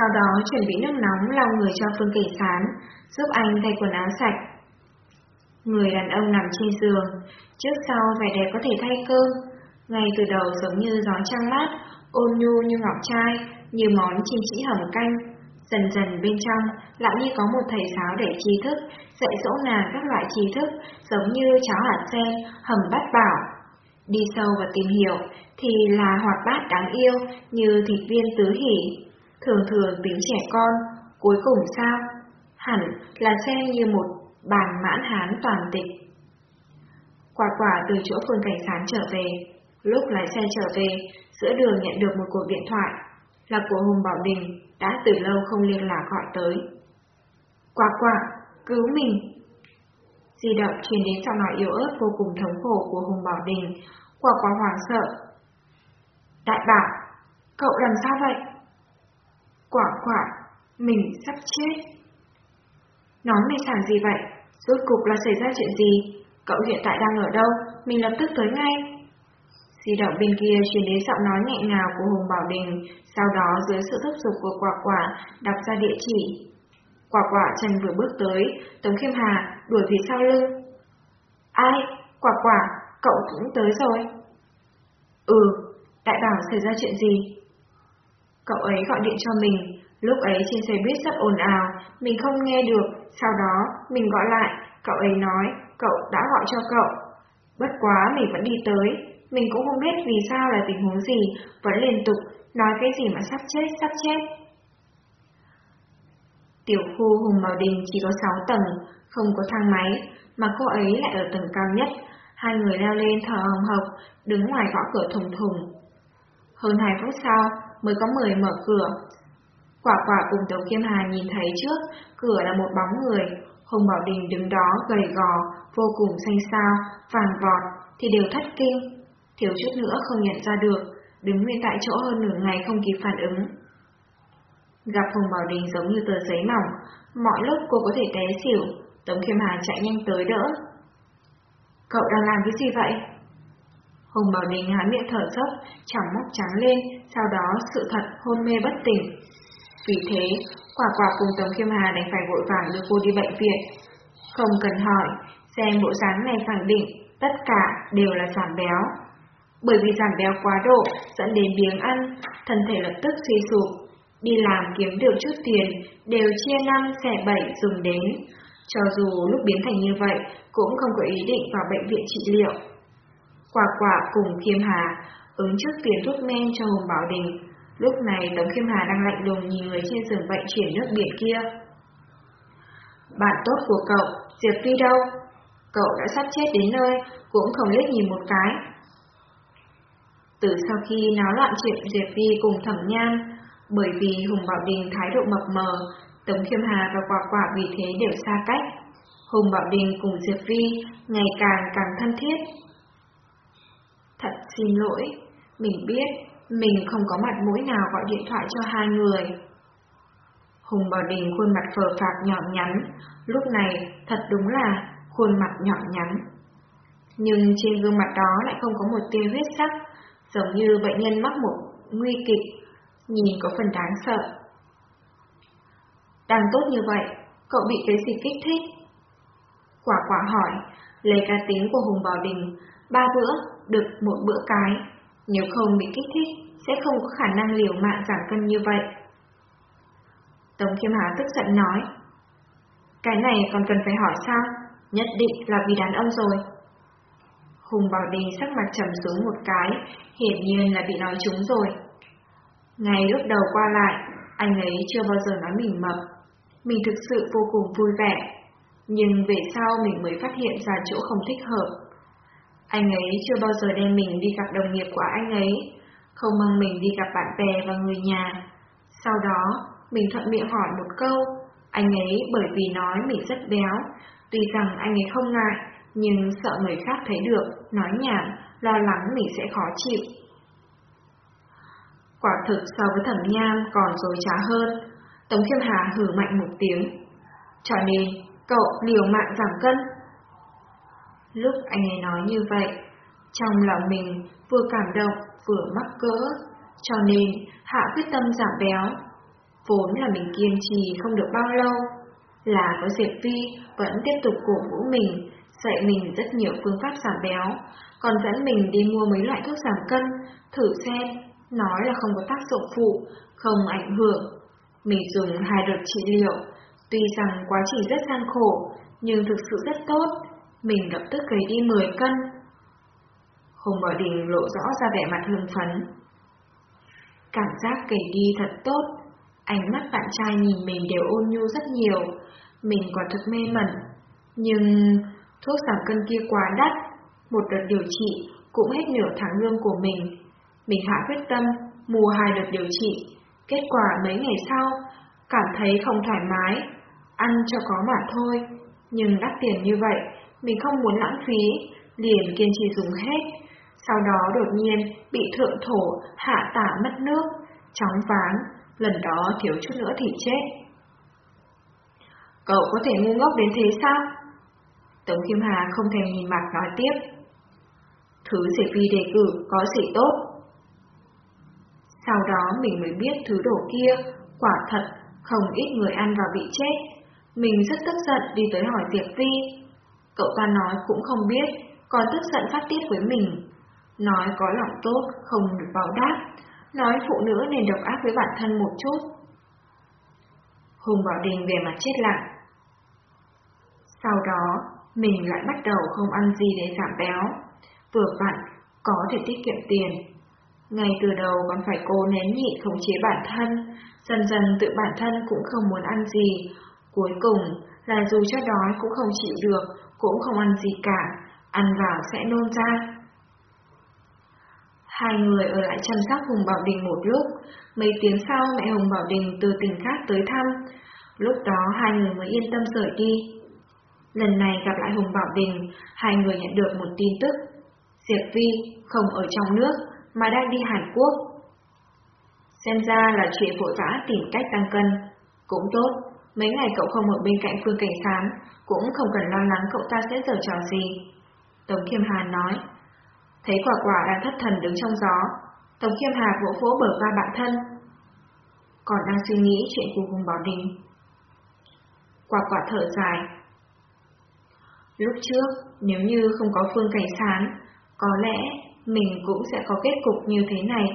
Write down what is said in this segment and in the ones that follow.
sau đó chuẩn bị nước nóng lau người cho Phương Kỳ Sán, giúp anh thay quần áo sạch. Người đàn ông nằm trên giường, trước sau vẻ đẹp có thể thay cơm, ngay từ đầu giống như gió trăng mát, ôn nhu như ngọc trai, như món chim chỉ hầm canh. Dần dần bên trong, lại như có một thầy giáo để trí thức, dạy dỗ nàng các loại trí thức, giống như cháo hạt sen, hầm bát bảo. Đi sâu và tìm hiểu, thì là hoạt bát đáng yêu, như thịt viên tứ hỉ. Thường thường tính trẻ con, cuối cùng sao? Hẳn là xem như một bàn mãn hán toàn tịch. Quả quả từ chỗ phương cảnh sán trở về, lúc lái xe trở về, giữa đường nhận được một cuộc điện thoại, là của Hùng Bảo Đình, đã từ lâu không liên lạc gọi tới. Quả quả, cứu mình! Di động truyền đến giọng nói yếu ớt vô cùng thống khổ của Hùng Bảo Đình, quả quả hoảng sợ. Đại bảo, cậu làm sao vậy? Quả quả, mình sắp chết. Nói mày sản gì vậy? Rốt cục là xảy ra chuyện gì? Cậu hiện tại đang ở đâu? Mình lập tức tới ngay. Di động bên kia truyền đến giọng nói nhẹ ngào của Hùng Bảo Đình, sau đó dưới sự thúc giục của quả quả đọc ra địa chỉ. Quả quả chân vừa bước tới, Tống Khiêm Hà đuổi phía sau lưng. Ai? Quả quả, cậu cũng tới rồi. Ừ, đại bảo xảy ra chuyện gì? Cậu ấy gọi điện cho mình, lúc ấy trên xe buýt rất ồn ào, mình không nghe được, sau đó mình gọi lại, cậu ấy nói cậu đã gọi cho cậu. Bất quá mình vẫn đi tới, mình cũng không biết vì sao là tình huống gì, vẫn liên tục nói cái gì mà sắp chết, sắp chết. Tiểu khu Hùng Bảo Đình chỉ có 6 tầng, không có thang máy, mà cô ấy lại ở tầng cao nhất. Hai người leo lên thở hồng hộc, đứng ngoài gõ cửa thùng thùng. Hơn 2 phút sau, mới có mười mở cửa. Quả quả cùng Tống Khiêm Hà nhìn thấy trước, cửa là một bóng người, Hùng Bảo Đình đứng đó gầy gò, vô cùng xanh xao, vàng vọt, thì đều thất kinh. Thiếu chút nữa không nhận ra được, đứng nguyên tại chỗ hơn nửa ngày không kịp phản ứng. Gặp Hùng Bảo Đình giống như tờ giấy mỏng, mọi lúc cô có thể té xỉu, Tống Khiêm Hà chạy nhanh tới đỡ. Cậu đang làm cái gì vậy? Hùng Bảo Đình há miệng thở dốc, chẳng mắt trắng lên, sau đó sự thật hôn mê bất tỉnh. Vì thế, quả quả cùng Tống Khiêm Hà đành phải vội vàng đưa cô đi bệnh viện. Không cần hỏi, xem bộ dáng này khẳng định tất cả đều là giảm béo. Bởi vì giảm béo quá độ dẫn đến biếng ăn, thân thể lập tức suy sụp. Đi làm kiếm được chút tiền, đều chia năm xẻ bảy dùng đến. Cho dù lúc biến thành như vậy, cũng không có ý định vào bệnh viện trị liệu. Quả quả cùng Khiêm Hà ứng trước tiền thuốc men cho Hùng Bảo Đình. Lúc này Tống Khiêm Hà đang lạnh lùng nhìn người trên giường bệnh chuyển nước biển kia. Bạn tốt của cậu, Diệp Phi đâu? Cậu đã sắp chết đến nơi, cũng không liếc nhìn một cái. Từ sau khi náo loạn chuyện Diệp Phi cùng thẩm nhan, bởi vì Hùng Bảo Đình thái độ mập mờ, Tống Khiêm Hà và Quả Quả vì thế đều xa cách. Hùng Bảo Đình cùng Diệp Phi ngày càng càng thân thiết, Thật xin lỗi, mình biết mình không có mặt mũi nào gọi điện thoại cho hai người. Hùng Bảo Đình khuôn mặt phờ phạc nhọn nhắn, lúc này thật đúng là khuôn mặt nhọn nhắn. Nhưng trên gương mặt đó lại không có một tia huyết sắc, giống như bệnh nhân mắc một nguy kịch, nhìn có phần đáng sợ. Đang tốt như vậy, cậu bị cái gì kích thích? Quả quả hỏi, lấy cá tính của Hùng Bảo Đình, ba bữa được một bữa cái, nếu không bị kích thích, sẽ không có khả năng liều mạng giảm cân như vậy. Tống Khiêm Hà tức giận nói, cái này còn cần phải hỏi sao, nhất định là vì đàn ông rồi. Hùng Bảo Đình sắc mặt trầm xuống một cái, hiển nhiên là bị nói trúng rồi. Ngày lúc đầu qua lại, anh ấy chưa bao giờ nói mình mập. Mình thực sự vô cùng vui vẻ, nhưng về sau mình mới phát hiện ra chỗ không thích hợp. Anh ấy chưa bao giờ đem mình đi gặp đồng nghiệp của anh ấy, không mang mình đi gặp bạn bè và người nhà. Sau đó, mình thuận miệng hỏi một câu, anh ấy bởi vì nói mình rất béo, tuy rằng anh ấy không ngại, nhưng sợ người khác thấy được, nói nhảm, lo lắng mình sẽ khó chịu. Quả thực so với thẩm nham còn dối trá hơn, Tống Khiêm Hà hử mạnh một tiếng. Cho nên, cậu liều mạng giảm cân, Lúc anh ấy nói như vậy, trong lòng mình vừa cảm động vừa mắc cỡ, cho nên Hạ quyết tâm giảm béo. Vốn là mình kiên trì không được bao lâu, là có Diệp Vi vẫn tiếp tục cổ vũ mình, dạy mình rất nhiều phương pháp giảm béo, còn dẫn mình đi mua mấy loại thuốc giảm cân, thử xem, nói là không có tác dụng phụ, không ảnh hưởng. Mình dùng hai đợt trị liệu, tuy rằng quá trình rất gian khổ, nhưng thực sự rất tốt, mình lập tức gầy đi 10 cân. Hùng Bảo Đình lộ rõ ra vẻ mặt hưng phấn. Cảm giác gầy đi thật tốt, ánh mắt bạn trai nhìn mình đều ôn nhu rất nhiều, mình quả thực mê mẩn. Nhưng thuốc giảm cân kia quá đắt, một đợt điều trị cũng hết nửa tháng lương của mình. Mình hạ quyết tâm mua hai đợt điều trị, kết quả mấy ngày sau, cảm thấy không thoải mái, ăn cho có mà thôi, nhưng đắt tiền như vậy, mình không muốn lãng phí, liền kiên trì dùng hết. Sau đó đột nhiên bị thượng thổ hạ tả mất nước, chóng váng, lần đó thiếu chút nữa thì chết. Cậu có thể ngu ngốc đến thế sao? Tống Kim Hà không thèm nhìn mặt nói tiếp. Thứ Diệp Phi đề cử có gì tốt. Sau đó mình mới biết thứ đồ kia, quả thật, không ít người ăn vào bị chết. Mình rất tức giận đi tới hỏi Diệp Vi. Cậu ta nói cũng không biết, còn tức giận phát tiết với mình. Nói có lòng tốt, không được báo đáp. Nói phụ nữ nên độc ác với bản thân một chút. Hùng Bảo Đình về mặt chết lặng. Sau đó, mình lại bắt đầu không ăn gì để giảm béo. Vừa vặn, có thể tiết kiệm tiền. Ngay từ đầu còn phải cố nén nhịn khống chế bản thân, dần dần tự bản thân cũng không muốn ăn gì, Cuối cùng là dù cho đói cũng không chịu được, cũng không ăn gì cả, ăn vào sẽ nôn ra. Hai người ở lại chăm sóc Hùng Bảo Đình một lúc, mấy tiếng sau mẹ Hùng Bảo Đình từ tỉnh khác tới thăm, lúc đó hai người mới yên tâm rời đi. Lần này gặp lại Hùng Bảo Đình, hai người nhận được một tin tức. Diệp Vi không ở trong nước, mà đang đi Hàn Quốc. Xem ra là chuyện vội vã tìm cách tăng cân. Cũng tốt, Mấy ngày cậu không ở bên cạnh Phương Cảnh Sán, cũng không cần lo lắng cậu ta sẽ giở trò gì. Tống Khiêm Hà nói. Thấy quả quả đang thất thần đứng trong gió, Tống Khiêm Hà vỗ vỗ bờ vai bạn thân. Còn đang suy nghĩ chuyện của Hùng Bảo Đình. Quả quả thở dài. Lúc trước, nếu như không có Phương Cảnh Sán, có lẽ mình cũng sẽ có kết cục như thế này.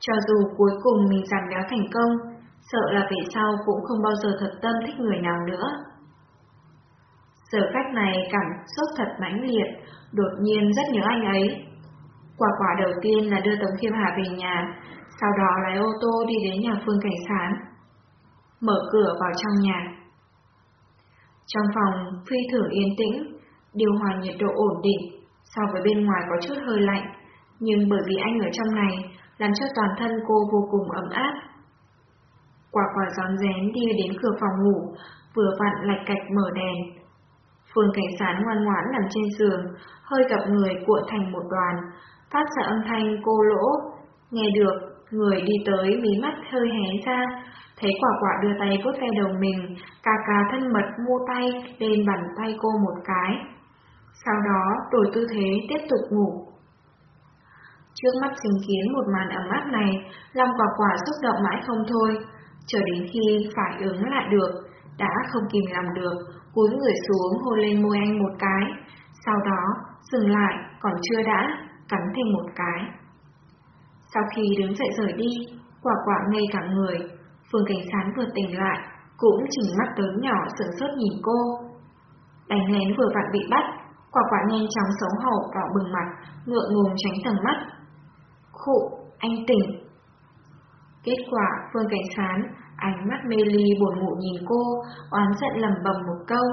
Cho dù cuối cùng mình giảm béo thành công, sợ là về sau cũng không bao giờ thật tâm thích người nào nữa. Giờ khách này cảm xúc thật mãnh liệt, đột nhiên rất nhớ anh ấy. Quả quả đầu tiên là đưa Tống Khiêm Hà về nhà, sau đó lái ô tô đi đến nhà Phương Cảnh Sán. Mở cửa vào trong nhà. Trong phòng phi thường yên tĩnh, điều hòa nhiệt độ ổn định, so với bên ngoài có chút hơi lạnh, nhưng bởi vì anh ở trong này, làm cho toàn thân cô vô cùng ấm áp. Quả quả gión rén đi đến cửa phòng ngủ, vừa vặn lạch cạch mở đèn. Phương cảnh sán ngoan ngoãn nằm trên giường, hơi gặp người cuộn thành một đoàn, phát ra âm thanh cô lỗ. Nghe được, người đi tới mí mắt hơi hé ra, thấy quả quả đưa tay vuốt ve đầu mình, cà cà thân mật mua tay lên bàn tay cô một cái. Sau đó đổi tư thế tiếp tục ngủ. Trước mắt chứng kiến một màn ấm áp này, lòng quả quả xúc động mãi không thôi, chờ đến khi phải ứng lại được, đã không kìm làm được, cúi người xuống hôn lên môi anh một cái, sau đó dừng lại còn chưa đã, cắn thêm một cái. Sau khi đứng dậy rời đi, quả quả ngây cả người, Phương Cảnh Sán vừa tỉnh lại, cũng chỉnh mắt lớn nhỏ sửng sốt nhìn cô. Đánh lén vừa vặn bị bắt, quả quả nhanh chóng xấu hổ đỏ bừng mặt, ngượng ngùng tránh tầm mắt. Khụ, anh tỉnh, Kết quả Phương Cảnh Sán, ánh mắt mê ly buồn ngủ nhìn cô, oán giận lầm bầm một câu.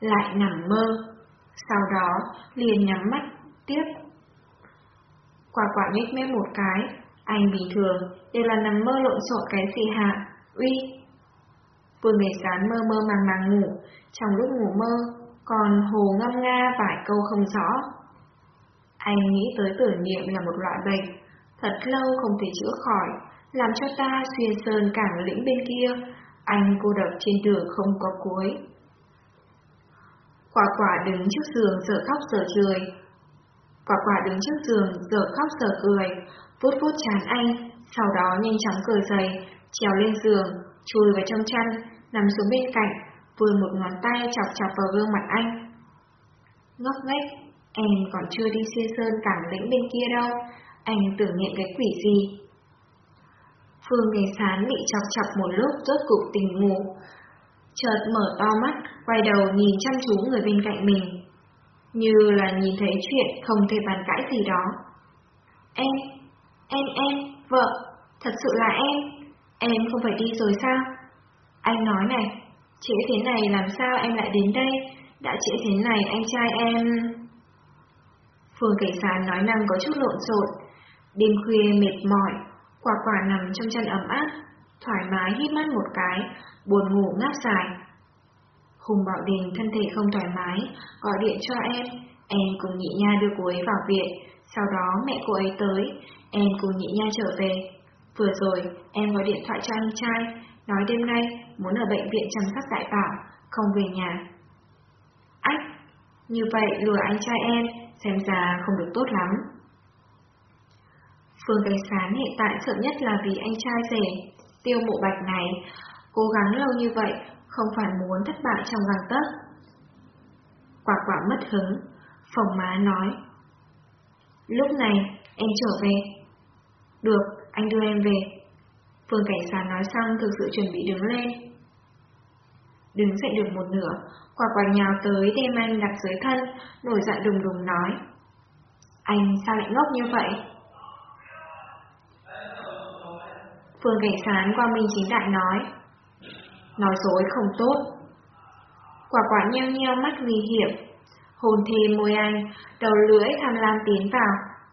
Lại nằm mơ. Sau đó, liền nhắm mắt, tiếp. Quả quả nhếch mép một cái, anh bình thường, đều là nằm mơ lộn xộn cái gì hạ, uy. vừa Cảnh Sán mơ mơ màng màng ngủ, trong lúc ngủ mơ, còn hồ ngâm nga vài câu không rõ. Anh nghĩ tới tưởng niệm là một loại bệnh, thật lâu không thể chữa khỏi, làm cho ta xuyên sơn cảng lĩnh bên kia, anh cô độc trên đường không có cuối. Quả quả đứng trước giường giờ khóc giờ cười. Quả quả đứng trước giường giờ khóc giờ cười, vuốt vuốt chán anh, Sau đó nhanh chóng cởi giày, trèo lên giường, chui vào trong chăn, nằm xuống bên cạnh, vươn một ngón tay chọc chọc vào gương mặt anh. Ngốc nghếch, em còn chưa đi xuyên sơn cảng lĩnh bên kia đâu, anh tưởng niệm cái quỷ gì. Phương Ngày Sán bị chọc chọc một lúc rốt cục tỉnh ngủ. Chợt mở to mắt, quay đầu nhìn chăm chú người bên cạnh mình. Như là nhìn thấy chuyện không thể bàn cãi gì đó. Em, em, em, vợ, thật sự là em, em không phải đi rồi sao? Anh nói này, trễ thế này làm sao em lại đến đây, đã trễ thế này anh trai em... Phương Cảnh Sán nói năng có chút lộn xộn, đêm khuya mệt mỏi, Quả quả nằm trong chân ấm áp, thoải mái hít mắt một cái, buồn ngủ ngáp dài. Hùng Bảo Đình thân thể không thoải mái, gọi điện cho em, em cùng nhị nha đưa cô ấy vào viện, sau đó mẹ cô ấy tới, em cùng nhị nha trở về. Vừa rồi, em gọi điện thoại cho anh trai, nói đêm nay muốn ở bệnh viện chăm sóc đại bảo, không về nhà. Ách, như vậy lừa anh trai em, xem ra không được tốt lắm. Phương Cảnh Sán hiện tại sợ nhất là vì anh trai rể, tiêu mộ bạch này, cố gắng lâu như vậy, không phải muốn thất bại trong găng tấc. Quả quả mất hứng, phòng má nói. Lúc này, em trở về. Được, anh đưa em về. Phương Cảnh Sán nói xong thực sự chuẩn bị đứng lên. Đứng dậy được một nửa, quả quả nhào tới đem anh đặt dưới thân, nổi giận đùng đùng nói. Anh sao lại ngốc như vậy? Phương Cảnh Sán qua Minh Chính Đại nói. Nói dối không tốt. Quả quả nheo nheo mắt nguy hiểm. Hồn thề môi anh, đầu lưỡi tham lam tiến vào.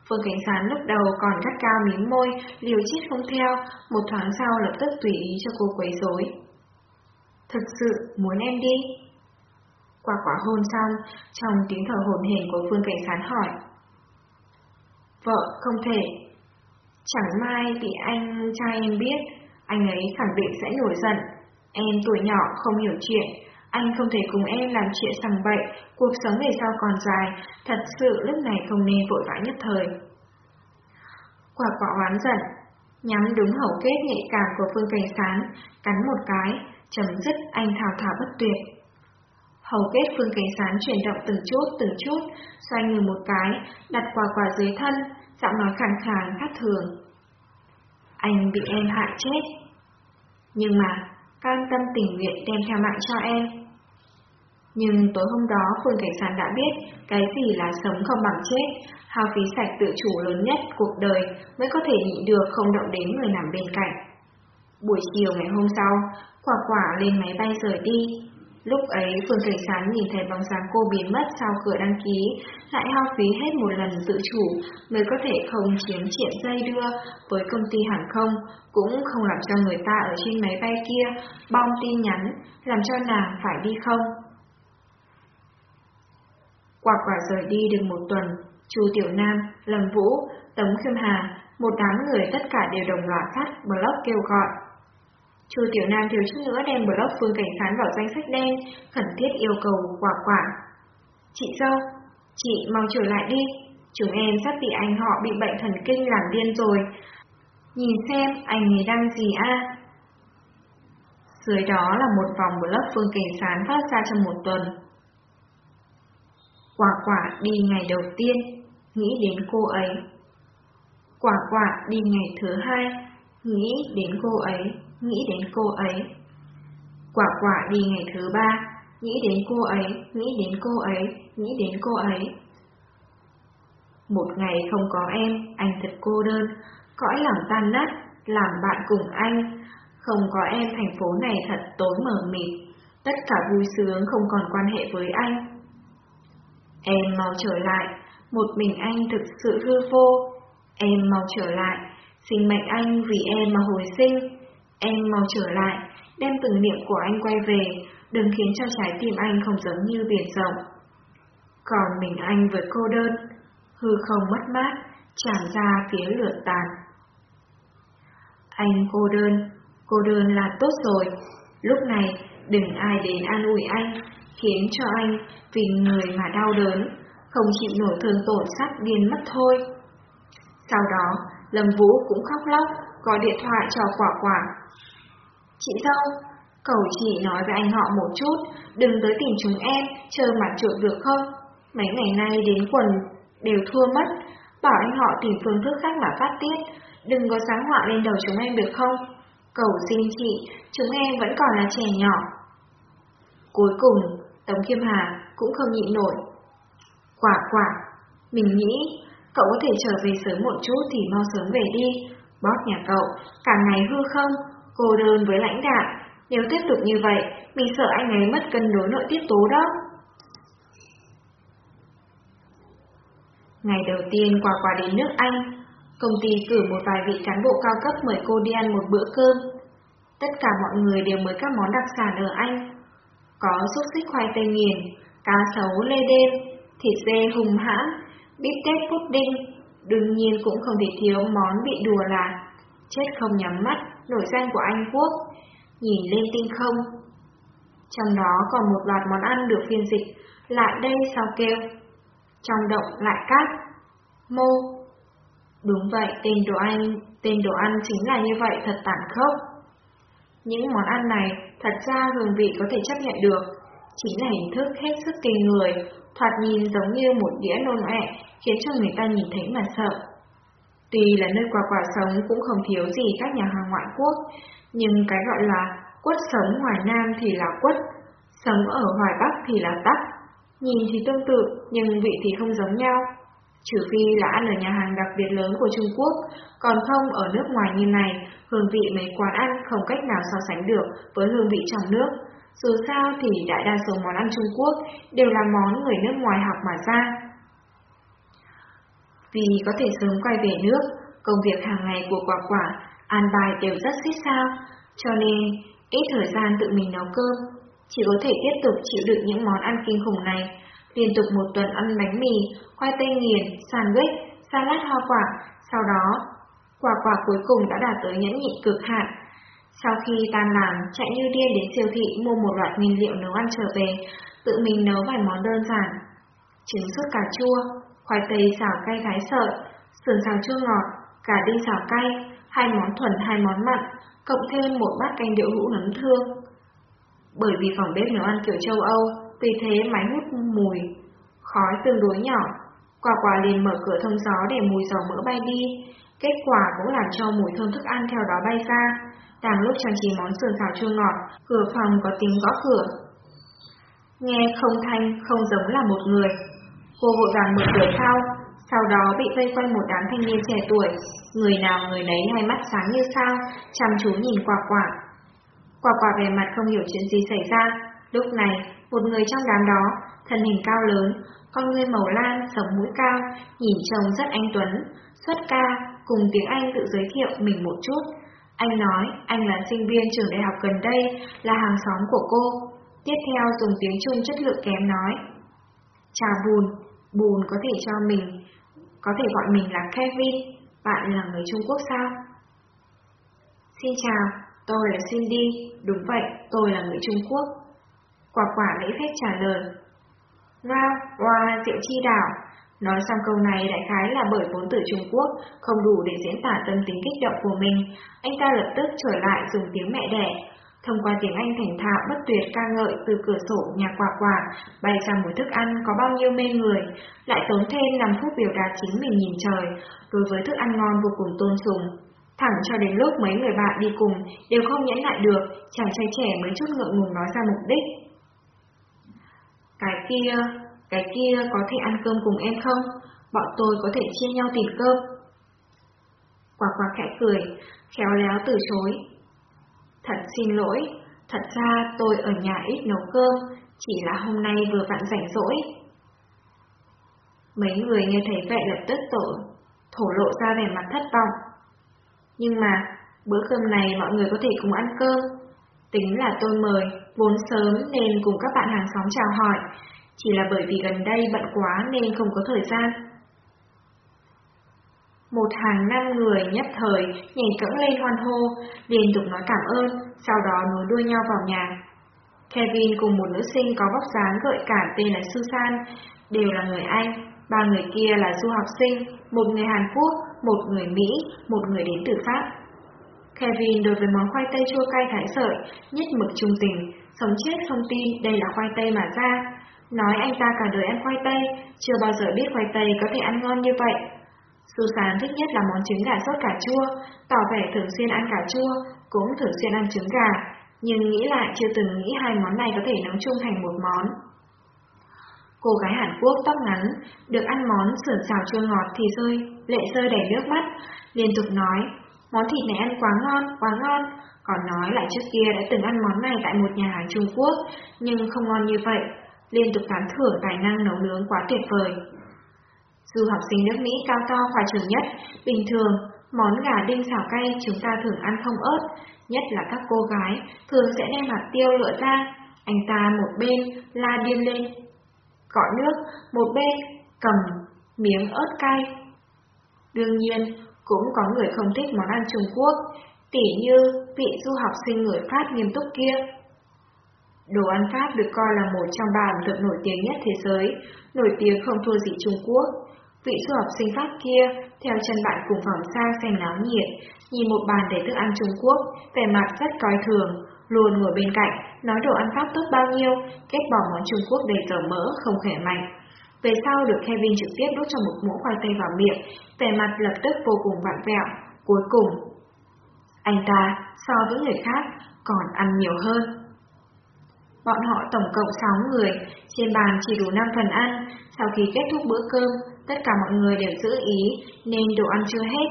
Phương Cảnh Sán lúc đầu còn gắt cao mím môi, liều chết không theo, một thoáng sau lập tức tùy ý cho cô quấy rối. Thực sự muốn em đi. Quả quả hôn xong, trong tiếng thở hồn hển của Phương Cảnh Sán hỏi. Vợ không thể, Chẳng may bị anh trai em biết, anh ấy khẳng định sẽ nổi giận. Em tuổi nhỏ không hiểu chuyện, anh không thể cùng em làm chuyện sằng bậy, cuộc sống về sau còn dài, thật sự lúc này không nên vội vã nhất thời. Quả quả oán giận, nhắm đúng hầu kết nhạy cảm của Phương Cảnh Sáng, cắn một cái, chấm dứt anh thảo thảo bất tuyệt. Hầu kết Phương Cảnh Sáng chuyển động từng chút từng chút, xoay người một cái, đặt quả quả dưới thân, giọng nói khàn khàn khác thường. Anh bị em hại chết. Nhưng mà, can tâm tình nguyện đem theo mạng cho em. Nhưng tối hôm đó Phương Cảnh sát đã biết cái gì là sống không bằng chết, hao phí sạch tự chủ lớn nhất cuộc đời mới có thể nhịn được không động đến người nằm bên cạnh. Buổi chiều ngày hôm sau, quả quả lên máy bay rời đi, Lúc ấy Phương Cảnh Sán nhìn thấy bóng dáng cô biến mất sau cửa đăng ký, lại hao phí hết một lần tự chủ mới có thể không chiếm chuyện dây đưa với công ty hàng không, cũng không làm cho người ta ở trên máy bay kia bom tin nhắn, làm cho nàng phải đi không. Quả quả rời đi được một tuần, Chu Tiểu Nam, Lâm Vũ, Tống Khiêm Hà, một đám người tất cả đều đồng loạt phát blog kêu gọi. Chu Tiểu Nam thiếu chút nữa đem blog Phương Cảnh Khán vào danh sách đen, khẩn thiết yêu cầu quả quả. Chị dâu, chị mau trở lại đi, chúng em sắp bị anh họ bị bệnh thần kinh làm điên rồi. Nhìn xem anh ấy đang gì a? Dưới đó là một vòng blog Phương Cảnh Sán phát ra trong một tuần. Quả quả đi ngày đầu tiên, nghĩ đến cô ấy. Quả quả đi ngày thứ hai, nghĩ đến cô ấy nghĩ đến cô ấy. Quả quả đi ngày thứ ba, nghĩ đến cô ấy, nghĩ đến cô ấy, nghĩ đến cô ấy. Một ngày không có em, anh thật cô đơn, cõi lòng tan nát, làm bạn cùng anh. Không có em thành phố này thật tối mờ mịt, tất cả vui sướng không còn quan hệ với anh. Em mau trở lại, một mình anh thực sự hư vô. Em mau trở lại, sinh mệnh anh vì em mà hồi sinh. Em mau trở lại, đem từng niệm của anh quay về, đừng khiến cho trái tim anh không giống như biển rộng. Còn mình anh với cô đơn, hư không mất mát, tràn ra phía lửa tàn. Anh cô đơn, cô đơn là tốt rồi, lúc này đừng ai đến an ủi anh, khiến cho anh vì người mà đau đớn, không chịu nổi thương tổn sắp điên mất thôi. Sau đó, Lâm Vũ cũng khóc lóc, gọi điện thoại cho quả quả. Chị dâu, cầu chỉ nói với anh họ một chút, đừng tới tìm chúng em, chờ mặt trộm được không? Mấy ngày nay đến quần đều thua mất, bảo anh họ tìm phương thức khác mà phát tiết, đừng có sáng họa lên đầu chúng em được không? Cầu xin chị, chúng em vẫn còn là trẻ nhỏ. Cuối cùng, Tống Kim Hà cũng không nhịn nổi. Quả quả, mình nghĩ cậu có thể trở về sớm một chút thì mau sớm về đi. Bót nhà cậu, cả ngày hư không, cô đơn với lãnh đạo. Nếu tiếp tục như vậy, mình sợ anh ấy mất cân đối nội tiết tố đó. Ngày đầu tiên quà quà đến nước Anh, công ty cử một vài vị cán bộ cao cấp mời cô đi ăn một bữa cơm. Tất cả mọi người đều mới các món đặc sản ở Anh. Có xúc xích khoai tây nghiền, cá sấu lê đêm, thịt dê hùng hãn, bít tết pudding, đương nhiên cũng không thể thiếu món bị đùa là chết không nhắm mắt, nổi danh của Anh Quốc, nhìn lên tinh không. Trong đó còn một loạt món ăn được phiên dịch, lại đây sao kêu. Trong động lại cát, mô. Đúng vậy, tên đồ ăn, tên đồ ăn chính là như vậy thật tàn khốc. Những món ăn này thật ra hương vị có thể chấp nhận được, chính là hình thức hết sức kinh người, thoạt nhìn giống như một đĩa nôn ẹ, khiến cho người ta nhìn thấy mà sợ. Tuy là nơi quả quả sống cũng không thiếu gì các nhà hàng ngoại quốc, nhưng cái gọi là quất sống ngoài Nam thì là quất, sống ở ngoài Bắc thì là tắc. Nhìn thì tương tự, nhưng vị thì không giống nhau. Trừ phi là ăn ở nhà hàng đặc biệt lớn của Trung Quốc, còn không ở nước ngoài như này, hương vị mấy quán ăn không cách nào so sánh được với hương vị trong nước. Dù sao thì đại đa số món ăn Trung Quốc đều là món người nước ngoài học mà ra. Vì có thể sớm quay về nước, công việc hàng ngày của quả quả, an bài đều rất xích sao, cho nên ít thời gian tự mình nấu cơm, chỉ có thể tiếp tục chịu đựng những món ăn kinh khủng này, liên tục một tuần ăn bánh mì, khoai tây nghiền, sandwich, salad hoa quả, sau đó quả quả cuối cùng đã đạt tới nhẫn nhịn cực hạn. Sau khi tan làm, chạy như điên đến siêu thị mua một loại nguyên liệu nấu ăn trở về, tự mình nấu vài món đơn giản. Trứng sốt cà chua, khoai tây xào cay thái sợi, sườn xào chua ngọt, cà đi xào cay, hai món thuần hai món mặn, cộng thêm một bát canh đậu hũ nấm thương. Bởi vì phòng bếp nấu ăn kiểu châu Âu, vì thế máy hút mùi, khói tương đối nhỏ. Quả quả liền mở cửa thông gió để mùi dầu mỡ bay đi, kết quả cũng làm cho mùi thơm thức ăn theo đó bay ra. Đang lúc trang trí món sườn xào chua ngọt, cửa phòng có tiếng gõ cửa. Nghe không thanh, không giống là một người. Cô vội vàng mở cửa sau, sau đó bị vây quanh một đám thanh niên trẻ tuổi, người nào người nấy hai mắt sáng như sao, chăm chú nhìn quả quả. Quả quả về mặt không hiểu chuyện gì xảy ra, lúc này, một người trong đám đó, thân hình cao lớn, con người màu lan, sống mũi cao, nhìn trông rất anh tuấn, xuất ca, cùng tiếng Anh tự giới thiệu mình một chút. Anh nói anh là sinh viên trường đại học gần đây, là hàng xóm của cô. Tiếp theo dùng tiếng Trung chất lượng kém nói. Chào Bùn, Bùn có thể cho mình, có thể gọi mình là Kevin, bạn là người Trung Quốc sao? Xin chào, tôi là Cindy, đúng vậy, tôi là người Trung Quốc. Quả quả lễ phép trả lời. Wow, wow, Diệu Chi Đảo. Nói xong câu này đại khái là bởi vốn từ Trung Quốc không đủ để diễn tả tâm tính kích động của mình, anh ta lập tức trở lại dùng tiếng mẹ đẻ, Thông qua tiếng Anh thành thạo bất tuyệt ca ngợi từ cửa sổ nhà quả quả, bày ra mùi thức ăn có bao nhiêu mê người, lại tốn thêm 5 phút biểu đạt chính mình nhìn trời, đối với thức ăn ngon vô cùng tôn sùng. Thẳng cho đến lúc mấy người bạn đi cùng đều không nhẫn lại được, chàng trai trẻ mới chút ngượng ngùng nói ra mục đích. Cái kia, cái kia có thể ăn cơm cùng em không? Bọn tôi có thể chia nhau tiền cơm. Quả quả khẽ cười, khéo léo từ chối, Thật xin lỗi, thật ra tôi ở nhà ít nấu cơm, chỉ là hôm nay vừa vặn rảnh rỗi. Mấy người nghe thấy vậy lập tức tổ, thổ lộ ra vẻ mặt thất vọng. Nhưng mà, bữa cơm này mọi người có thể cùng ăn cơm. Tính là tôi mời, vốn sớm nên cùng các bạn hàng xóm chào hỏi, chỉ là bởi vì gần đây bận quá nên không có thời gian. Một hàng năm người nhất thời nhảy cẫng lên hoan hô, liên tục nói cảm ơn, sau đó nối đuôi nhau vào nhà. Kevin cùng một nữ sinh có vóc dáng gợi cảm tên là Susan, đều là người Anh, ba người kia là du học sinh, một người Hàn Quốc, một người Mỹ, một người đến từ Pháp. Kevin đối với món khoai tây chua cay thái sợi, nhất mực trung tình, sống chết không tin đây là khoai tây mà ra. Nói anh ta cả đời ăn khoai tây, chưa bao giờ biết khoai tây có thể ăn ngon như vậy. Susan thích nhất là món trứng gà sốt cà chua, tỏ vẻ thường xuyên ăn cà chua, cũng thường xuyên ăn trứng gà, nhưng nghĩ lại chưa từng nghĩ hai món này có thể nấu chung thành một món. Cô gái Hàn Quốc tóc ngắn, được ăn món sườn xào chua ngọt thì rơi, lệ rơi đầy nước mắt, liên tục nói, món thịt này ăn quá ngon, quá ngon, còn nói lại trước kia đã từng ăn món này tại một nhà hàng Trung Quốc, nhưng không ngon như vậy, liên tục tán thưởng tài năng nấu nướng quá tuyệt vời. Dù học sinh nước Mỹ cao to khoa trường nhất, bình thường, món gà đinh xào cay chúng ta thường ăn không ớt, nhất là các cô gái, thường sẽ đem hạt tiêu lựa ra, anh ta một bên la điên lên, cọ nước, một bên cầm miếng ớt cay. Đương nhiên, cũng có người không thích món ăn Trung Quốc, tỉ như vị du học sinh người Pháp nghiêm túc kia. Đồ ăn Pháp được coi là một trong ba ẩm thực nổi tiếng nhất thế giới, nổi tiếng không thua gì Trung Quốc. Vị du học sinh Pháp kia, theo chân bạn cùng phòng xa xem náo nhiệt, nhìn một bàn để thức ăn Trung Quốc, vẻ mặt rất coi thường, luôn ngồi bên cạnh, nói đồ ăn Pháp tốt bao nhiêu, kết bỏ món Trung Quốc đầy dầu mỡ, không khỏe mạnh. Về sau được Kevin trực tiếp đút cho một muỗng khoai tây vào miệng, vẻ mặt lập tức vô cùng vặn vẹo. Cuối cùng, anh ta so với người khác còn ăn nhiều hơn. Bọn họ tổng cộng 6 người, trên bàn chỉ đủ 5 phần ăn. Sau khi kết thúc bữa cơm, tất cả mọi người đều giữ ý nên đồ ăn chưa hết.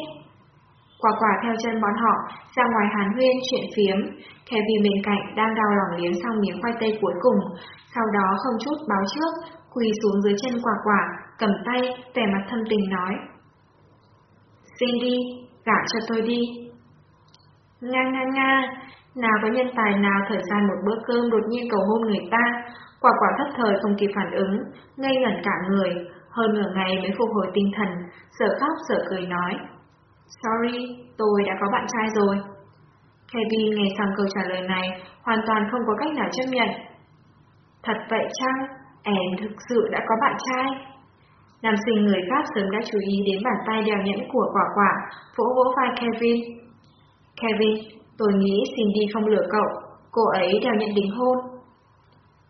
Quả quả theo chân bọn họ ra ngoài hàn huyên chuyện phiếm, Kevin bên cạnh đang đau lòng liếm xong miếng khoai tây cuối cùng, sau đó không chút báo trước, quỳ xuống dưới chân quả quả, cầm tay, vẻ mặt thâm tình nói. Xin đi, gả cho tôi đi. Nga nga nga, nào có nhân tài nào thời gian một bữa cơm đột nhiên cầu hôn người ta, quả quả thất thời không kịp phản ứng, ngây ngẩn cả người, hơn nửa ngày mới phục hồi tinh thần, sợ khóc sợ cười nói. Sorry, tôi đã có bạn trai rồi. Kevin nghe xong câu trả lời này, hoàn toàn không có cách nào chấp nhận. Thật vậy chăng? Em thực sự đã có bạn trai? Nam sinh người Pháp sớm đã chú ý đến bàn tay đeo nhẫn của quả quả, vỗ vỗ vai Kevin. Kevin, tôi nghĩ Cindy không lừa cậu, cô ấy đeo nhận đính hôn.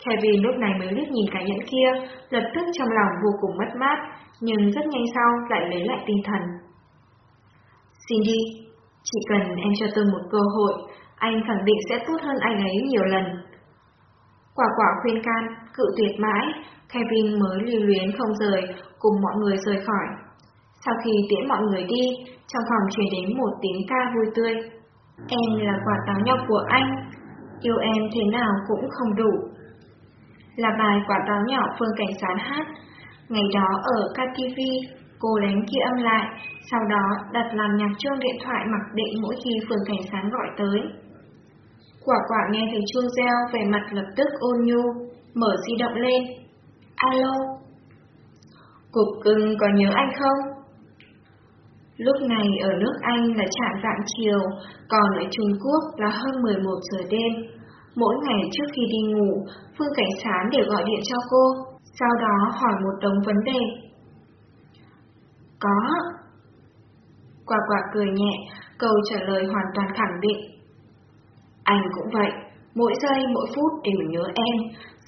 Kevin lúc này mới liếc nhìn cái nhẫn kia, lập tức trong lòng vô cùng mất mát, nhưng rất nhanh sau lại lấy lại tinh thần. Cindy, chỉ cần em cho tôi một cơ hội, anh khẳng định sẽ tốt hơn anh ấy nhiều lần. Quả quả khuyên can, cự tuyệt mãi, Kevin mới lưu luyến không rời, cùng mọi người rời khỏi. Sau khi tiễn mọi người đi, trong phòng truyền đến một tiếng ca vui tươi. Em là quả táo nhọc của anh, yêu em thế nào cũng không đủ. Là bài quả táo nhỏ Phương Cảnh Sán hát. Ngày đó ở KTV, cô lén kia âm lại, sau đó đặt làm nhạc chuông điện thoại mặc định mỗi khi Phương Cảnh Sán gọi tới. Quả quả nghe thấy chuông reo về mặt lập tức ôn nhu, mở di động lên. Alo? Cục cưng có nhớ anh không? Lúc này ở nước Anh là trạng dạng chiều, còn ở Trung Quốc là hơn 11 giờ đêm. Mỗi ngày trước khi đi ngủ, Phương Cảnh Sán đều gọi điện cho cô, sau đó hỏi một đống vấn đề. Có. Quả quả cười nhẹ, câu trả lời hoàn toàn khẳng định. Anh cũng vậy, mỗi giây mỗi phút đều nhớ em,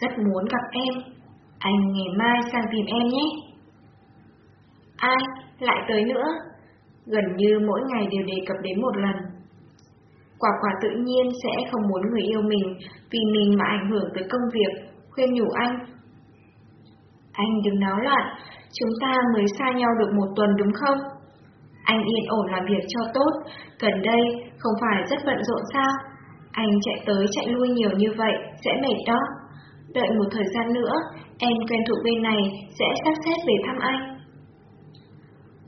rất muốn gặp em. Anh ngày mai sang tìm em nhé. Ai, lại tới nữa? Gần như mỗi ngày đều đề cập đến một lần. Quả quả tự nhiên sẽ không muốn người yêu mình vì mình mà ảnh hưởng tới công việc, khuyên nhủ anh. Anh đừng náo loạn, chúng ta mới xa nhau được một tuần đúng không? Anh yên ổn làm việc cho tốt, gần đây không phải rất bận rộn sao? Anh chạy tới chạy lui nhiều như vậy, sẽ mệt đó. Đợi một thời gian nữa, em quen thuộc bên này sẽ sắp xếp về thăm anh.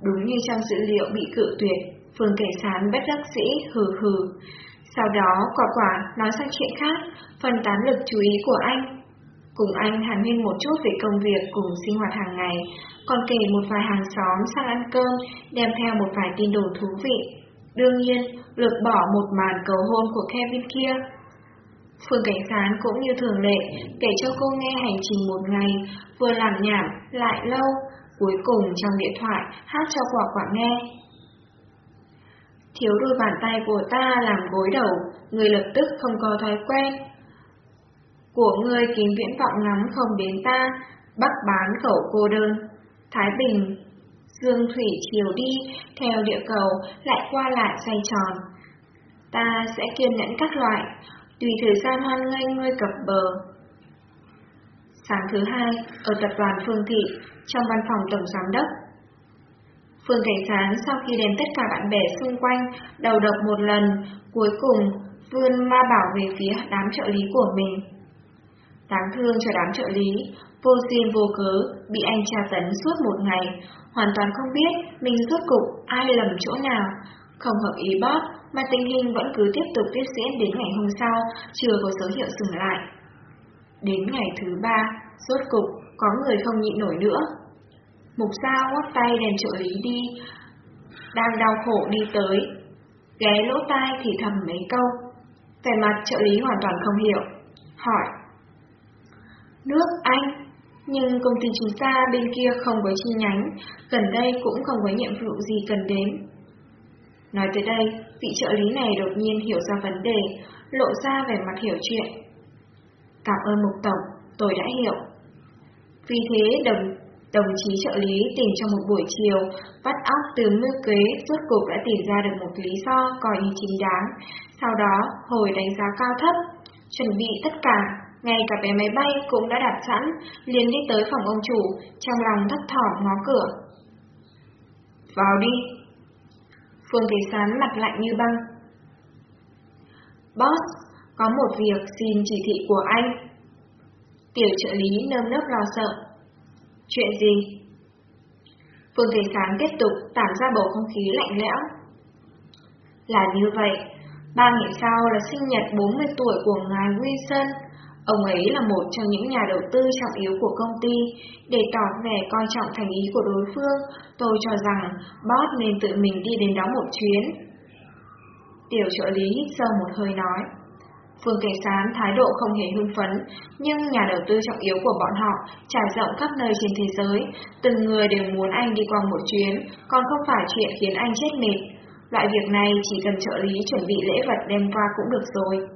Đúng như trong dữ liệu bị cự tuyệt, Phương Cảnh Sán bất đắc sĩ hừ hừ. Sau đó quả quả nói sang chuyện khác, phân tán lực chú ý của anh. Cùng anh hàn huyên một chút về công việc cùng sinh hoạt hàng ngày, còn kể một vài hàng xóm sang ăn cơm, đem theo một vài tin đồn thú vị. Đương nhiên, lược bỏ một màn cầu hôn của Kevin kia. Phương Cảnh Sán cũng như thường lệ, kể cho cô nghe hành trình một ngày, vừa làm nhảm, lại lâu, cuối cùng trong điện thoại hát cho quả quả nghe. Thiếu đôi bàn tay của ta làm gối đầu, người lập tức không có thói quen. Của người kín viễn vọng ngắm không đến ta, bắc bán khẩu cô đơn. Thái Bình, Dương Thủy chiều đi, theo địa cầu, lại qua lại xoay tròn. Ta sẽ kiên nhẫn các loại, tùy thời gian hoan nghênh ngươi cập bờ. Sáng thứ hai, ở tập đoàn Phương Thị, trong văn phòng Tổng Giám đốc, Phương Cảnh Sán sau khi đem tất cả bạn bè xung quanh, đầu độc một lần, cuối cùng vươn ma bảo về phía đám trợ lý của mình. Đáng thương cho đám trợ lý, vô duyên vô cớ, bị anh tra tấn suốt một ngày, hoàn toàn không biết mình rốt cục ai lầm chỗ nào. Không hợp ý bóp, mà tình hình vẫn cứ tiếp tục tiếp diễn đến ngày hôm sau, chưa có dấu hiệu dừng lại. Đến ngày thứ ba, rốt cục, có người không nhịn nổi nữa. Mục sao ngoắc tay đèn trợ lý đi, đang đau khổ đi tới. Ghé lỗ tai thì thầm mấy câu. Vẻ mặt trợ lý hoàn toàn không hiểu. Hỏi. Nước Anh, nhưng công ty chúng ta bên kia không có chi nhánh, gần đây cũng không có nhiệm vụ gì cần đến. Nói tới đây, vị trợ lý này đột nhiên hiểu ra vấn đề, lộ ra vẻ mặt hiểu chuyện. Cảm ơn Mục Tổng, tôi đã hiểu. Vì thế đồng Đồng chí trợ lý tìm trong một buổi chiều, bắt óc từ mưu kế, rốt cuộc đã tìm ra được một lý do coi như chính đáng. Sau đó, hồi đánh giá cao thấp, chuẩn bị tất cả, ngay cả vé máy bay cũng đã đặt sẵn, liền đi tới phòng ông chủ, trong lòng thấp thỏm ngó cửa. Vào đi. Phương Thế Sán mặt lạnh như băng. Boss, có một việc xin chỉ thị của anh. Tiểu trợ lý nơm nớp lo sợ. Chuyện gì? Phương Thế Sáng tiếp tục tản ra bầu không khí lạnh lẽo. Là như vậy, ba ngày sau là sinh nhật 40 tuổi của ngài Wilson. Ông ấy là một trong những nhà đầu tư trọng yếu của công ty. Để tỏ vẻ coi trọng thành ý của đối phương, tôi cho rằng boss nên tự mình đi đến đó một chuyến. Tiểu trợ lý hít sâu một hơi nói. Phương Cảnh Sán thái độ không hề hưng phấn, nhưng nhà đầu tư trọng yếu của bọn họ trải rộng khắp nơi trên thế giới, từng người đều muốn anh đi qua một chuyến, còn không phải chuyện khiến anh chết mệt. Loại việc này chỉ cần trợ lý chuẩn bị lễ vật đem qua cũng được rồi.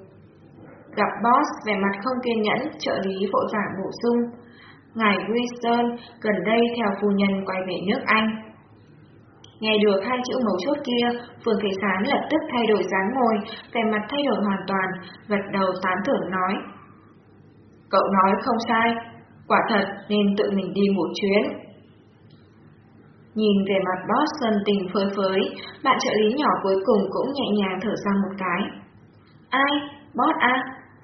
Gặp boss vẻ mặt không kiên nhẫn, trợ lý vội vàng bổ sung. Ngài Winston gần đây theo phu nhân quay về nước Anh. Nghe được hai chữ mấu chốt kia, Phương Thế Sán lập tức thay đổi dáng ngồi, vẻ mặt thay đổi hoàn toàn, gật đầu tán thưởng nói. Cậu nói không sai, quả thật nên tự mình đi một chuyến. Nhìn về mặt boss dân tình phơi phới, bạn trợ lý nhỏ cuối cùng cũng nhẹ nhàng thở ra một cái. Ai? Boss à?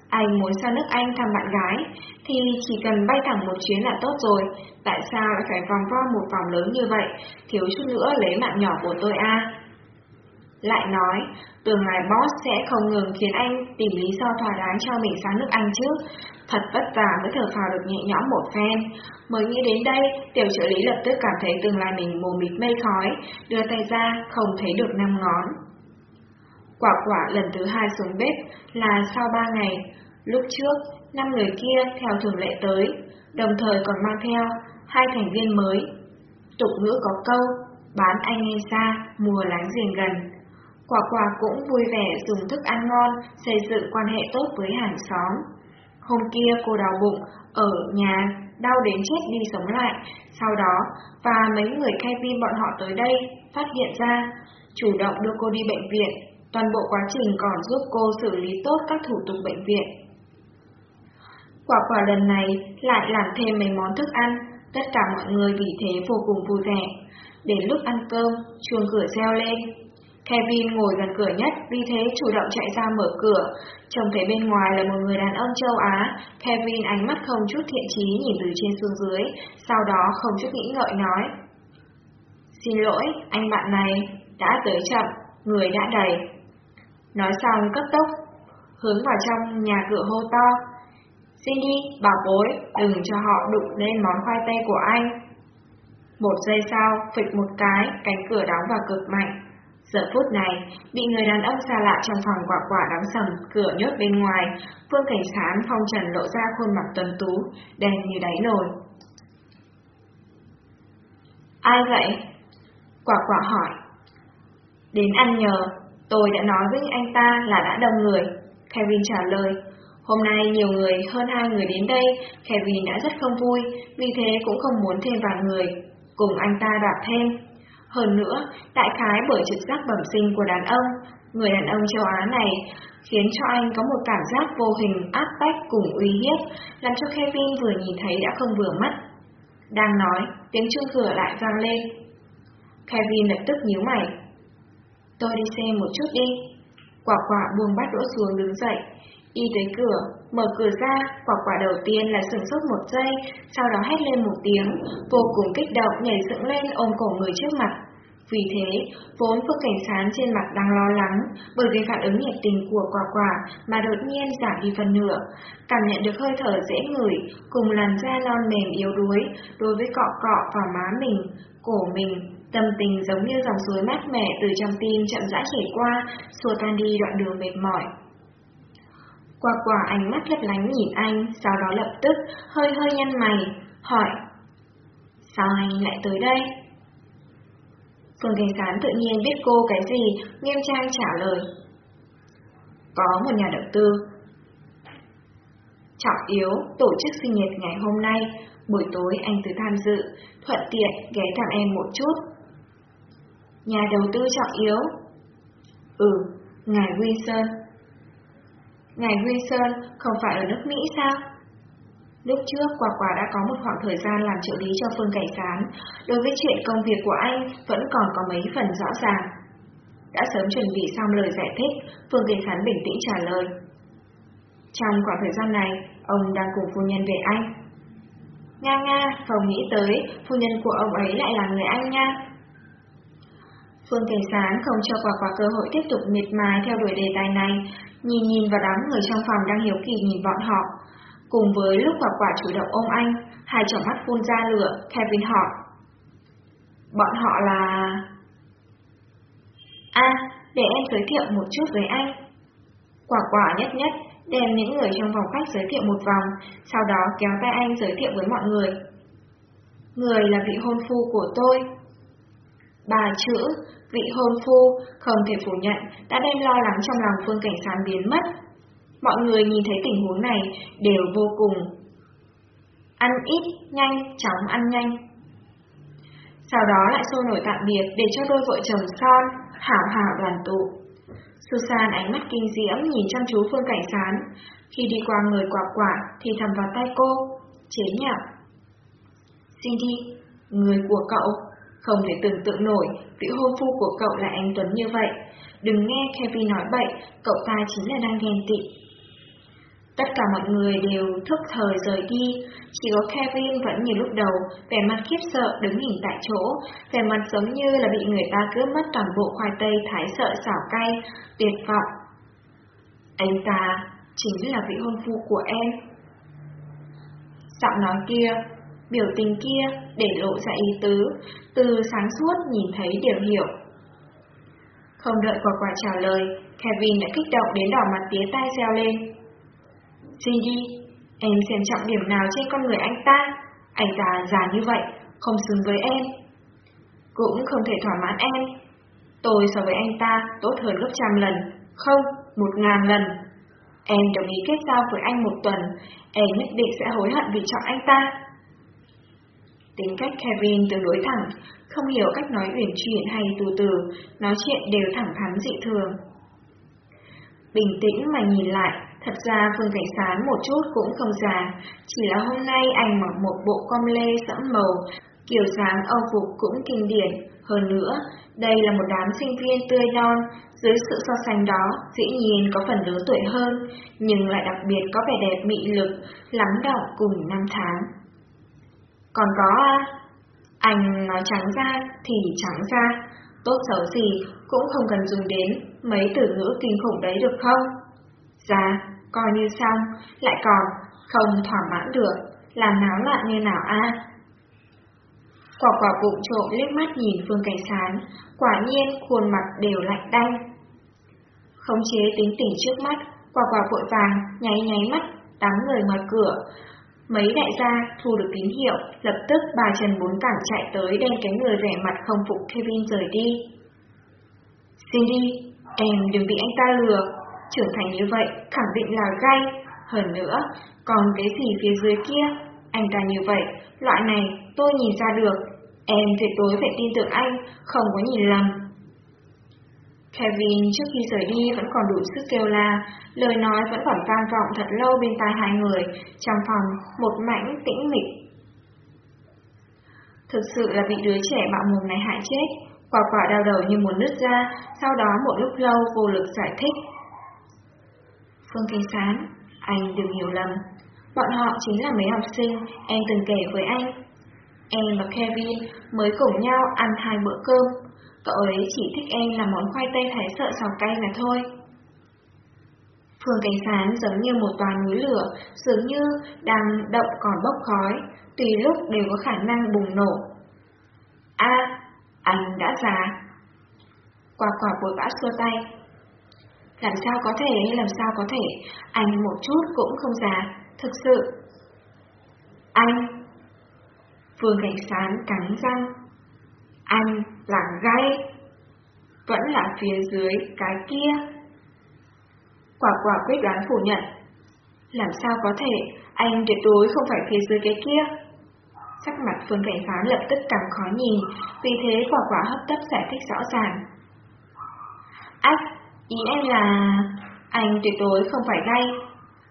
Anh muốn sang nước Anh thăm bạn gái, thì chỉ cần bay thẳng một chuyến là tốt rồi, tại sao lại phải vòng vo một vòng lớn như vậy, thiếu chút nữa lấy mạng nhỏ của tôi a Lại nói, tưởng lai boss sẽ không ngừng khiến anh tìm lý do thỏa đáng cho mình sang nước Anh chứ. Thật vất vả mới thở phào được nhẹ nhõm một phen. Mới nghĩ đến đây, tiểu trợ lý lập tức cảm thấy tương lai mình mù mịt mây khói, đưa tay ra không thấy được năm ngón. Quả quả lần thứ hai xuống bếp là sau ba ngày. Lúc trước, năm người kia theo thường lệ tới, đồng thời còn mang theo hai thành viên mới. Tục ngữ có câu, bán anh em xa, mùa láng giềng gần. Quả quả cũng vui vẻ dùng thức ăn ngon, xây dựng quan hệ tốt với hàng xóm. Hôm kia cô đau bụng, ở nhà, đau đến chết đi sống lại. Sau đó, và mấy người Kevin bọn họ tới đây, phát hiện ra, chủ động đưa cô đi bệnh viện. Toàn bộ quá trình còn giúp cô xử lý tốt các thủ tục bệnh viện. Quả quả lần này lại làm thêm mấy món thức ăn, tất cả mọi người vì thế vô cùng vui vẻ. Đến lúc ăn cơm, chuông cửa reo lên. Kevin ngồi gần cửa nhất, vì thế chủ động chạy ra mở cửa. Trông thấy bên ngoài là một người đàn ông châu Á, Kevin ánh mắt không chút thiện chí nhìn từ trên xuống dưới, sau đó không chút nghĩ ngợi nói. Xin lỗi, anh bạn này, đã tới chậm, người đã đầy. Nói xong cấp tốc, hướng vào trong nhà cửa hô to. Xin đi, bảo bối, đừng cho họ đụng lên món khoai tây của anh. Một giây sau, phịch một cái, cánh cửa đóng vào cực mạnh. Giờ phút này, bị người đàn ông xa lạ trong phòng quả quả đóng sầm, cửa nhốt bên ngoài, Phương Cảnh Sán phong trần lộ ra khuôn mặt tuần tú, đen như đáy nồi. Ai vậy? Quả quả hỏi. Đến ăn nhờ, Tôi đã nói với anh ta là đã đông người. Kevin trả lời. Hôm nay nhiều người hơn hai người đến đây, Kevin đã rất không vui, vì thế cũng không muốn thêm vài người. Cùng anh ta đoạt thêm. Hơn nữa, đại khái bởi trực giác bẩm sinh của đàn ông, người đàn ông châu Á này khiến cho anh có một cảm giác vô hình áp bách cùng uy hiếp, làm cho Kevin vừa nhìn thấy đã không vừa mắt. Đang nói, tiếng chuông cửa lại vang lên. Kevin lập tức nhíu mày. Tôi đi xem một chút đi. Quả quả buông bát đũa xuống đứng dậy, y tới cửa, mở cửa ra, quả quả đầu tiên là sừng sốt một giây, sau đó hét lên một tiếng, vô cùng kích động nhảy dựng lên ôm cổ người trước mặt. Vì thế, vốn Phương Cảnh Sán trên mặt đang lo lắng bởi vì phản ứng nhiệt tình của quả quả mà đột nhiên giảm đi phần nửa. Cảm nhận được hơi thở dễ ngửi cùng làn da non mềm yếu đuối đối với cọ cọ vào má mình, cổ mình, tâm tình giống như dòng suối mát mẻ từ trong tim chậm rãi chảy qua, xua tan đi đoạn đường mệt mỏi. Quả quả ánh mắt lấp lánh nhìn anh, sau đó lập tức hơi hơi nhăn mày, hỏi Sao anh lại tới đây? Phương Cảnh Sán tự nhiên biết cô cái gì, nghiêm trang trả lời. Có một nhà đầu tư. Trọng yếu tổ chức sinh nhật ngày hôm nay, buổi tối anh tới tham dự, thuận tiện ghé thăm em một chút. Nhà đầu tư trọng yếu? Ừ, ngài Wilson. Ngài Wilson không phải ở nước Mỹ sao? Lúc trước, Quả Quả đã có một khoảng thời gian làm trợ lý cho Phương Cảnh Sán, đối với chuyện công việc của anh vẫn còn có mấy phần rõ ràng. Đã sớm chuẩn bị xong lời giải thích, Phương Cảnh Sán bình tĩnh trả lời. Trong khoảng thời gian này, ông đang cùng phu nhân về anh. Nga nga, phòng nghĩ tới, phu nhân của ông ấy lại là người anh nha. Phương Cảnh Sán không cho quả quả cơ hội tiếp tục miệt mài theo đuổi đề tài này, nhìn nhìn vào đám người trong phòng đang hiếu kỳ nhìn bọn họ, Cùng với lúc quả quả chủ động ôm anh, hai tròng mắt phun ra lửa, Kevin hỏi. Bọn họ là... À, để em giới thiệu một chút với anh. Quả quả nhất nhất đem những người trong vòng khách giới thiệu một vòng, sau đó kéo tay anh giới thiệu với mọi người. Người là vị hôn phu của tôi. Bà chữ, vị hôn phu, không thể phủ nhận, đã đem lo lắng trong lòng phương cảnh sán biến mất. Mọi người nhìn thấy tình huống này đều vô cùng. Ăn ít, nhanh, chóng ăn nhanh. Sau đó lại xô nổi tạm biệt để cho đôi vợ chồng son, hảo hảo đoàn tụ. Susan ánh mắt kinh diễm nhìn chăm chú Phương Cảnh Sán. Khi đi qua người quả quả thì thầm vào tay cô, chế nhạo. Cindy, người của cậu, không thể tưởng tượng nổi vị hôn phu của cậu là anh Tuấn như vậy. Đừng nghe Kevin nói bậy, cậu ta chính là đang ghen tị. Tất cả mọi người đều thức thời rời đi, chỉ có Kevin vẫn như lúc đầu, vẻ mặt khiếp sợ đứng hình tại chỗ, vẻ mặt giống như là bị người ta cướp mất toàn bộ khoai tây thái sợ xảo cay, tuyệt vọng. Anh ta chính là vị hôn phu của em. Giọng nói kia, biểu tình kia để lộ ra ý tứ, từ sáng suốt nhìn thấy đều hiểu. Không đợi quả quả trả lời, Kevin đã kích động đến đỏ mặt tía tai reo lên. Cindy, em xem trọng điểm nào trên con người anh ta? Anh ta già như vậy, không xứng với em. Cũng không thể thỏa mãn em. Tôi so với anh ta tốt hơn gấp trăm lần, không, một ngàn lần. Em đồng ý kết giao với anh một tuần, em nhất định sẽ hối hận vì chọn anh ta. Tính cách Kevin tương đối thẳng, không hiểu cách nói uyển chuyển hay từ từ, nói chuyện đều thẳng thắn dị thường. Bình tĩnh mà nhìn lại, Thật ra Phương Cảnh Sán một chút cũng không già, chỉ là hôm nay anh mặc một bộ com lê sẫm màu, kiểu dáng âu phục cũng kinh điển. Hơn nữa, đây là một đám sinh viên tươi non, dưới sự so sánh đó, dĩ nhiên có phần lớn tuổi hơn, nhưng lại đặc biệt có vẻ đẹp mị lực, lắng đọng cùng năm tháng. Còn có? Anh nói trắng ra thì trắng ra, tốt xấu gì cũng không cần dùng đến mấy từ ngữ kinh khủng đấy được không? Dạ, coi như xong, lại còn không thỏa mãn được, làm náo loạn như nào a? Quả quả bụng trộm liếc mắt nhìn Phương Cảnh Sán, quả nhiên khuôn mặt đều lạnh đanh. Khống chế tính tỉnh trước mắt, quả quả vội vàng, nháy nháy mắt, đám người ngoài cửa. Mấy đại gia thu được tín hiệu, lập tức bà Trần bốn cẳng chạy tới đem cái người vẻ mặt không phục Kevin rời đi. Cindy, Em đừng bị anh ta lừa, trưởng thành như vậy khẳng định là gay. Hơn nữa, còn cái gì phía dưới kia, anh ta như vậy, loại này tôi nhìn ra được. Em tuyệt đối phải tin tưởng anh, không có nhìn lầm. Kevin trước khi rời đi vẫn còn đủ sức kêu la, lời nói vẫn còn vang vọng thật lâu bên tai hai người, trong phòng một mảnh tĩnh mịch. Thực sự là bị đứa trẻ bạo mồm này hại chết, quả quả đau đầu như muốn nứt ra, sau đó một lúc lâu vô lực giải thích. Phương Kinh Sán, anh đừng hiểu lầm, bọn họ chính là mấy học sinh em từng kể với anh. Em và Kevin mới cùng nhau ăn hai bữa cơm, Cậu ấy chỉ thích em là món khoai tây thái sợ xào cay mà thôi. phường cảnh sán giống như một tòa núi lửa, dường như đang động còn bốc khói, tùy lúc đều có khả năng bùng nổ. A, anh đã già. Quả quả vội vã xua tay. Làm sao có thể, làm sao có thể, anh một chút cũng không già, thực sự. Anh. phường cảnh sán cắn răng. Anh làm gay, vẫn là phía dưới cái kia. Quả quả quyết đoán phủ nhận. Làm sao có thể, anh tuyệt đối không phải phía dưới cái kia. Sắc mặt Phương Cảnh Phán lập tức càng khó nhìn, vì thế quả quả hấp tấp giải thích rõ ràng. Ách, ý em là... Anh tuyệt đối không phải gay.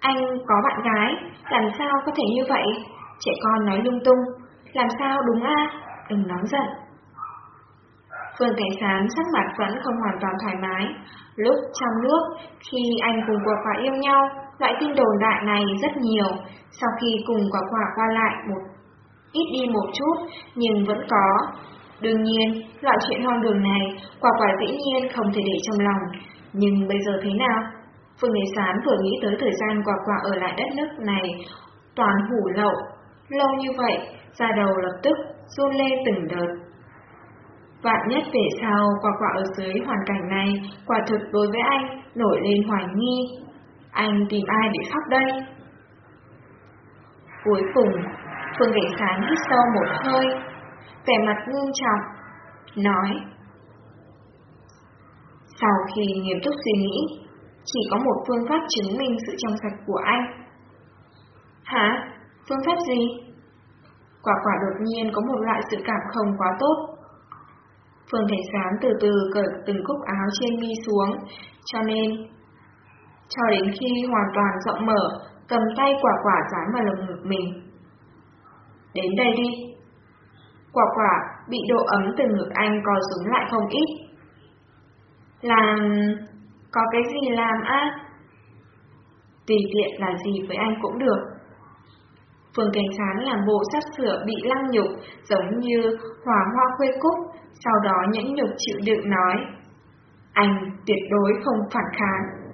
Anh có bạn gái, làm sao có thể như vậy? Trẻ con nói lung tung, làm sao đúng a? Đừng nóng giận. Phương Cảnh Sán sắc mặt vẫn không hoàn toàn thoải mái. Lúc trong nước, khi anh cùng quả quả yêu nhau, loại tin đồn đại này rất nhiều. Sau khi cùng quả quả qua lại một ít đi một chút, nhưng vẫn có. Đương nhiên, loại chuyện hoang đường này, quả quả dĩ nhiên không thể để trong lòng. Nhưng bây giờ thế nào? Phương Cảnh Sán vừa nghĩ tới thời gian quả quả ở lại đất nước này, toàn hủ lậu. Lâu như vậy, ra đầu lập tức run lên từng đợt. Vạn nhất về sau, quả quả ở dưới hoàn cảnh này, quả thực đối với anh nổi lên hoài nghi. Anh tìm ai để khóc đây? Cuối cùng, Phương Cảnh Sáng hít sâu một hơi, vẻ mặt ngưng trọng, nói. Sau khi nghiêm túc suy nghĩ, chỉ có một phương pháp chứng minh sự trong sạch của anh. Hả? Phương pháp gì? Quả quả đột nhiên có một loại sự cảm không quá tốt. Phương Cảnh Sán từ từ cởi từng cúc áo trên mi xuống, cho nên cho đến khi hoàn toàn rộng mở, cầm tay quả quả dán vào lồng ngực mình. Đến đây đi. Quả quả bị độ ấm từ ngực anh co rúm lại không ít. Làm... có cái gì làm á? Tùy tiện là gì với anh cũng được. Phương Cảnh Sán làm bộ sắp sửa bị lăng nhục, giống như hòa hoa khuê cúc, sau đó nhẫn nhục chịu đựng nói, anh tuyệt đối không phản kháng.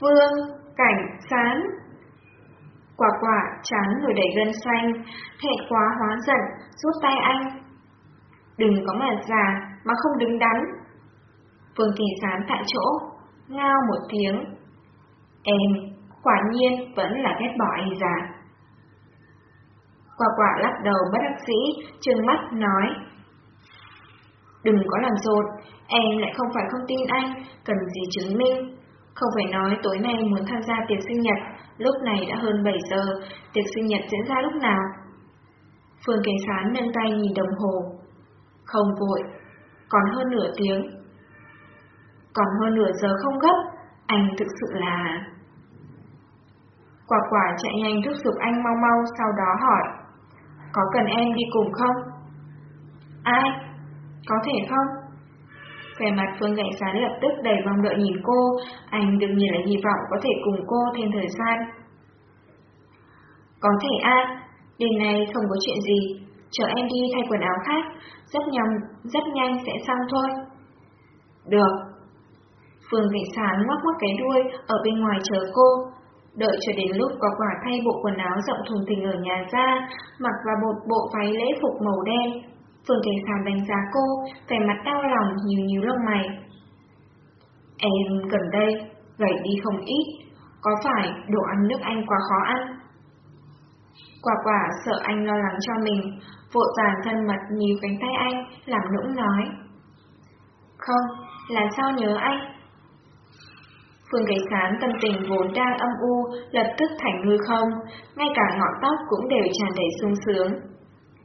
Phương cảnh, sán. Quả quả chán nổi đầy gân xanh, thẹn quá hóa giận, rút tay anh. Đừng có mà già, mà không đứng đắn. Phương kỳ sán tại chỗ, ngao một tiếng. Em, quả nhiên vẫn là ghét bỏ anh già. Quả quả lắc đầu bất đắc dĩ, trừng mắt nói. Đừng có làm rột, em lại không phải không tin anh, cần gì chứng minh. Không phải nói tối nay muốn tham gia tiệc sinh nhật, lúc này đã hơn 7 giờ, tiệc sinh nhật diễn ra lúc nào? Phương Cảnh Sán nâng tay nhìn đồng hồ. Không vội, còn hơn nửa tiếng. Còn hơn nửa giờ không gấp, anh thực sự là... Quả quả chạy nhanh thúc giục anh mau mau sau đó hỏi. Có cần em đi cùng không? Ai? Có thể không? Vẻ mặt Phương Cảnh Sán lập tức đầy mong đợi nhìn cô, anh đương nhiên là hy vọng có thể cùng cô thêm thời gian. Có thể a, đêm nay không có chuyện gì, chờ em đi thay quần áo khác, rất nhanh, rất nhanh sẽ xong thôi. Được. Phương Cảnh Sán ngoắc ngoắc cái đuôi ở bên ngoài chờ cô, Đợi cho đến lúc có quả thay bộ quần áo rộng thùng thình ở nhà ra, mặc vào một bộ váy lễ phục màu đen. Phương Cảnh Sàn đánh giá cô, vẻ mặt đau lòng nhiều nhiều lông mày. Em gần đây, gầy đi không ít, có phải đồ ăn nước anh quá khó ăn? Quả quả sợ anh lo lắng cho mình, vội vàng thân mật nhiều cánh tay anh, làm nũng nói. Không, là sao nhớ anh? Phương Cảnh Sán tâm tình vốn đang âm u, lập tức thành hư không, ngay cả ngọn tóc cũng đều tràn đầy sung sướng.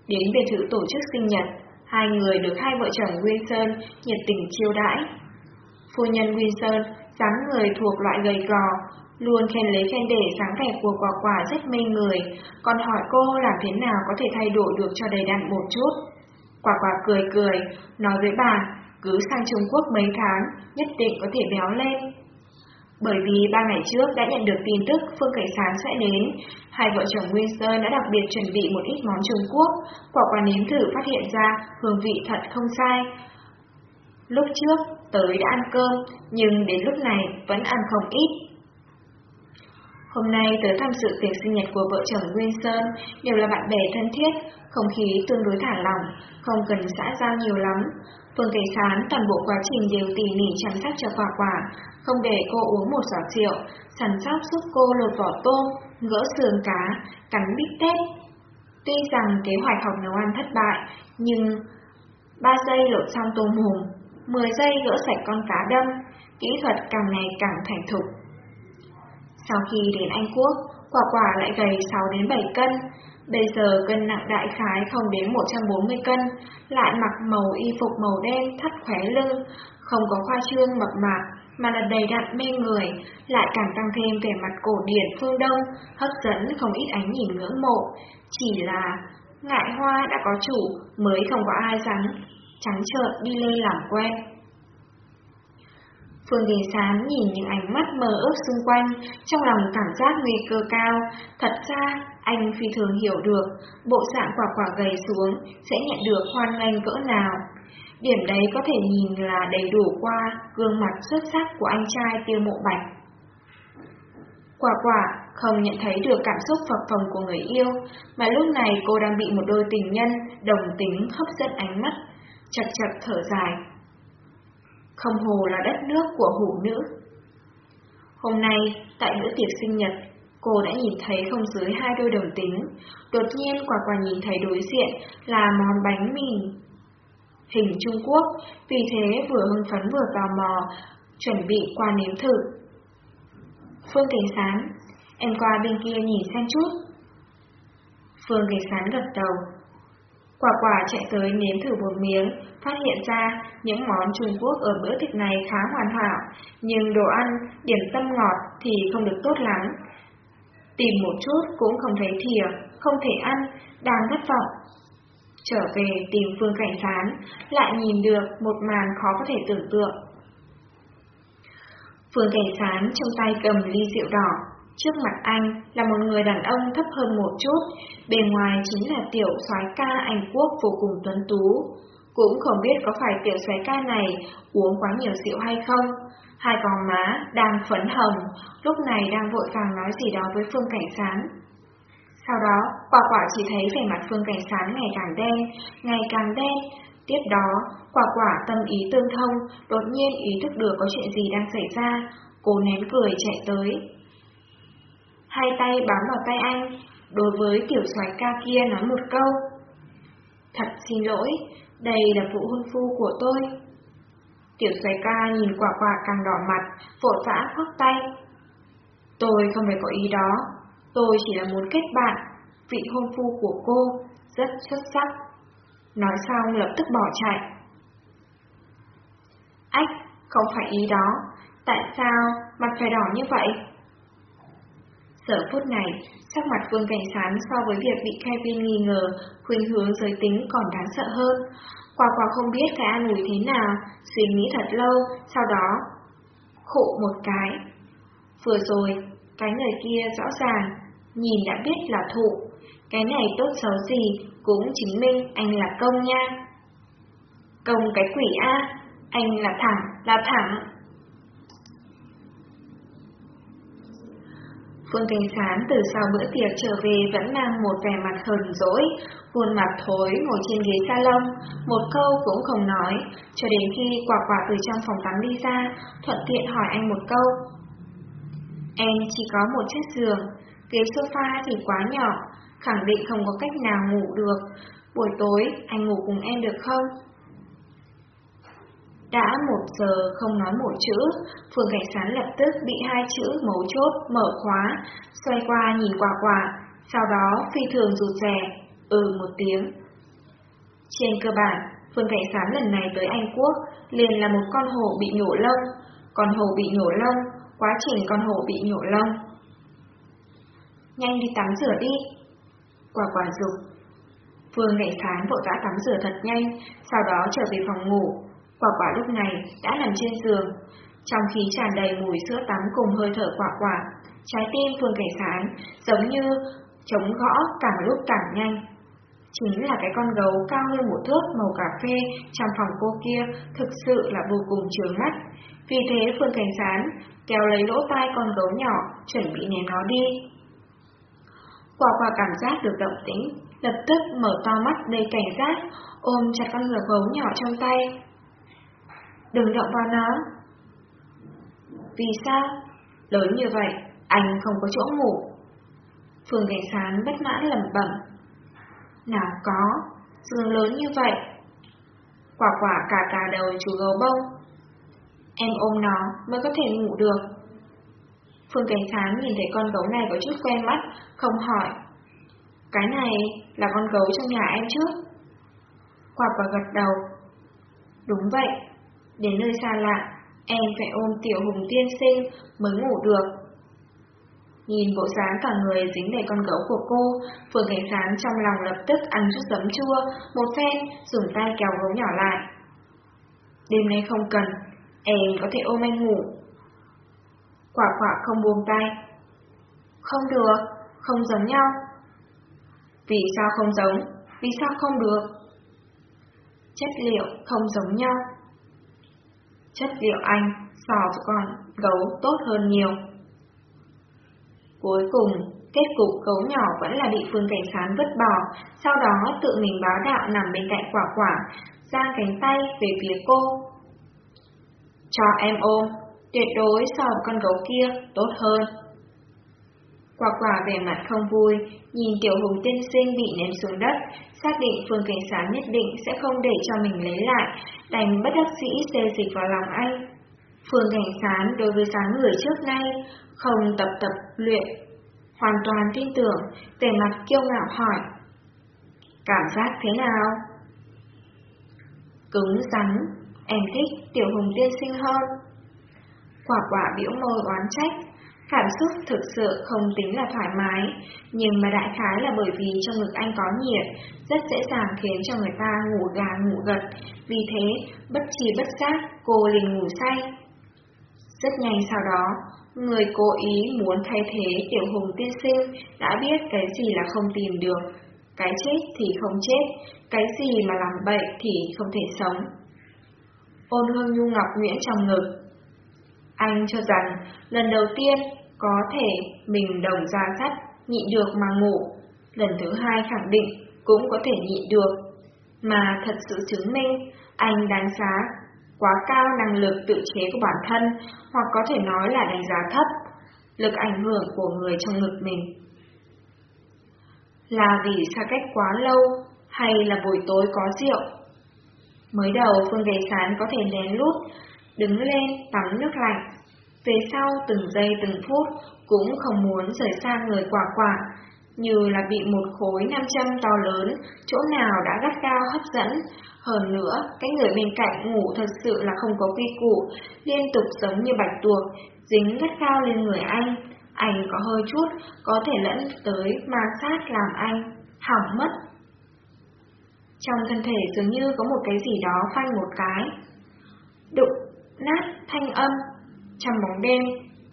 Đến biệt thự tổ chức sinh nhật, hai người được hai vợ chồng Winson nhiệt tình chiêu đãi. Phu nhân Winson, dáng người thuộc loại gầy gò, luôn khen lấy khen để dáng vẻ của quả quả rất mê người, còn hỏi cô làm thế nào có thể thay đổi được cho đầy đặn một chút. Quả quả cười cười, nói với bà, cứ sang Trung Quốc mấy tháng, nhất định có thể béo lên. Bởi vì ba ngày trước đã nhận được tin tức Phương Cảnh Sáng sẽ đến, hai vợ chồng Winston đã đặc biệt chuẩn bị một ít món Trung Quốc, quả quả nếm thử phát hiện ra hương vị thật không sai. Lúc trước, tới đã ăn cơm, nhưng đến lúc này vẫn ăn không ít. Hôm nay tới tham dự tiệc sinh nhật của vợ chồng Winston đều là bạn bè thân thiết, không khí tương đối thả lỏng, không cần xã giao nhiều lắm. Phương Thế Sán toàn bộ quá trình đều tỉ mỉ chăm sóc cho quả quả, không để cô uống một giọt rượu, sẵn sóc giúp cô lột vỏ tôm, gỡ xương cá, cắn bít tết. Tuy rằng kế hoạch học nấu ăn thất bại, nhưng 3 giây lột xong tôm hùm, 10 giây gỡ sạch con cá đâm, kỹ thuật càng ngày càng thành thục. Sau khi đến Anh Quốc, quả quả lại gầy 6 đến 7 cân. Bây giờ cân nặng đại khái không đến 140 cân, lại mặc màu y phục màu đen thắt khóe lưng, không có khoa trương mập mạp mà là đầy đặn mê người, lại càng tăng thêm vẻ mặt cổ điển phương Đông, hấp dẫn không ít ánh nhìn ngưỡng mộ. Chỉ là ngại hoa đã có chủ mới không có ai dám trắng trợn đi lên làm quen. Phương Đình Sán nhìn những ánh mắt mơ ước xung quanh, trong lòng cảm giác nguy cơ cao. Thật ra, anh phi thường hiểu được, bộ dạng quả quả gầy xuống sẽ nhận được hoan nghênh cỡ nào. Điểm đấy có thể nhìn là đầy đủ qua gương mặt xuất sắc của anh trai tiêu mộ bạch. Quả quả không nhận thấy được cảm xúc phập phồng của người yêu, mà lúc này cô đang bị một đôi tình nhân đồng tính hấp dẫn ánh mắt, chật chật thở dài, không hồ là đất nước của hủ nữ. Hôm nay, tại bữa tiệc sinh nhật, cô đã nhìn thấy không dưới hai đôi đồng tính, đột nhiên quả quả nhìn thấy đối diện là món bánh mì hình Trung Quốc, vì thế vừa hưng phấn vừa tò mò, chuẩn bị qua nếm thử. Phương Cảnh Sán, em qua bên kia nhìn xem chút. Phương Cảnh Sán gật đầu, Quả quả chạy tới nếm thử một miếng, phát hiện ra những món Trung Quốc ở bữa tiệc này khá hoàn hảo, nhưng đồ ăn, điểm tâm ngọt thì không được tốt lắm. Tìm một chút cũng không thấy thìa, không thể ăn, đang thất vọng. Trở về tìm phương cảnh sán, lại nhìn được một màn khó có thể tưởng tượng. Phương cảnh sán trong tay cầm ly rượu đỏ, Trước mặt anh là một người đàn ông thấp hơn một chút, bề ngoài chính là tiểu soái ca Anh Quốc vô cùng tuấn tú. Cũng không biết có phải tiểu soái ca này uống quá nhiều rượu hay không. Hai gò má đang phấn hồng, lúc này đang vội vàng nói gì đó với Phương Cảnh Sán. Sau đó, quả quả chỉ thấy vẻ mặt Phương Cảnh Sán ngày càng đen, ngày càng đen. Tiếp đó, quả quả tâm ý tương thông, đột nhiên ý thức được có chuyện gì đang xảy ra. Cô nén cười chạy tới, hai tay bám vào tay anh, đối với tiểu soái ca kia nói một câu. Thật xin lỗi, đây là vụ hôn phu của tôi. Tiểu soái ca nhìn quả quả càng đỏ mặt, vội vã khoác tay. Tôi không phải có ý đó, tôi chỉ là muốn kết bạn, vị hôn phu của cô rất xuất sắc. Nói xong lập tức bỏ chạy. Ách, không phải ý đó, tại sao mặt phải đỏ như vậy? Giờ phút này, sắc mặt Vương Cảnh Sán so với việc bị Kevin nghi ngờ, khuynh hướng giới tính còn đáng sợ hơn. Quả quả không biết cái an ủi thế nào, suy nghĩ thật lâu, sau đó khụ một cái. Vừa rồi, cái người kia rõ ràng, nhìn đã biết là thụ. Cái này tốt xấu gì cũng chứng minh anh là công nha. Công cái quỷ A, anh là thẳng, là thẳng. Phương Thanh Sán từ sau bữa tiệc trở về vẫn mang một vẻ mặt hờn dỗi, khuôn mặt thối ngồi trên ghế salon, một câu cũng không nói, cho đến khi quả quả từ trong phòng tắm đi ra, thuận tiện hỏi anh một câu. Em chỉ có một chiếc giường, ghế sofa thì quá nhỏ, khẳng định không có cách nào ngủ được. Buổi tối anh ngủ cùng em được không? Đã một giờ không nói một chữ, phường Cảnh Sán lập tức bị hai chữ mấu chốt mở khóa, xoay qua nhìn quả quả, sau đó phi thường rụt rè, ừ một tiếng. Trên cơ bản, phường Cảnh Sán lần này tới Anh Quốc liền là một con hổ bị nhổ lông, con hổ bị nhổ lông, quá trình con hổ bị nhổ lông. Nhanh đi tắm rửa đi. Quả quả dục. Phương Cảnh Sán vội vã tắm rửa thật nhanh, sau đó trở về phòng ngủ. Quả quả lúc này đã nằm trên giường, trong khí tràn đầy mùi sữa tắm cùng hơi thở quả quả, trái tim Phương Cảnh Sán giống như chống gõ càng lúc càng nhanh. Chính là cái con gấu cao hơn một thước màu cà phê trong phòng cô kia thực sự là vô cùng trướng mắt. Vì thế Phương Cảnh Sán kéo lấy lỗ tai con gấu nhỏ, chuẩn bị ném nó đi. Quả quả cảm giác được động tĩnh, lập tức mở to mắt đầy cảnh giác, ôm chặt con ngựa gấu nhỏ trong tay. Đừng động vào nó. Vì sao? Lớn như vậy, anh không có chỗ ngủ. Phương Cảnh Sán bất mãn lẩm bẩm. Nào có, giường lớn như vậy. Quả quả cả cả đầu chú gấu bông. Em ôm nó mới có thể ngủ được. Phương Cảnh Sán nhìn thấy con gấu này có chút quen mắt, không hỏi. Cái này là con gấu trong nhà em trước. Quả quả gật đầu. Đúng vậy, đến nơi xa lạ, em phải ôm tiểu hùng tiên sinh mới ngủ được. Nhìn bộ dáng cả người dính đầy con gấu của cô, Phương Cảnh sáng trong lòng lập tức ăn chút giấm chua, một phen dùng tay kéo gấu nhỏ lại. Đêm nay không cần, em có thể ôm anh ngủ. Quả quả không buông tay. Không được, không giống nhau. Vì sao không giống? Vì sao không được? Chất liệu không giống nhau. Chất liệu anh so với con gấu tốt hơn nhiều. Cuối cùng, kết cục gấu nhỏ vẫn là bị Phương Cảnh Sán vứt bỏ, sau đó tự mình báo đạo nằm bên cạnh quả quả, giang cánh tay về phía cô. Cho em ôm, tuyệt đối so với con gấu kia tốt hơn. Quả quả vẻ mặt không vui, nhìn tiểu hùng tiên sinh bị ném xuống đất, xác định Phương Cảnh Sán nhất định sẽ không để cho mình lấy lại, đành bất đắc sĩ xê dịch vào lòng anh. Phương Cảnh Sán đối với dáng người trước nay không tập tập luyện, hoàn toàn tin tưởng, tề mặt kiêu ngạo hỏi. Cảm giác thế nào? Cứng rắn, em thích tiểu hùng tiên sinh hơn. Quả quả biểu môi oán trách, cảm xúc thực sự không tính là thoải mái, nhưng mà đại khái là bởi vì trong ngực anh có nhiệt, rất dễ dàng khiến cho người ta ngủ gà ngủ gật, vì thế bất trì bất giác cô liền ngủ say. Rất nhanh sau đó, người cố ý muốn thay thế tiểu hùng tiên sinh đã biết cái gì là không tìm được, cái chết thì không chết, cái gì mà làm bậy thì không thể sống. Ôn hương nhu ngọc nguyễn trong ngực. Anh cho rằng lần đầu tiên có thể mình đồng ra sắt nhịn được mà ngủ, lần thứ hai khẳng định cũng có thể nhịn được. Mà thật sự chứng minh anh đáng giá quá cao năng lực tự chế của bản thân, hoặc có thể nói là đánh giá thấp lực ảnh hưởng của người trong ngực mình. Là vì xa cách quá lâu, hay là buổi tối có rượu? Mới đầu Phương Ghế Sán có thể lén lút, đứng lên tắm nước lạnh. Về sau từng giây từng phút cũng không muốn rời xa người quả quả, như là bị một khối nam châm to lớn, chỗ nào đã gắt cao hấp dẫn, hơn nữa, cái người bên cạnh ngủ thật sự là không có quy củ, liên tục giống như bạch tuộc, dính gắt cao lên người anh. Anh có hơi chút, có thể lẫn tới ma sát làm anh, hỏng mất. Trong thân thể dường như có một cái gì đó phanh một cái. Đụng, nát, thanh âm. Trong bóng đêm,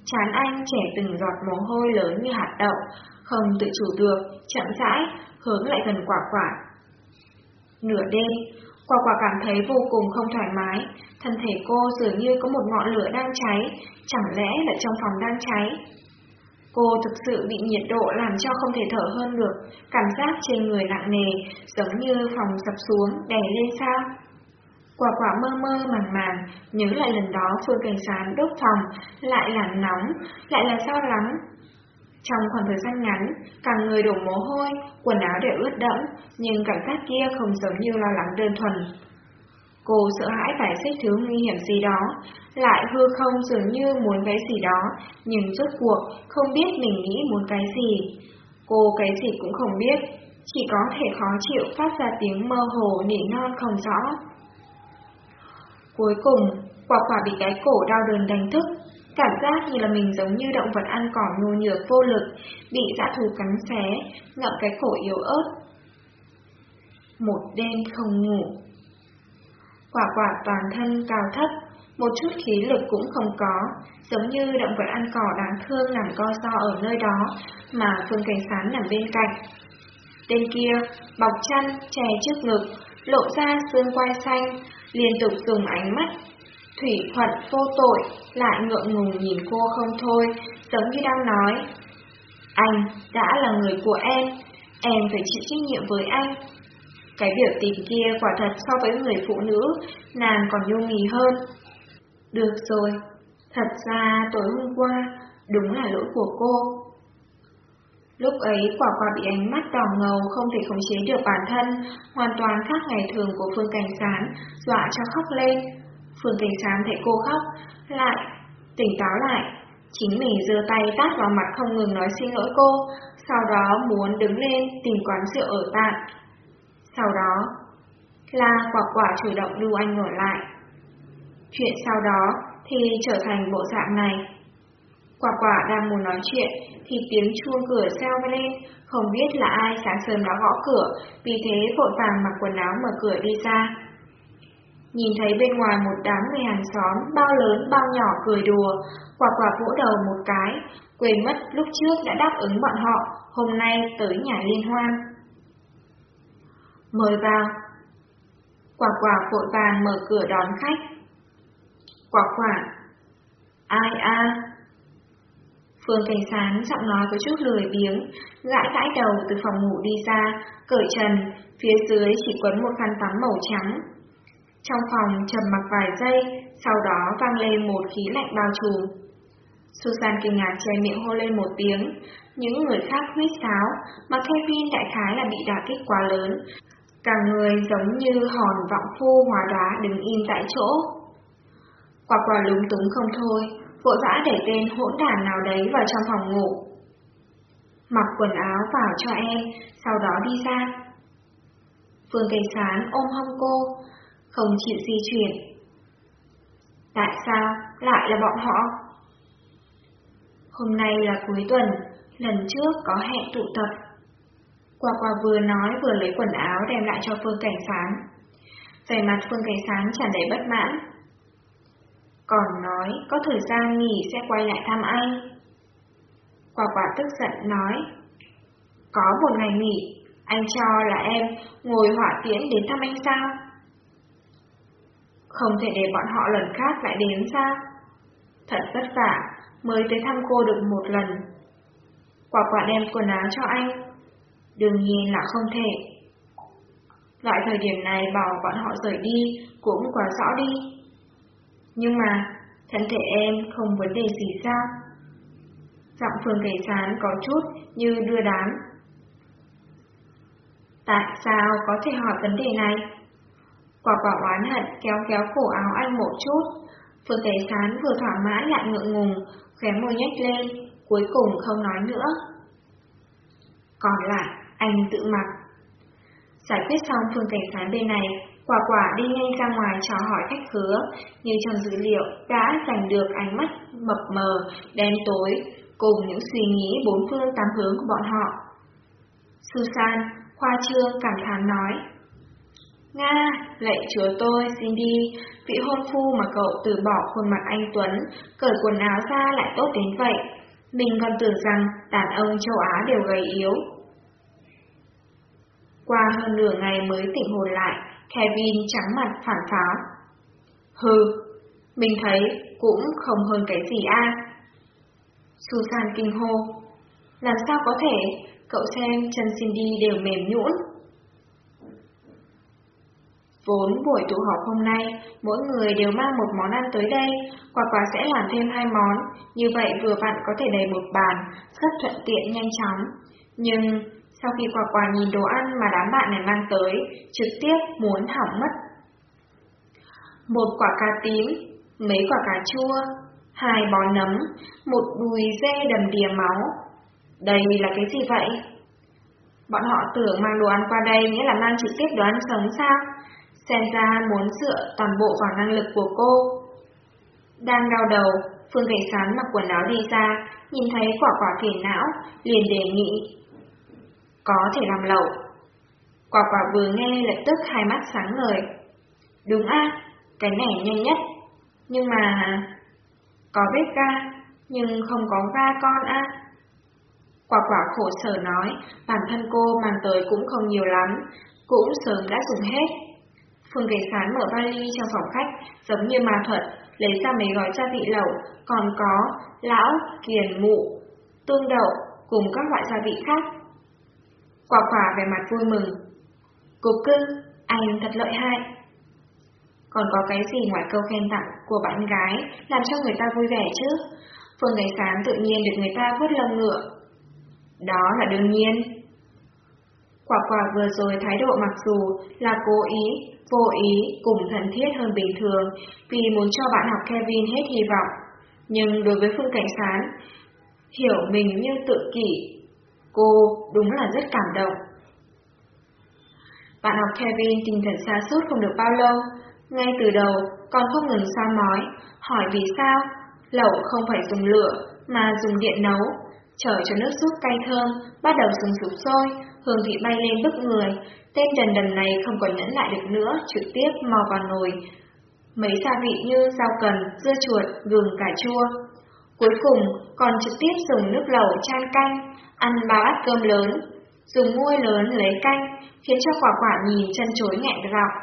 chán anh trẻ từng giọt mồ hôi lớn như hạt đậu, không tự chủ được, chậm rãi, hướng lại gần quả quả. Nửa đêm, Quả quả cảm thấy vô cùng không thoải mái, thân thể cô dường như có một ngọn lửa đang cháy, chẳng lẽ là trong phòng đang cháy. Cô thực sự bị nhiệt độ làm cho không thể thở hơn được, cảm giác trên người nặng nề, giống như phòng sập xuống, đè lên sao. Quả quả mơ mơ màng màng, nhớ lại lần đó Phương Cảnh Sán đốt phòng, lại là nóng, lại là sao lắm, trong khoảng thời gian ngắn, cả người đổ mồ hôi, quần áo đều ướt đẫm, nhưng cảm giác kia không giống như lo lắng đơn thuần. Cô sợ hãi phải xích thứ nguy hiểm gì đó, lại hư không dường như muốn cái gì đó, nhưng rốt cuộc không biết mình nghĩ muốn cái gì. Cô cái gì cũng không biết, chỉ có thể khó chịu phát ra tiếng mơ hồ nỉ non không rõ. Cuối cùng, quả quả bị cái cổ đau đớn đánh thức, cảm giác như là mình giống như động vật ăn cỏ nhu nhược vô lực, bị dã thú cắn xé, ngậm cái cổ yếu ớt. Một đêm không ngủ. Quả quả toàn thân cao thấp, một chút khí lực cũng không có, giống như động vật ăn cỏ đáng thương nằm co so ở nơi đó, mà Phương Cảnh Sán nằm bên cạnh. Tên kia, bọc chăn, che trước ngực, lộ ra xương quai xanh, liên tục dùng ánh mắt. Thủy Thuận vô tội, lại ngượng ngùng nhìn cô không thôi, giống như đang nói. Anh đã là người của em, em phải chịu trách nhiệm với anh. Cái biểu tình kia quả thật so với người phụ nữ, nàng còn nhu mì hơn. Được rồi, thật ra tối hôm qua, đúng là lỗi của cô. Lúc ấy quả quả bị ánh mắt đỏ ngầu không thể khống chế được bản thân, hoàn toàn khác ngày thường của Phương Cảnh Sán, dọa cho khóc lên. Phương Cảnh Sán thấy cô khóc, lại, tỉnh táo lại. Chính mình giơ tay tát vào mặt không ngừng nói xin lỗi cô, sau đó muốn đứng lên tìm quán rượu ở tạm. Sau đó, là quả quả chủ động lưu anh ngồi lại. Chuyện sau đó thì trở thành bộ dạng này. Quả quả đang muốn nói chuyện thì tiếng chuông cửa reo lên, không biết là ai sáng sớm đã gõ cửa, vì thế vội vàng mặc quần áo mở cửa đi ra. Nhìn thấy bên ngoài một đám người hàng xóm, bao lớn bao nhỏ cười đùa, quả quả vỗ đầu một cái, quên mất lúc trước đã đáp ứng bọn họ, hôm nay tới nhà liên hoan. Mời vào. Quả quả vội vàng mở cửa đón khách. Quả quả. Ai a? Phương Cảnh Sán giọng nói có chút lười biếng, gãi gãi đầu từ phòng ngủ đi ra, cởi trần, phía dưới chỉ quấn một khăn tắm màu trắng. Trong phòng trầm mặc vài giây, sau đó vang lên một khí lạnh bao trùm. Susan kinh ngạc che miệng hô lên một tiếng, những người khác huyết sáo, mà Kevin đại khái là bị đả kích quá lớn. Cả người giống như hòn vọng phu hóa đá đứng im tại chỗ. Quả quả lúng túng không thôi, vội vã để tên hỗn đản nào đấy vào trong phòng ngủ. Mặc quần áo vào cho em, sau đó đi ra. Phương Cây Sán ôm hông cô, không chịu di chuyển. Tại sao lại là bọn họ? Hôm nay là cuối tuần, lần trước có hẹn tụ tập. Quả quả vừa nói vừa lấy quần áo đem lại cho Phương Cảnh Sáng, Về mặt Phương Cảnh Sáng tràn đầy bất mãn, còn nói có thời gian nghỉ sẽ quay lại thăm anh. Quả quả tức giận nói, có một ngày nghỉ, anh cho là em ngồi họa tiễn đến thăm anh sao? Không thể để bọn họ lần khác lại đến sao? Thật vất vả mới tới thăm cô được một lần. Quả quả đem quần áo cho anh, đương nhiên là không thể. Loại thời điểm này bảo bọn họ rời đi cũng quá rõ đi. Nhưng mà, thân thể em không vấn đề gì sao? Giọng Phương Cảnh Sán có chút như đưa đám. Tại sao có thể hỏi vấn đề này? Quả quả oán hận kéo kéo cổ áo anh một chút. Phương Cảnh Sán vừa thỏa mãn lại ngượng ngùng, khóe môi nhếch lên, cuối cùng không nói nữa. Còn lại, anh tự mặc. Giải quyết xong Phương Cảnh Sán bên này, Quả quả đi ngay ra ngoài chào hỏi khách khứa, như trong dữ liệu đã giành được ánh mắt mập mờ, đen tối, cùng những suy nghĩ bốn phương tám hướng của bọn họ. Susan, khoa trương cảm thán nói. Nga, lệ chúa tôi, xin đi, vị hôn phu mà cậu từ bỏ khuôn mặt anh Tuấn, cởi quần áo ra lại tốt đến vậy. Mình còn tưởng rằng đàn ông châu Á đều gầy yếu. Qua hơn nửa ngày mới tỉnh hồn lại, Kevin trắng mặt phản pháo. Hừ, mình thấy cũng không hơn cái gì a. Susan kinh hô. Làm sao có thể, cậu xem chân Cindy đều mềm nhũn. Vốn buổi tụ họp hôm nay, mỗi người đều mang một món ăn tới đây, quả quả sẽ làm thêm hai món, như vậy vừa vặn có thể đầy một bàn, rất thuận tiện nhanh chóng. Nhưng sau khi quả quả nhìn đồ ăn mà đám bạn này mang tới, trực tiếp muốn hỏng mất. một quả cà tím, mấy quả cà chua, hai bó nấm, một đùi dê đầm đìa máu. Đây là cái gì vậy? Bọn họ tưởng mang đồ ăn qua đây nghĩa là mang trực tiếp đồ ăn sống sao? Xem ra muốn dựa toàn bộ vào năng lực của cô. Đang đau đầu, Phương Cảnh Sán mặc quần áo đi ra, nhìn thấy quả quả thể não, liền đề nghị. Có thể làm lẩu. Quả quả vừa nghe lập tức hai mắt sáng ngời. Đúng a, cái này nhanh nhất. Nhưng mà... Có bếp ga, nhưng không có ga con a. Quả quả khổ sở nói, bản thân cô mang tới cũng không nhiều lắm, cũng sớm đã dùng hết. Phương Kế Sán mở vali trong phòng khách, giống như ma thuật, lấy ra mấy gói gia vị lẩu, còn có lão, kiền mụ, tương đậu cùng các loại gia vị khác. Quả quả về mặt vui mừng. Cục cưng, anh thật lợi hại. Còn có cái gì ngoài câu khen tặng của bạn gái làm cho người ta vui vẻ chứ? Phương Ngày Sáng tự nhiên được người ta vuốt lông ngựa. Đó là đương nhiên. Quả quả vừa rồi thái độ mặc dù là cố ý, vô ý cùng thân thiết hơn bình thường vì muốn cho bạn học Kevin hết hy vọng. Nhưng đối với Phương Cảnh Sán, hiểu mình như tự kỷ, cô đúng là rất cảm động. Bạn học Kevin tinh thần xa suốt không được bao lâu, ngay từ đầu còn không ngừng soi mói, hỏi vì sao lẩu không phải dùng lửa mà dùng điện nấu, chờ cho nước súp cay thơm, bắt đầu sùng sục sôi, hương vị bay lên bức người, tên đần đần này không còn nhẫn lại được nữa, trực tiếp mò vào nồi. Mấy gia vị như rau cần, dưa chuột, gừng, cà chua. Cuối cùng còn trực tiếp dùng nước lẩu chan canh, ăn ba bát cơm lớn, dùng muôi lớn lấy canh, khiến cho quả quả nhìn chân chối nghẹn gọng.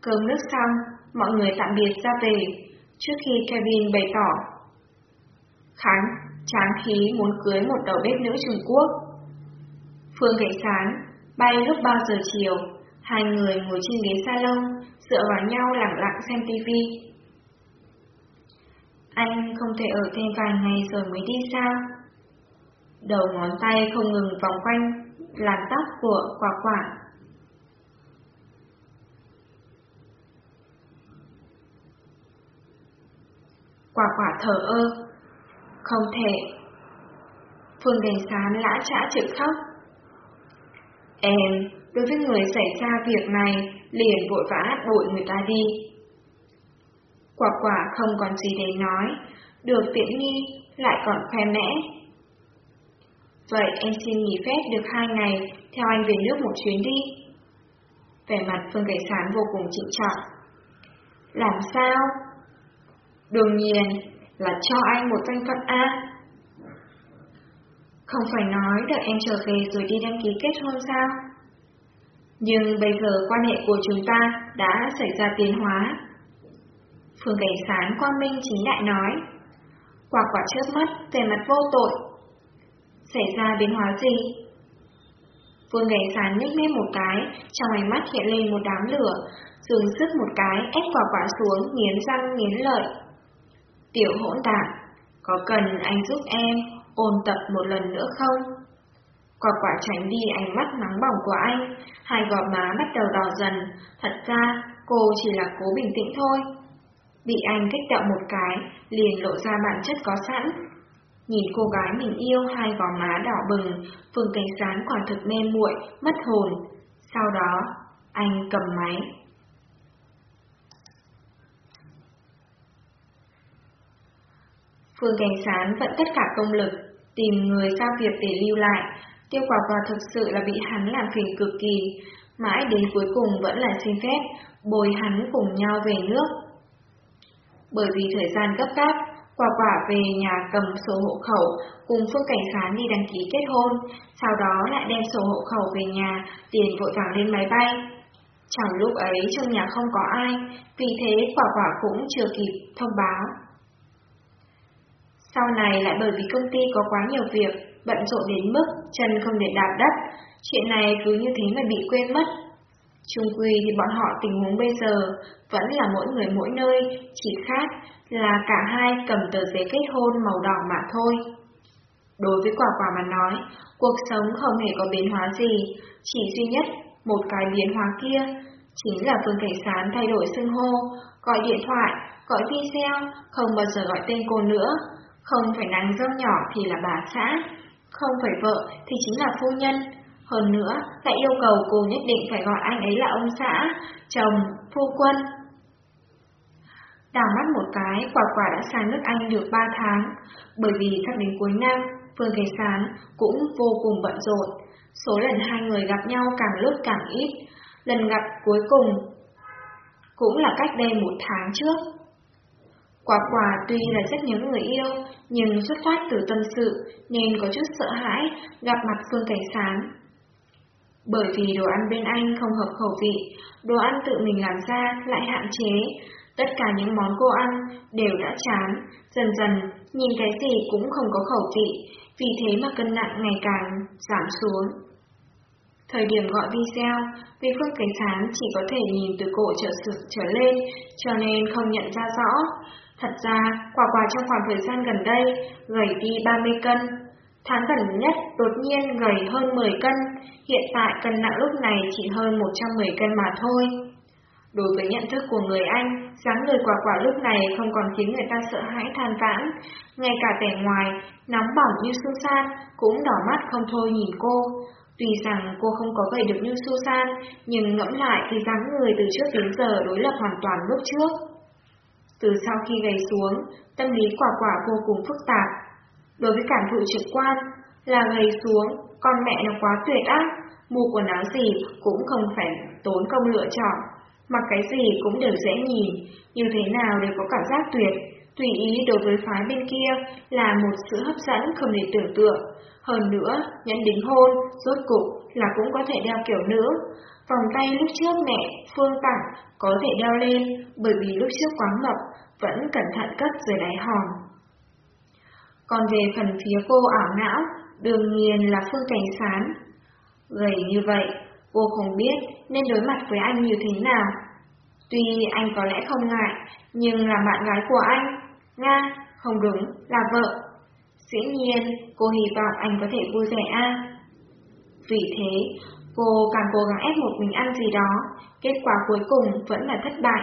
Cơm nước xong, mọi người tạm biệt ra về, trước khi Kevin bày tỏ. Khánh, chán khí muốn cưới một đầu bếp nữ Trung Quốc. Phương Cảnh Sáng, bay lúc 3 giờ chiều, hai người ngồi trên ghế salon, dựa vào nhau lặng lặng xem tivi. Anh không thể ở thêm vài ngày rồi mới đi sao? Đầu ngón tay không ngừng vòng quanh làn tóc của quả quả. Quả quả thở ơ. Không thể. Phương đèn Sán lã chã chữ khóc. Em, đối với người xảy ra việc này, liền vội vã đuổi người ta đi. Quả quả không còn gì để nói, được tiện nghi, lại còn khoe mẽ. Vậy em xin nghỉ phép được hai ngày, theo anh về nước một chuyến đi. Vẻ mặt Phương Cảnh Sán vô cùng trịnh trọng. Làm sao? Đương nhiên là cho anh một danh phận A. Không phải nói đợi em trở về rồi đi đăng ký kết hôn sao? Nhưng bây giờ quan hệ của chúng ta đã xảy ra tiến hóa. Phương Cảnh Sán quan minh chính đại nói. Quả quả trước mắt, về mặt vô tội. Xảy ra biến hóa gì? Vương Cảnh Sán nhếch mép một cái, trong ánh mắt hiện lên một đám lửa, dường sức một cái, ép quả quả xuống, nghiến răng nghiến lợi. Tiểu hỗn đản, có cần anh giúp em ôn tập một lần nữa không? Quả quả tránh đi ánh mắt nắng bỏng của anh, hai gò má bắt đầu đỏ dần, thật ra cô chỉ là cố bình tĩnh thôi. Bị anh kích động một cái, liền lộ ra bản chất có sẵn. Nhìn cô gái mình yêu hai gò má đỏ bừng, Phương Cảnh Sán quả thực mê muội, mất hồn. Sau đó, anh cầm máy. Phương Cảnh Sán vẫn tất cả công lực, tìm người giao việc để lưu lại, tiêu quả quả thực sự là bị hắn làm phiền cực kỳ, mãi đến cuối cùng vẫn là xin phép, bồi hắn cùng nhau về nước. Bởi vì thời gian gấp gáp, quả quả về nhà cầm sổ hộ khẩu cùng Phương Cảnh Sán đi đăng ký kết hôn, sau đó lại đem sổ hộ khẩu về nhà, tiền vội vàng lên máy bay. Chẳng lúc ấy trong nhà không có ai, vì thế quả quả cũng chưa kịp thông báo. Sau này lại bởi vì công ty có quá nhiều việc, bận rộn đến mức chân không để đạp đất, chuyện này cứ như thế mà bị quên mất. Trung quy thì bọn họ tình huống bây giờ vẫn là mỗi người mỗi nơi, chỉ khác là cả hai cầm tờ giấy kết hôn màu đỏ mà thôi. Đối với quả quả mà nói, cuộc sống không hề có biến hóa gì, chỉ duy nhất một cái biến hóa kia Chính là Phương Cảnh Sán thay đổi xưng hô, gọi điện thoại, gọi video, không bao giờ gọi tên cô nữa. Không phải nàng dâu nhỏ thì là bà xã, không phải vợ thì chính là phu nhân. Hơn nữa, lại yêu cầu cô nhất định phải gọi anh ấy là ông xã, chồng, phu quân. Đào mắt một cái, quả quả đã sang nước Anh được 3 tháng, bởi vì sắp đến cuối năm, Phương Thế Sán cũng vô cùng bận rộn. Số lần hai người gặp nhau càng lúc càng ít, lần gặp cuối cùng cũng là cách đây một tháng trước. Quả quả tuy là rất nhớ người yêu, nhưng xuất phát từ tâm sự nên có chút sợ hãi gặp mặt Phương Cảnh Sán. Bởi vì đồ ăn bên anh không hợp khẩu vị, đồ ăn tự mình làm ra lại hạn chế, tất cả những món cô ăn đều đã chán, dần dần nhìn cái gì cũng không có khẩu vị, vì thế mà cân nặng ngày càng giảm xuống. Thời điểm gọi video, vì Phương Cảnh Sán chỉ có thể nhìn từ cổ trở, sực trở lên, cho nên không nhận ra rõ. Thật ra, quả quả trong khoảng thời gian gần đây, gầy đi 30 cân. Tháng gần nhất đột nhiên gầy hơn 10 cân, hiện tại cân nặng lúc này chỉ hơn 110 cân mà thôi. Đối với nhận thức của người Anh, dáng người quả quả lúc này không còn khiến người ta sợ hãi than vãn, ngay cả vẻ ngoài, nóng bỏng như Susan cũng đỏ mắt không thôi nhìn cô. Tuy rằng cô không có gầy được như Susan, nhưng ngẫm lại thì dáng người từ trước đến giờ đối lập hoàn toàn lúc trước. Từ sau khi gầy xuống, tâm lý quả quả vô cùng phức tạp. Đối với cảm thụ trực quan, là gầy xuống, con mẹ nó quá tuyệt ác, mua quần áo gì cũng không phải tốn công lựa chọn, mặc cái gì cũng đều dễ nhìn, như thế nào đều có cảm giác tuyệt, tùy ý đối với phái bên kia là một sự hấp dẫn không thể tưởng tượng. Hơn nữa, nhẫn đính hôn, rốt cục là cũng có thể đeo kiểu nữ. Vòng tay lúc trước mẹ, Phương tặng, có thể đeo lên, bởi vì lúc trước quá mập, vẫn cẩn thận cất dưới đáy hòm. Còn về phần phía cô ảo não, đương nhiên là Phương Cảnh Sán. Gầy như vậy, cô không biết nên đối mặt với anh như thế nào. Tuy anh có lẽ không ngại, nhưng là bạn gái của anh. Nga, không đúng, là vợ. Dĩ nhiên, cô hy vọng anh có thể vui vẻ a. Vì thế, cô càng cố gắng ép một mình ăn gì đó, kết quả cuối cùng vẫn là thất bại.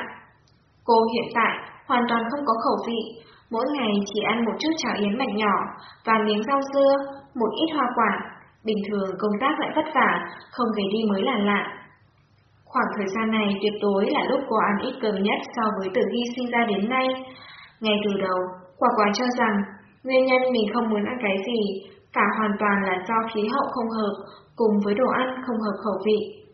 Cô hiện tại hoàn toàn không có khẩu vị, mỗi ngày chỉ ăn một chút cháo yến mạch nhỏ và miếng rau dưa, một ít hoa quả. Bình thường công tác lại vất vả, không về đi mới là lạ. Khoảng thời gian này tuyệt đối là lúc cô ăn ít cơm nhất so với từ khi sinh ra đến nay. Ngay từ đầu, quả quả cho rằng Nguyên nhân mình không muốn ăn cái gì, cả hoàn toàn là do khí hậu không hợp, cùng với đồ ăn không hợp khẩu vị.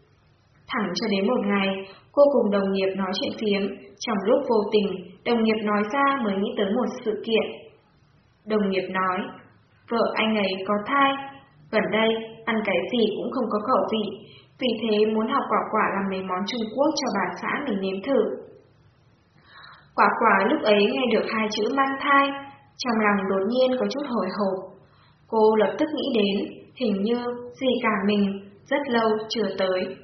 Thẳng cho đến một ngày, cô cùng đồng nghiệp nói chuyện phiếm, trong lúc vô tình, đồng nghiệp nói ra mới nghĩ tới một sự kiện. Đồng nghiệp nói, vợ anh ấy có thai, gần đây ăn cái gì cũng không có khẩu vị, vì thế muốn học quả quả làm mấy món Trung Quốc cho bà xã mình nếm thử. Quả quả lúc ấy nghe được hai chữ mang thai, trong lòng đột nhiên có chút hồi hộp. Cô lập tức nghĩ đến, hình như gì cả mình rất lâu chưa tới.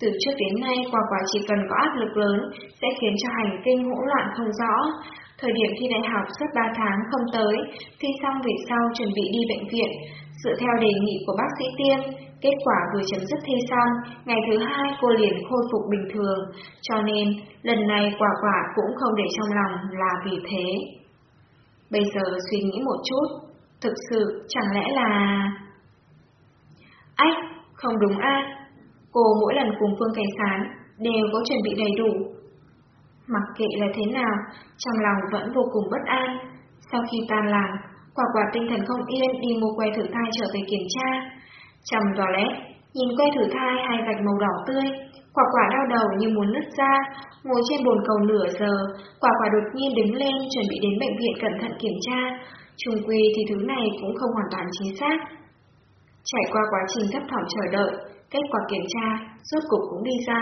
Từ trước đến nay, quả quả chỉ cần có áp lực lớn sẽ khiến cho hành kinh hỗn loạn không rõ. Thời điểm thi đại học suốt 3 tháng không tới, thi xong về sau chuẩn bị đi bệnh viện. Dựa theo đề nghị của bác sĩ tiêm, kết quả vừa chấm dứt thi xong, ngày thứ hai cô liền khôi phục bình thường, cho nên lần này quả quả cũng không để trong lòng là vì thế. Bây giờ suy nghĩ một chút, thực sự chẳng lẽ là... Ách, không đúng a Cô mỗi lần cùng Phương Cảnh Sán đều có chuẩn bị đầy đủ. Mặc kệ là thế nào, trong lòng vẫn vô cùng bất an. Sau khi tan làm, quả quả tinh thần không yên đi mua que thử thai trở về kiểm tra. Trong toilet, nhìn que thử thai hai vạch màu đỏ tươi, Quả quả đau đầu như muốn nứt ra, ngồi trên bồn cầu nửa giờ, quả quả đột nhiên đứng lên chuẩn bị đến bệnh viện cẩn thận kiểm tra. Trung quy thì thứ này cũng không hoàn toàn chính xác. Trải qua quá trình thấp thỏm chờ đợi, kết quả kiểm tra, rốt cục cũng đi ra.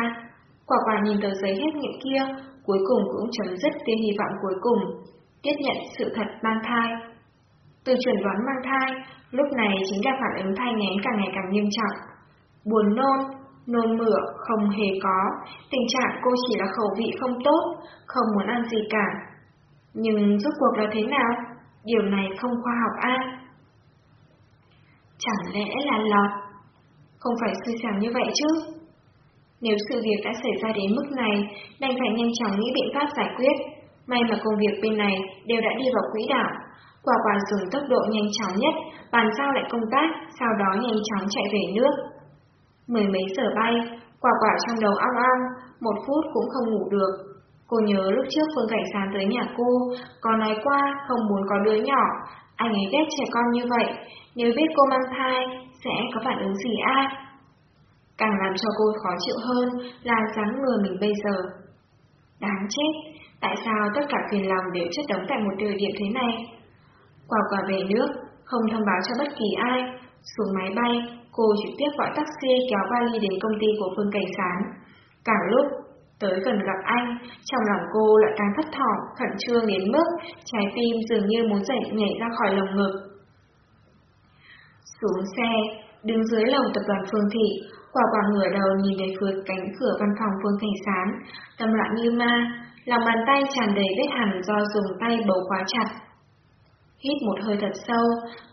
Quả quả nhìn tờ giấy hết nghiệm kia, cuối cùng cũng chấm dứt tia hy vọng cuối cùng, tiếp nhận sự thật mang thai. Từ chuẩn đoán mang thai, lúc này chính là phản ứng thai nghén càng ngày càng nghiêm trọng. Buồn nôn, Nôn mửa không hề có, tình trạng cô chỉ là khẩu vị không tốt, không muốn ăn gì cả. Nhưng rốt cuộc là thế nào? Điều này không khoa học a. Chẳng lẽ là lọt? Không phải suy sàng như vậy chứ? Nếu sự việc đã xảy ra đến mức này, đành phải nhanh chóng nghĩ biện pháp giải quyết. May mà công việc bên này đều đã đi vào quỹ đạo. Quả quả dùng tốc độ nhanh chóng nhất, bàn giao lại công tác, sau đó nhanh chóng chạy về nước. Mười mấy giờ bay, quả quả trong đầu ong ong, một phút cũng không ngủ được. Cô nhớ lúc trước Phương Cảnh Sán tới nhà cô, có nói qua không muốn có đứa nhỏ, anh ấy ghét trẻ con như vậy, nếu biết cô mang thai, sẽ có phản ứng gì a? Càng làm cho cô khó chịu hơn là dáng người mình bây giờ. Đáng chết, tại sao tất cả phiền lòng đều chất đóng tại một địa điểm thế này? Quả quả về nước, không thông báo cho bất kỳ ai, xuống máy bay, cô trực tiếp gọi taxi kéo vali đến công ty của Phương Cảnh Sán. Càng lúc tới gần gặp anh, trong lòng cô lại càng thất thỏm, khẩn trương đến mức trái tim dường như muốn dậy nhảy ra khỏi lồng ngực. Xuống xe, đứng dưới lồng tập đoàn Phương Thị, quả quả ngửa đầu nhìn về phía cánh cửa văn phòng Phương Thành Sán, tâm loạn như ma, lòng bàn tay tràn đầy vết hẳn do dùng tay bấu quá chặt. Hít một hơi thật sâu,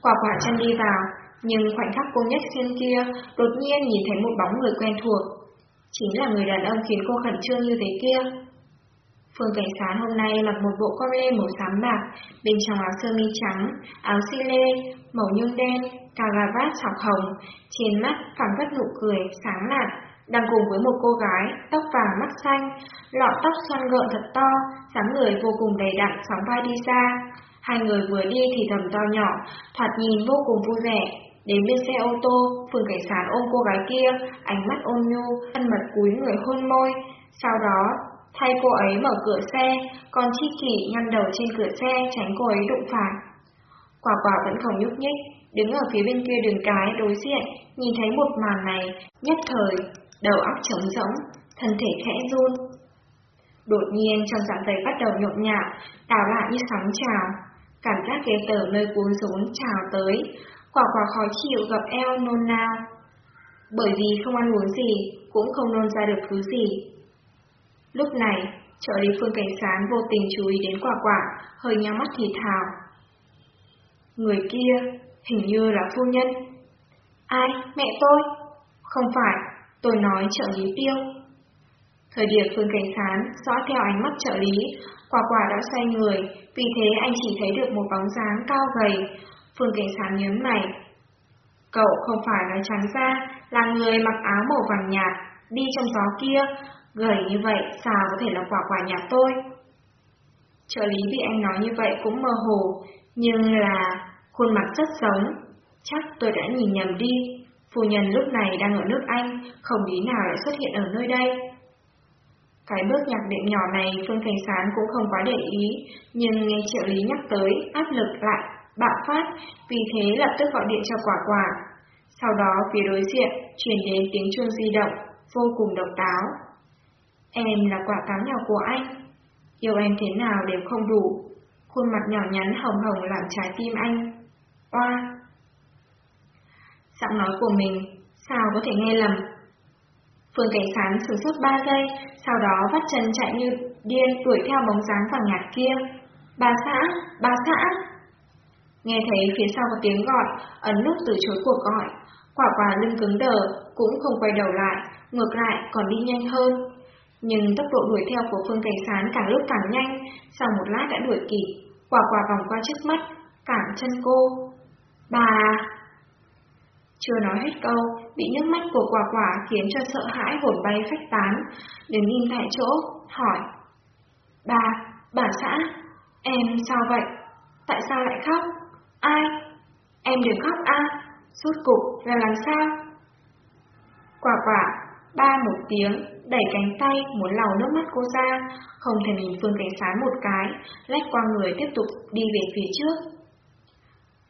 quả quả chân đi vào, nhưng khoảnh khắc cô nhếch xuyên kia, đột nhiên nhìn thấy một bóng người quen thuộc. Chính là người đàn ông khiến cô khẩn trương như thế kia. Phương Cảnh Sán hôm nay mặc một bộ con lê màu xám bạc, bên trong áo sơ mi trắng, áo xi lê, màu nhung đen, cà gà vát sọc hồng, trên mắt phẳng vất nụ cười, sáng lạn, đang cùng với một cô gái, tóc vàng mắt xanh, lọ tóc xoăn gợn thật to, dáng người vô cùng đầy đặn sóng vai đi ra. Hai người vừa đi thì thầm to nhỏ, thoạt nhìn vô cùng vui vẻ. Đến bên xe ô tô, phường Cảnh sát ôm cô gái kia, ánh mắt ôn nhu, thân mật cúi người hôn môi. Sau đó, thay cô ấy mở cửa xe, còn Chi Kỷ nhăn đầu trên cửa xe tránh cô ấy đụng phải. Quả quả vẫn không nhúc nhích, đứng ở phía bên kia đường cái đối diện, nhìn thấy một màn này, nhất thời, đầu óc trống rỗng, thân thể khẽ run. Đột nhiên trong dạ dày bắt đầu nhộn nhạo, đảo lại như sóng trào, cảm giác ghê tởm nơi cuốn rốn trào tới, quả quả khó chịu gặp eo nôn nao. Bởi vì không ăn uống gì, cũng không nôn ra được thứ gì. Lúc này, trợ lý Phương Cảnh Sán vô tình chú ý đến quả quả, hơi nhắm mắt thì thào. Người kia, hình như là phu nhân. Ai, mẹ tôi? Không phải, tôi nói trợ lý tiêu. Thời điểm Phương Cảnh Sán dõi theo ánh mắt trợ lý, quả quả đã xoay người, vì thế anh chỉ thấy được một bóng dáng cao gầy. Phương Cảnh Sán nhớn mày. Cậu không phải nói trắng ra là người mặc áo màu vàng nhạt, đi trong gió kia, gầy như vậy sao có thể là quả quả nhà tôi? Trợ lý bị anh nói như vậy cũng mơ hồ, nhưng là khuôn mặt rất giống. Chắc tôi đã nhìn nhầm đi. Phu nhân lúc này đang ở nước Anh, không lý nào lại xuất hiện ở nơi đây. Cái bước nhạc đệm nhỏ này Phương Thành Sán cũng không quá để ý, nhưng nghe trợ lý nhắc tới, áp lực lại, bạo phát, vì thế lập tức gọi điện cho quả quả. Sau đó phía đối diện truyền đến tiếng chuông di động, vô cùng độc đáo. Em là quả táo nhỏ của anh, yêu em thế nào đều không đủ. Khuôn mặt nhỏ nhắn hồng hồng làm trái tim anh. Oa! Giọng nói của mình, sao có thể nghe lầm? Phương Cảnh Sán sử sốt 3 giây, sau đó vắt chân chạy như điên đuổi theo bóng dáng vàng nhạt kia. Bà xã, bà xã! Nghe thấy phía sau có tiếng gọi, ấn nút từ chối cuộc gọi. Quả quả lưng cứng đờ, cũng không quay đầu lại, ngược lại còn đi nhanh hơn. Nhưng tốc độ đuổi theo của Phương Cảnh Sán càng lúc càng nhanh, sau một lát đã đuổi kịp. Quả quả vòng qua trước mắt, cản chân cô. Bà... Chưa nói hết câu, bị nước mắt của quả quả khiến cho sợ hãi hồn bay phách tán, đứng im tại chỗ, hỏi. Bà, bà xã, em sao vậy? Tại sao lại khóc? Ai? Em đừng khóc a à? Suốt cục là làm sao? Quả quả, ba một tiếng, đẩy cánh tay muốn lau nước mắt cô ra, không thể nhìn Phương Cảnh Sán một cái, lách qua người tiếp tục đi về phía trước.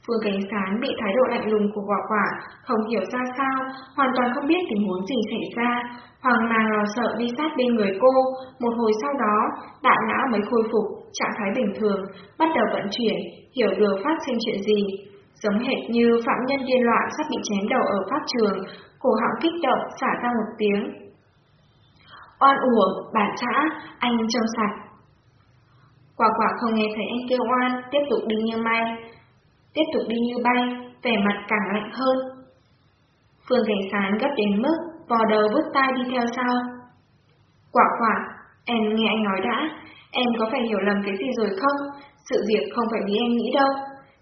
Phương Cánh Sán bị thái độ lạnh lùng của quả quả, không hiểu ra sao, hoàn toàn không biết tình huống gì xảy ra. Hoàng mang lo sợ đi sát bên người cô, một hồi sau đó, đại não mới khôi phục, trạng thái bình thường, bắt đầu vận chuyển, hiểu được phát sinh chuyện gì. Giống hệt như phạm nhân điên loạn sắp bị chém đầu ở pháp trường, cổ họng kích động xả ra một tiếng. Oan uổng, bản xã, anh trông sạch. Quả quả không nghe thấy anh kêu oan, tiếp tục đi như may tiếp tục đi như bay, vẻ mặt càng lạnh hơn. Phương Cảnh Sán gấp đến mức vò đầu vứt tai đi theo sau. Quả quả, em nghe anh nói đã, em có phải hiểu lầm cái gì rồi không? Sự việc không phải như em nghĩ đâu.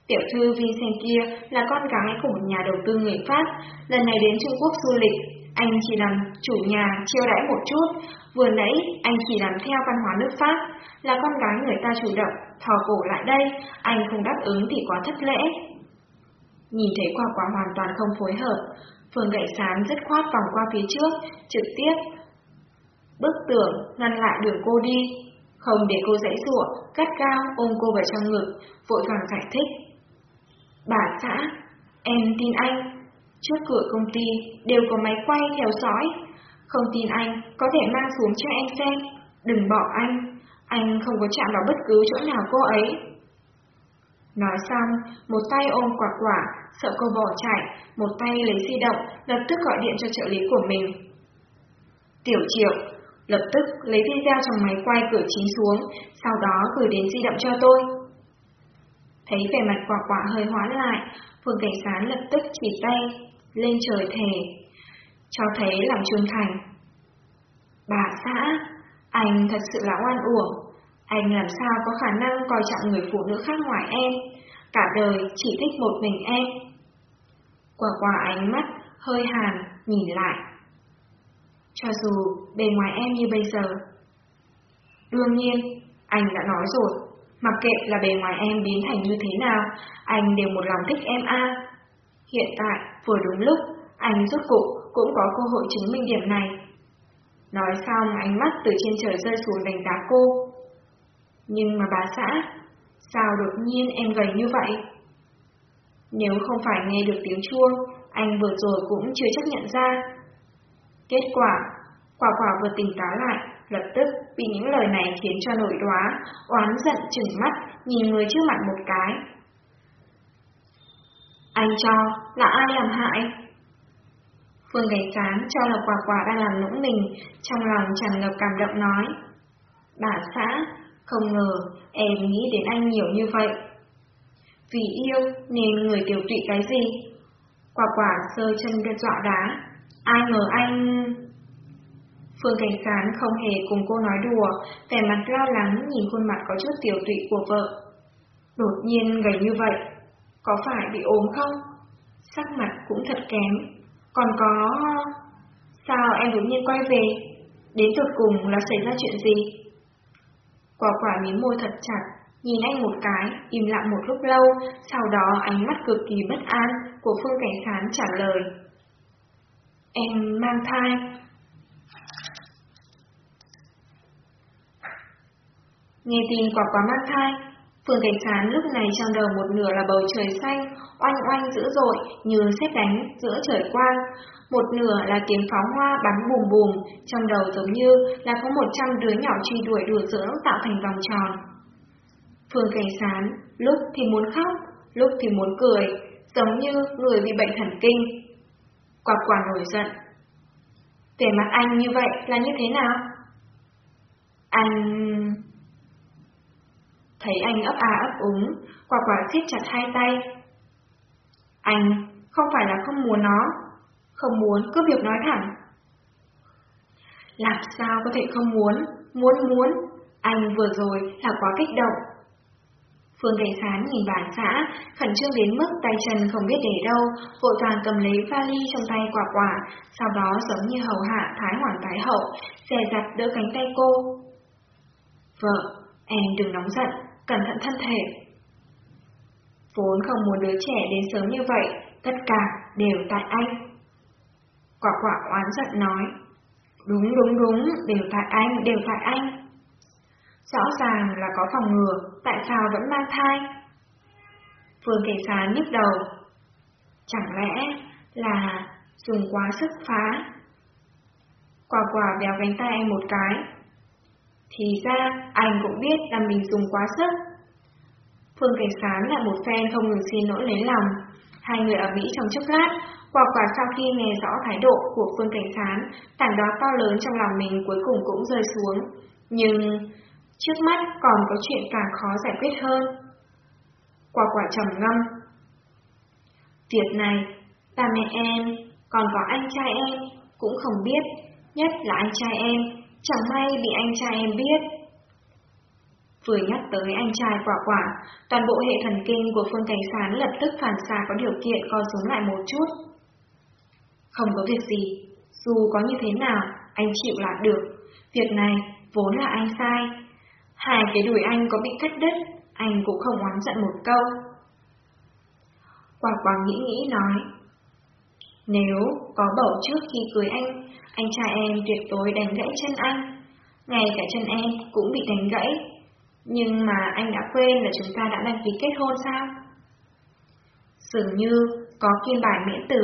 Tiểu thư Vincent kia là con gái của một nhà đầu tư người Pháp, lần này đến Trung Quốc du lịch, anh chỉ làm chủ nhà chiêu đãi một chút, vừa nãy anh chỉ làm theo văn hóa nước Pháp, là con gái người ta chủ động, thò cổ lại đây, anh không đáp ứng thì quá thất lễ. Nhìn thấy quả quả hoàn toàn không phối hợp, Phương Gậy Sán rất khoát vòng qua phía trước, trực tiếp bức tường ngăn lại đường cô đi, không để cô dãy rủa, cắt cao ôm cô vào trong ngực, vội vàng giải thích. Bà xã, em tin anh, trước cửa công ty đều có máy quay theo dõi, không tin anh có thể mang xuống cho em xem, đừng bỏ anh, anh không có chạm vào bất cứ chỗ nào cô ấy. Nói xong, một tay ôm quả quả, sợ cô bỏ chạy, một tay lấy di động, lập tức gọi điện cho trợ lý của mình. Tiểu triệu, lập tức lấy video trong máy quay cửa chính xuống, sau đó gửi đến di động cho tôi. Thấy vẻ mặt quả quả hơi hoãn lại, Phương Cảnh Sán lập tức chỉ tay, lên trời thề, cho thấy lòng trung thành. Bà xã, anh thật sự là oan uổng, anh làm sao có khả năng coi trọng người phụ nữ khác ngoài em, cả đời chỉ thích một mình em. Quả quả ánh mắt, hơi hàn, nhìn lại. Cho dù bề ngoài em như bây giờ. Đương nhiên, anh đã nói rồi, mặc kệ là bề ngoài em biến thành như thế nào, anh đều một lòng thích em a. Hiện tại, vừa đúng lúc, anh rốt cục cũng có cơ hội chứng minh điểm này. Nói xong, ánh mắt từ trên trời rơi xuống đánh giá cô. Nhưng mà bà xã, sao đột nhiên em gầy như vậy? Nếu không phải nghe được tiếng chuông, anh vừa rồi cũng chưa chấp nhận ra. Kết quả, quả quả vừa tỉnh táo lại, lập tức vì những lời này khiến cho nổi đoá, oán giận chừng mắt, nhìn người trước mặt một cái. Anh cho, là ai làm hại? Phương Gánh Cán cho là quả quả đang làm nũng mình, trong lòng tràn ngập cảm động nói. Bà xã, không ngờ em nghĩ đến anh nhiều như vậy. Vì yêu nên người tiểu tụy cái gì? Quả quả sơ chân đe dọa đá. Ai ngờ anh... Phương Cảnh Sán không hề cùng cô nói đùa, vẻ mặt lo lắng nhìn khuôn mặt có chút tiểu tụy của vợ. Đột nhiên gầy như vậy, có phải bị ốm không? Sắc mặt cũng thật kém. Còn có... Sao em đột nhiên quay về? Đến tụt cùng là xảy ra chuyện gì? Quả quả mím môi thật chặt, nhìn anh một cái, im lặng một lúc lâu, sau đó ánh mắt cực kỳ bất an của Phương Cảnh Sán trả lời. Em mang thai. Nghe tin quả quả mang thai, Phương Cảnh Sán lúc này trong đầu một nửa là bầu trời xanh, oanh oanh dữ dội như xét đánh giữa trời quang, một nửa là tiếng pháo hoa bắn bùm bùm, trong đầu giống như là có một trăm đứa nhỏ truy đuổi đùa dưỡng tạo thành vòng tròn. Phương Cảnh Sán, lúc thì muốn khóc, lúc thì muốn cười, giống như người bị bệnh thần kinh. Quả quả nổi giận. Vẻ mặt anh như vậy là như thế nào? Anh... Thấy anh ấp à ấp úng, quả quả siết chặt hai tay. Anh không phải là không muốn nó, không muốn cứ việc nói thẳng. Làm sao có thể không muốn, muốn muốn, anh vừa rồi là quá kích động. Phương Cảnh Sán nhìn bản xã, khẩn trương đến mức tay chân không biết để đâu, vội vàng cầm lấy vali trong tay quả quả, sau đó giống như hầu hạ Thái Hoàng Thái Hậu, xè giặt đỡ cánh tay cô. Vợ, em đừng nóng giận, cẩn thận thân thể. Vốn không muốn đứa trẻ đến sớm như vậy, tất cả đều tại anh. Quả quả oán giận nói. Đúng đúng đúng, đều tại anh, đều tại anh. Rõ ràng là có phòng ngừa, tại sao vẫn mang thai? Phương Cảnh sát nhức đầu. Chẳng lẽ là dùng quá sức phá? Quả quả béo cánh tay anh một cái. Thì ra, anh cũng biết là mình dùng quá sức. Phương Cảnh Sán là một phen không ngừng xin lỗi lấy lòng. Hai người ở Mỹ trong chốc lát, Quả quả sau khi nghe rõ thái độ của Phương Cảnh Sán, tảng đó to lớn trong lòng mình cuối cùng cũng rơi xuống. Nhưng trước mắt còn có chuyện càng khó giải quyết hơn. Quả quả trầm ngâm. Việc này, ba mẹ em, còn có anh trai em, cũng không biết, nhất là anh trai em, chẳng may bị anh trai em biết. Vừa nhắc tới anh trai quả quả, toàn bộ hệ thần kinh của Phương Cảnh Sán lập tức phản xạ có điều kiện co xuống lại một chút. Không có việc gì, dù có như thế nào, anh chịu là được. Việc này vốn là anh sai. Hai cái đuổi anh có bị cắt đứt, anh cũng không oán giận một câu. Quả quả nghĩ nghĩ nói. Nếu có bầu trước khi cưới anh, anh trai em tuyệt đối đánh gãy chân anh. Ngay cả chân em cũng bị đánh gãy. Nhưng mà anh đã quên là chúng ta đã đăng ký kết hôn sao? Dường như có kim bài miễn tử,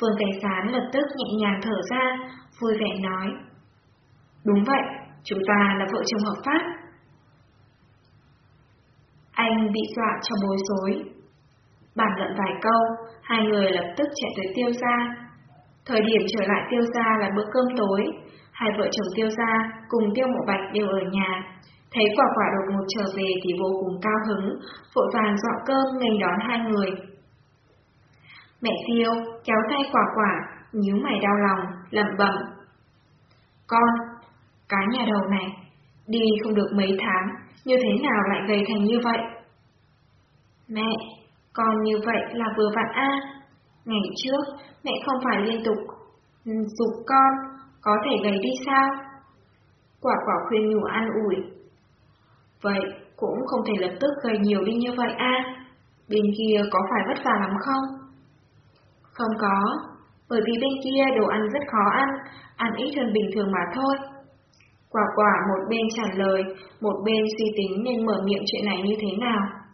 Phương Cảnh Sán lập tức nhẹ nhàng thở ra, vui vẻ nói. Đúng vậy, chúng ta là vợ chồng hợp pháp. Anh bị dọa cho bối rối. Bàn luận vài câu, hai người lập tức chạy tới tiêu gia. Thời điểm trở lại tiêu gia là bữa cơm tối, hai vợ chồng tiêu gia cùng tiêu mộ bạch đều ở nhà. Thấy quả quả đột ngột trở về thì vô cùng cao hứng, vội vàng dọn cơm nghênh đón hai người. Mẹ tiêu kéo tay quả quả, nhíu mày đau lòng, lẩm bẩm. Con, cái nhà đầu này, đi không được mấy tháng, như thế nào lại gầy thành như vậy? Mẹ, còn như vậy là vừa vặn a. Ngày trước, mẹ không phải liên tục ừ, dục con, có thể gầy đi sao? Quả quả khuyên nhủ an ủi. Vậy cũng không thể lập tức gầy nhiều đi như vậy a. Bên kia có phải vất vả lắm không? Không có, bởi vì bên kia đồ ăn rất khó ăn, ăn ít hơn bình thường mà thôi. Quả quả một bên trả lời, một bên suy tính nên mở miệng chuyện này như thế nào.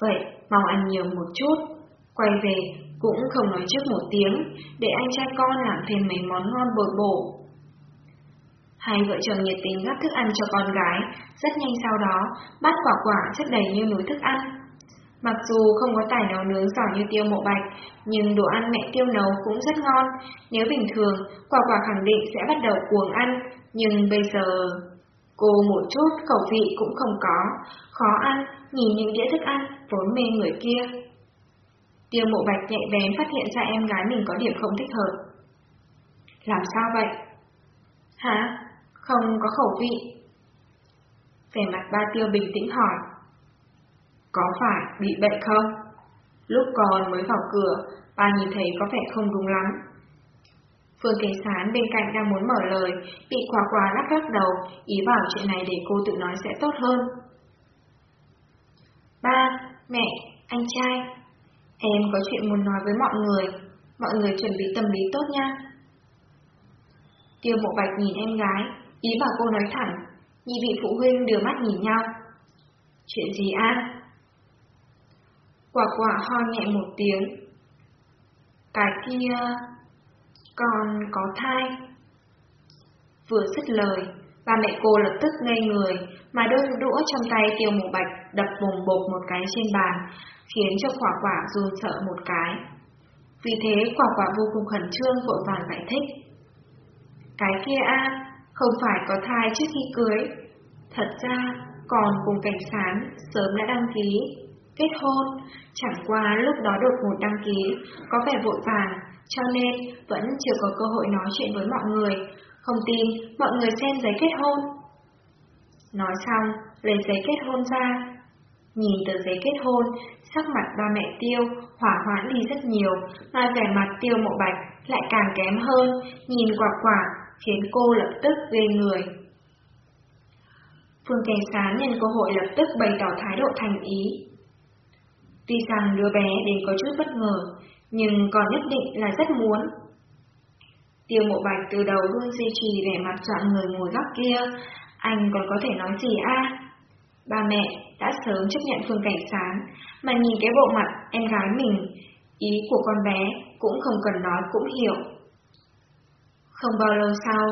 Vậy, mau ăn nhiều một chút. Quay về, cũng không nói trước một tiếng, để anh trai con làm thêm mấy món ngon bồi bổ. Hai vợ chồng nhiệt tình gắp thức ăn cho con gái, rất nhanh sau đó, bát quả quả chất đầy như núi thức ăn. Mặc dù không có tài nấu nướng giỏi như tiêu mộ bạch, nhưng đồ ăn mẹ tiêu nấu cũng rất ngon. Nếu bình thường, quả quả khẳng định sẽ bắt đầu cuồng ăn, nhưng bây giờ... Cô một chút khẩu vị cũng không có, khó ăn, nhìn những đĩa thức ăn, vốn mê người kia. Tiêu mộ bạch nhạy bén phát hiện ra em gái mình có điểm không thích hợp. Làm sao vậy? Hả? Không có khẩu vị. Vẻ mặt ba tiêu bình tĩnh hỏi. Có phải bị bệnh không? Lúc còn mới vào cửa, ba nhìn thấy có vẻ không đúng lắm. Phương Kế Sán bên cạnh đang muốn mở lời, bị quả quả lắc lắc đầu, ý bảo chuyện này để cô tự nói sẽ tốt hơn. Ba, mẹ, anh trai, em có chuyện muốn nói với mọi người, mọi người chuẩn bị tâm lý tốt nha. Tiêu bộ Bạch nhìn em gái, ý bảo cô nói thẳng, nhị vị phụ huynh đưa mắt nhìn nhau. Chuyện gì an Quả quả ho nhẹ một tiếng. Cái kia... Con có thai. Vừa dứt lời, ba mẹ cô lập tức ngây người, mà đôi đũa trong tay tiêu mù bạch đập bùng bột một cái trên bàn, khiến cho quả quả run sợ một cái. Vì thế quả quả vô cùng khẩn trương vội vàng giải thích. Cái kia a, không phải có thai trước khi cưới. Thật ra, còn cùng cảnh sán sớm đã đăng ký, kết hôn, chẳng qua lúc đó đột ngột đăng ký, có vẻ vội vàng, cho nên vẫn chưa có cơ hội nói chuyện với mọi người, không tin mọi người xem giấy kết hôn. Nói xong, lấy giấy kết hôn ra. Nhìn tờ giấy kết hôn, sắc mặt ba mẹ tiêu hỏa hoãn đi rất nhiều, mà vẻ mặt tiêu mộ bạch lại càng kém hơn, nhìn quả quả, khiến cô lập tức ghê người. Phương Cảnh Sán nhân cơ hội lập tức bày tỏ thái độ thành ý. Tuy rằng đứa bé đến có chút bất ngờ, nhưng còn nhất định là rất muốn. Tiêu mộ bạch từ đầu luôn duy trì vẻ mặt chọn người ngồi góc kia, anh còn có thể nói gì a? Ba mẹ đã sớm chấp nhận phương cảnh sáng, mà nhìn cái bộ mặt em gái mình, ý của con bé cũng không cần nói cũng hiểu. Không bao lâu sau,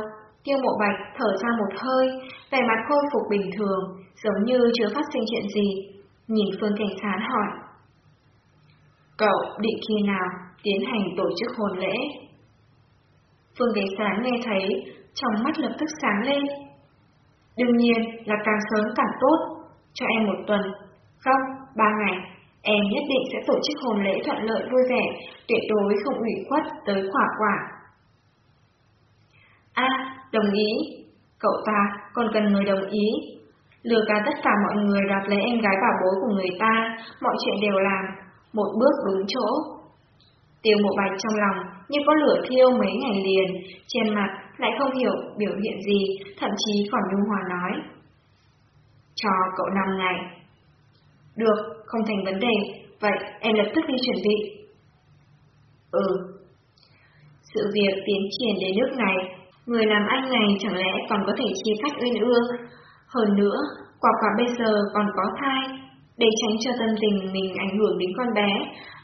tiêu mộ bạch thở ra một hơi, vẻ mặt khôi phục bình thường, giống như chưa phát sinh chuyện gì. Nhìn phương cảnh sán hỏi. Cậu định khi nào tiến hành tổ chức hôn lễ? Phương Đế Sáng nghe thấy, trong mắt lập tức sáng lên. Đương nhiên là càng sớm càng tốt, cho em một tuần, không, ba ngày, Em nhất định sẽ tổ chức hôn lễ thuận lợi vui vẻ, tuyệt đối không ủy khuất tới quả quả. A, đồng ý. Cậu ta còn cần người đồng ý. Lừa cả tất cả mọi người đoạt lấy em gái bảo bối của người ta, mọi chuyện đều làm, một bước đúng chỗ. Tiêu một bạch trong lòng như có lửa thiêu mấy ngày liền, trên mặt lại không hiểu biểu hiện gì, thậm chí còn nhu hòa nói. Cho cậu 5 ngày. Được, không thành vấn đề, vậy em lập tức đi chuẩn bị. Ừ. Sự việc tiến triển đến nước này, người làm anh này chẳng lẽ còn có thể chia cách uyên ương. Hơn nữa, quả quả bây giờ còn có thai, để tránh cho tâm tình mình ảnh hưởng đến con bé,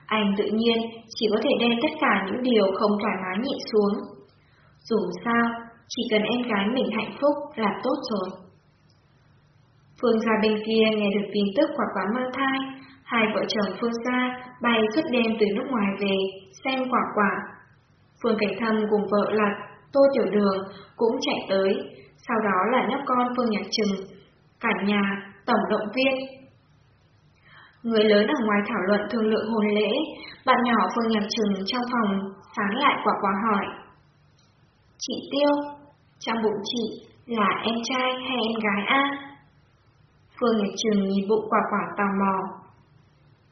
anh tự nhiên chỉ có thể đem tất cả những điều không thoải mái nhịn xuống. Dù sao, chỉ cần em gái mình hạnh phúc là tốt rồi. Phương gia bên kia nghe được tin tức quả quả mang thai, hai vợ chồng Phương gia bay suốt đêm từ nước ngoài về xem quả quả. Phương Cảnh Thâm cùng vợ là Tô Tiểu Đường cũng chạy tới, sau đó là nhóc con Phương Nhạc Trừng, cả nhà, tổng động viên. Người lớn ở ngoài thảo luận thương lượng hôn lễ, bạn nhỏ Phương Nhạc Trừng trong phòng sáng lại quả quả hỏi. Chị Tiêu, trong bụng chị là em trai hay em gái a? Phương Nhạc Trừng nhìn bụng quả quả tò mò.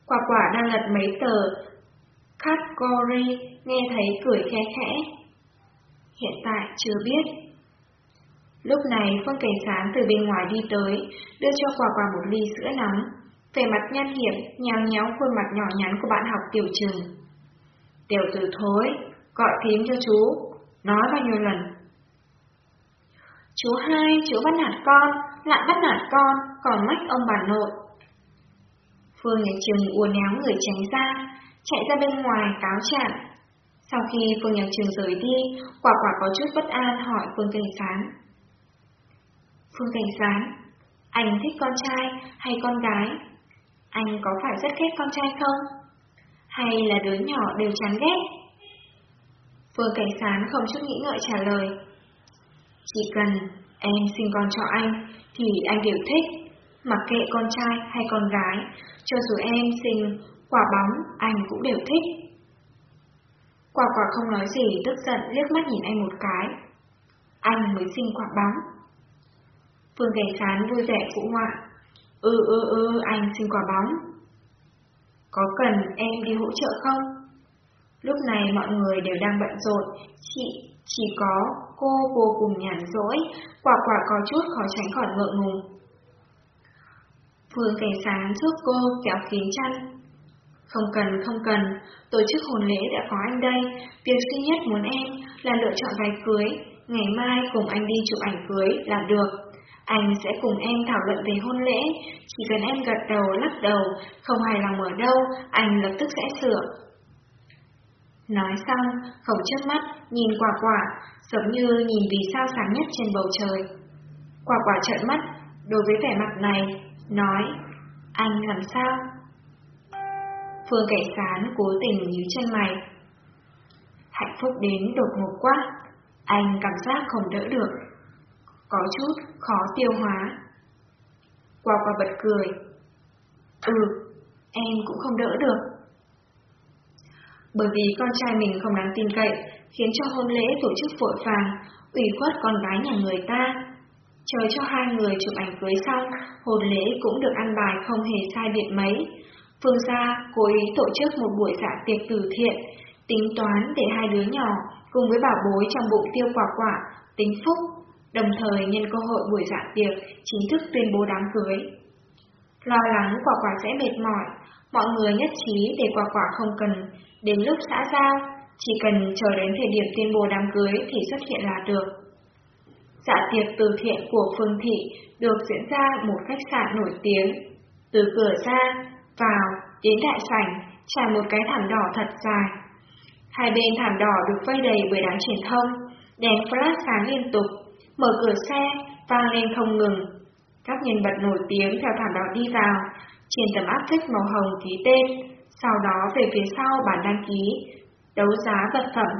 Quả quả đang lật mấy tờ category, nghe thấy cười khẽ khẽ. Hiện tại chưa biết. Lúc này Phương Cảnh Sán từ bên ngoài đi tới, đưa cho quả quả một ly sữa nóng. Về mặt nhăn hiểm, nhéo nhéo khuôn mặt nhỏ nhắn của bạn học tiểu trừng. Tiểu tử thối, gọi thím cho chú, nói bao nhiêu lần. Chú hai, chú bắt nạt con, lại bắt nạt con, còn mách ông bà nội. Phương Nhật Trừng uốn éo người tránh ra, chạy ra bên ngoài cáo trạng. Sau khi Phương Nhật Trừng rời đi, quả quả có chút bất an hỏi Phương Cảnh Sán. Phương Cảnh Sán, anh thích con trai hay con gái? Anh có phải rất ghét con trai không? Hay là đứa nhỏ đều chán ghét? Phương Cảnh Sán không chút nghĩ ngợi trả lời. Chỉ cần em sinh con cho anh thì anh đều thích, mặc kệ con trai hay con gái, cho dù em sinh quả bóng anh cũng đều thích. Quả quả không nói gì, tức giận liếc mắt nhìn anh một cái. Anh mới sinh quả bóng. Phương Cảnh Sán vui vẻ phụ họa. Ừ ừ ừ, anh xin quả bóng. Có cần em đi hỗ trợ không? Lúc này mọi người đều đang bận rộn, chị chỉ có cô vô cùng nhàn rỗi, quả quả có chút khó tránh khỏi ngượng ngùng. Phương cảnh sáng giúp cô kéo kín chăn. Không cần, không cần, tổ chức hôn lễ đã có anh đây, việc duy nhất muốn em là lựa chọn váy cưới, ngày mai cùng anh đi chụp ảnh cưới là được. Anh sẽ cùng em thảo luận về hôn lễ, chỉ cần em gật đầu lắc đầu, không hài lòng ở đâu, anh lập tức sẽ sửa. Nói xong, khẩu trước mắt, nhìn quả quả, giống như nhìn vì sao sáng nhất trên bầu trời. Quả quả trợn mắt, đối với vẻ mặt này, nói, anh làm sao? Phương cảnh sán cố tình nhíu chân mày. Hạnh phúc đến đột ngột quá, anh cảm giác không đỡ được có chút khó tiêu hóa. Qua qua bật cười. Ừ, em cũng không đỡ được. Bởi vì con trai mình không đáng tin cậy, khiến cho hôn lễ tổ chức vội vàng, ủy khuất con gái nhà người ta. Chờ cho hai người chụp ảnh cưới xong, hôn lễ cũng được ăn bài không hề sai biệt mấy. Phương gia cố ý tổ chức một buổi dạ tiệc từ thiện, tính toán để hai đứa nhỏ cùng với bảo bối trong bụng tiêu quả quả, tính phúc đồng thời nhân cơ hội buổi dạ tiệc chính thức tuyên bố đám cưới. Lo lắng quả quả sẽ mệt mỏi, mọi người nhất trí để quả quả không cần đến lúc xã giao, chỉ cần chờ đến thời điểm tuyên bố đám cưới thì xuất hiện là được. Dạ tiệc từ thiện của Phương Thị được diễn ra một khách sạn nổi tiếng. Từ cửa ra, vào, đến đại sảnh, trải một cái thảm đỏ thật dài. Hai bên thảm đỏ được vây đầy bởi đám truyền thông, đèn flash sáng liên tục, mở cửa xe, vang lên không ngừng. Các nhân vật nổi tiếng theo thảm đỏ đi vào, trên tấm áp thích màu hồng ký tên, sau đó về phía sau bản đăng ký, đấu giá vật phẩm.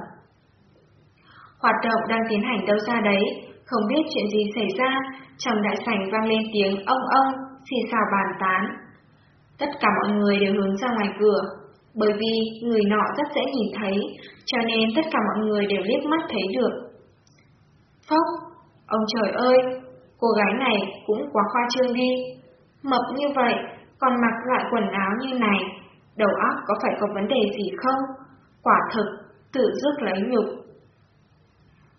Hoạt động đang tiến hành đâu ra đấy, không biết chuyện gì xảy ra, trong đại sảnh vang lên tiếng ông ông, xì xào bàn tán. tất cả mọi người đều hướng ra ngoài cửa, bởi vì người nọ rất dễ nhìn thấy, cho nên tất cả mọi người đều liếc mắt thấy được. Phốc, ông trời ơi, cô gái này cũng quá khoa trương đi. Mập như vậy, còn mặc loại quần áo như này, đầu óc có phải có vấn đề gì không? Quả thực, tự rước lấy nhục.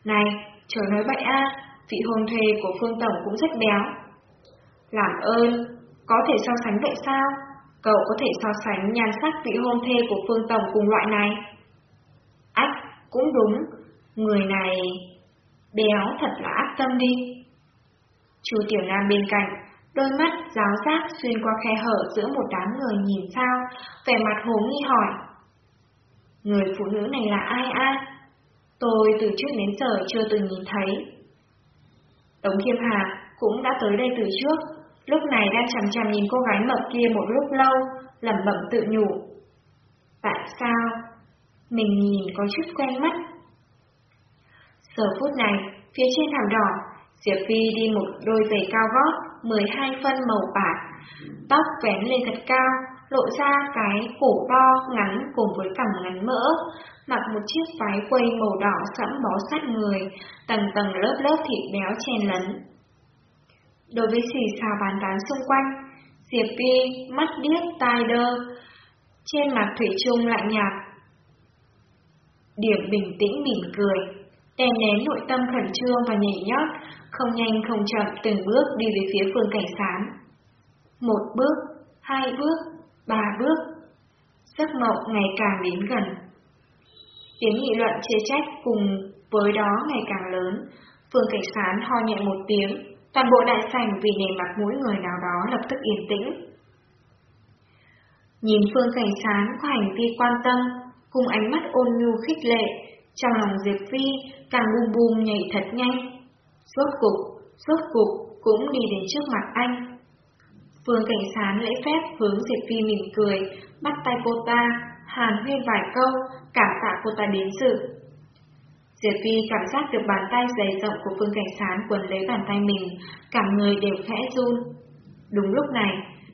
Này, trời nói vậy a, vị hôn thê của Phương Tổng cũng rất béo. Làm ơn, có thể so sánh vậy sao? Cậu có thể so sánh nhan sắc vị hôn thê của Phương Tổng cùng loại này? Ách, cũng đúng, người này béo thật là ác tâm đi. Chu Tiểu Nam bên cạnh, đôi mắt giáo giác xuyên qua khe hở giữa một đám người nhìn sao, vẻ mặt hố nghi hỏi. Người phụ nữ này là ai a? Tôi từ trước đến giờ chưa từng nhìn thấy. Tống Khiêm Hà cũng đã tới đây từ trước, lúc này đang chằm chằm nhìn cô gái mập kia một lúc lâu, lẩm bẩm tự nhủ. Tại sao? Mình nhìn có chút quen mắt. Giờ phút này, phía trên thảm đỏ, Diệp Phi đi một đôi giày cao gót, 12 phân màu bạc, tóc vén lên thật cao, lộ ra cái cổ to ngắn cùng với cằm ngắn mỡ, mặc một chiếc váy quây màu đỏ sẫm bó sát người, tầng tầng lớp lớp thịt béo chen lấn. Đối với xì xào bàn tán xung quanh, Diệp Phi mắt điếc tai đơ, trên mặt Thủy chung lạnh nhạt. Điểm bình tĩnh mỉm cười, đè nén nội tâm khẩn trương và nhảy nhót, không nhanh không chậm từng bước đi về phía phương cảnh sán. Một bước, hai bước, ba bước. Giấc mộng ngày càng đến gần. Tiếng nghị luận chê trách cùng với đó ngày càng lớn. Phương cảnh sán ho nhẹ một tiếng, toàn bộ đại sảnh vì nề mặt mũi người nào đó lập tức yên tĩnh. Nhìn Phương Cảnh Sán có hành vi quan tâm, cùng ánh mắt ôn nhu khích lệ, trong lòng Diệp Phi càng bùm bùm nhảy thật nhanh. Rốt cục, rốt cục cũng đi đến trước mặt anh. Phương Cảnh Sán lễ phép hướng Diệp Phi mỉm cười, bắt tay cô ta, hàn huyên vài câu, cảm tạ cô ta đến dự. Diệp Phi cảm giác được bàn tay dày rộng của Phương Cảnh Sán quấn lấy bàn tay mình, cả người đều khẽ run. Đúng lúc này,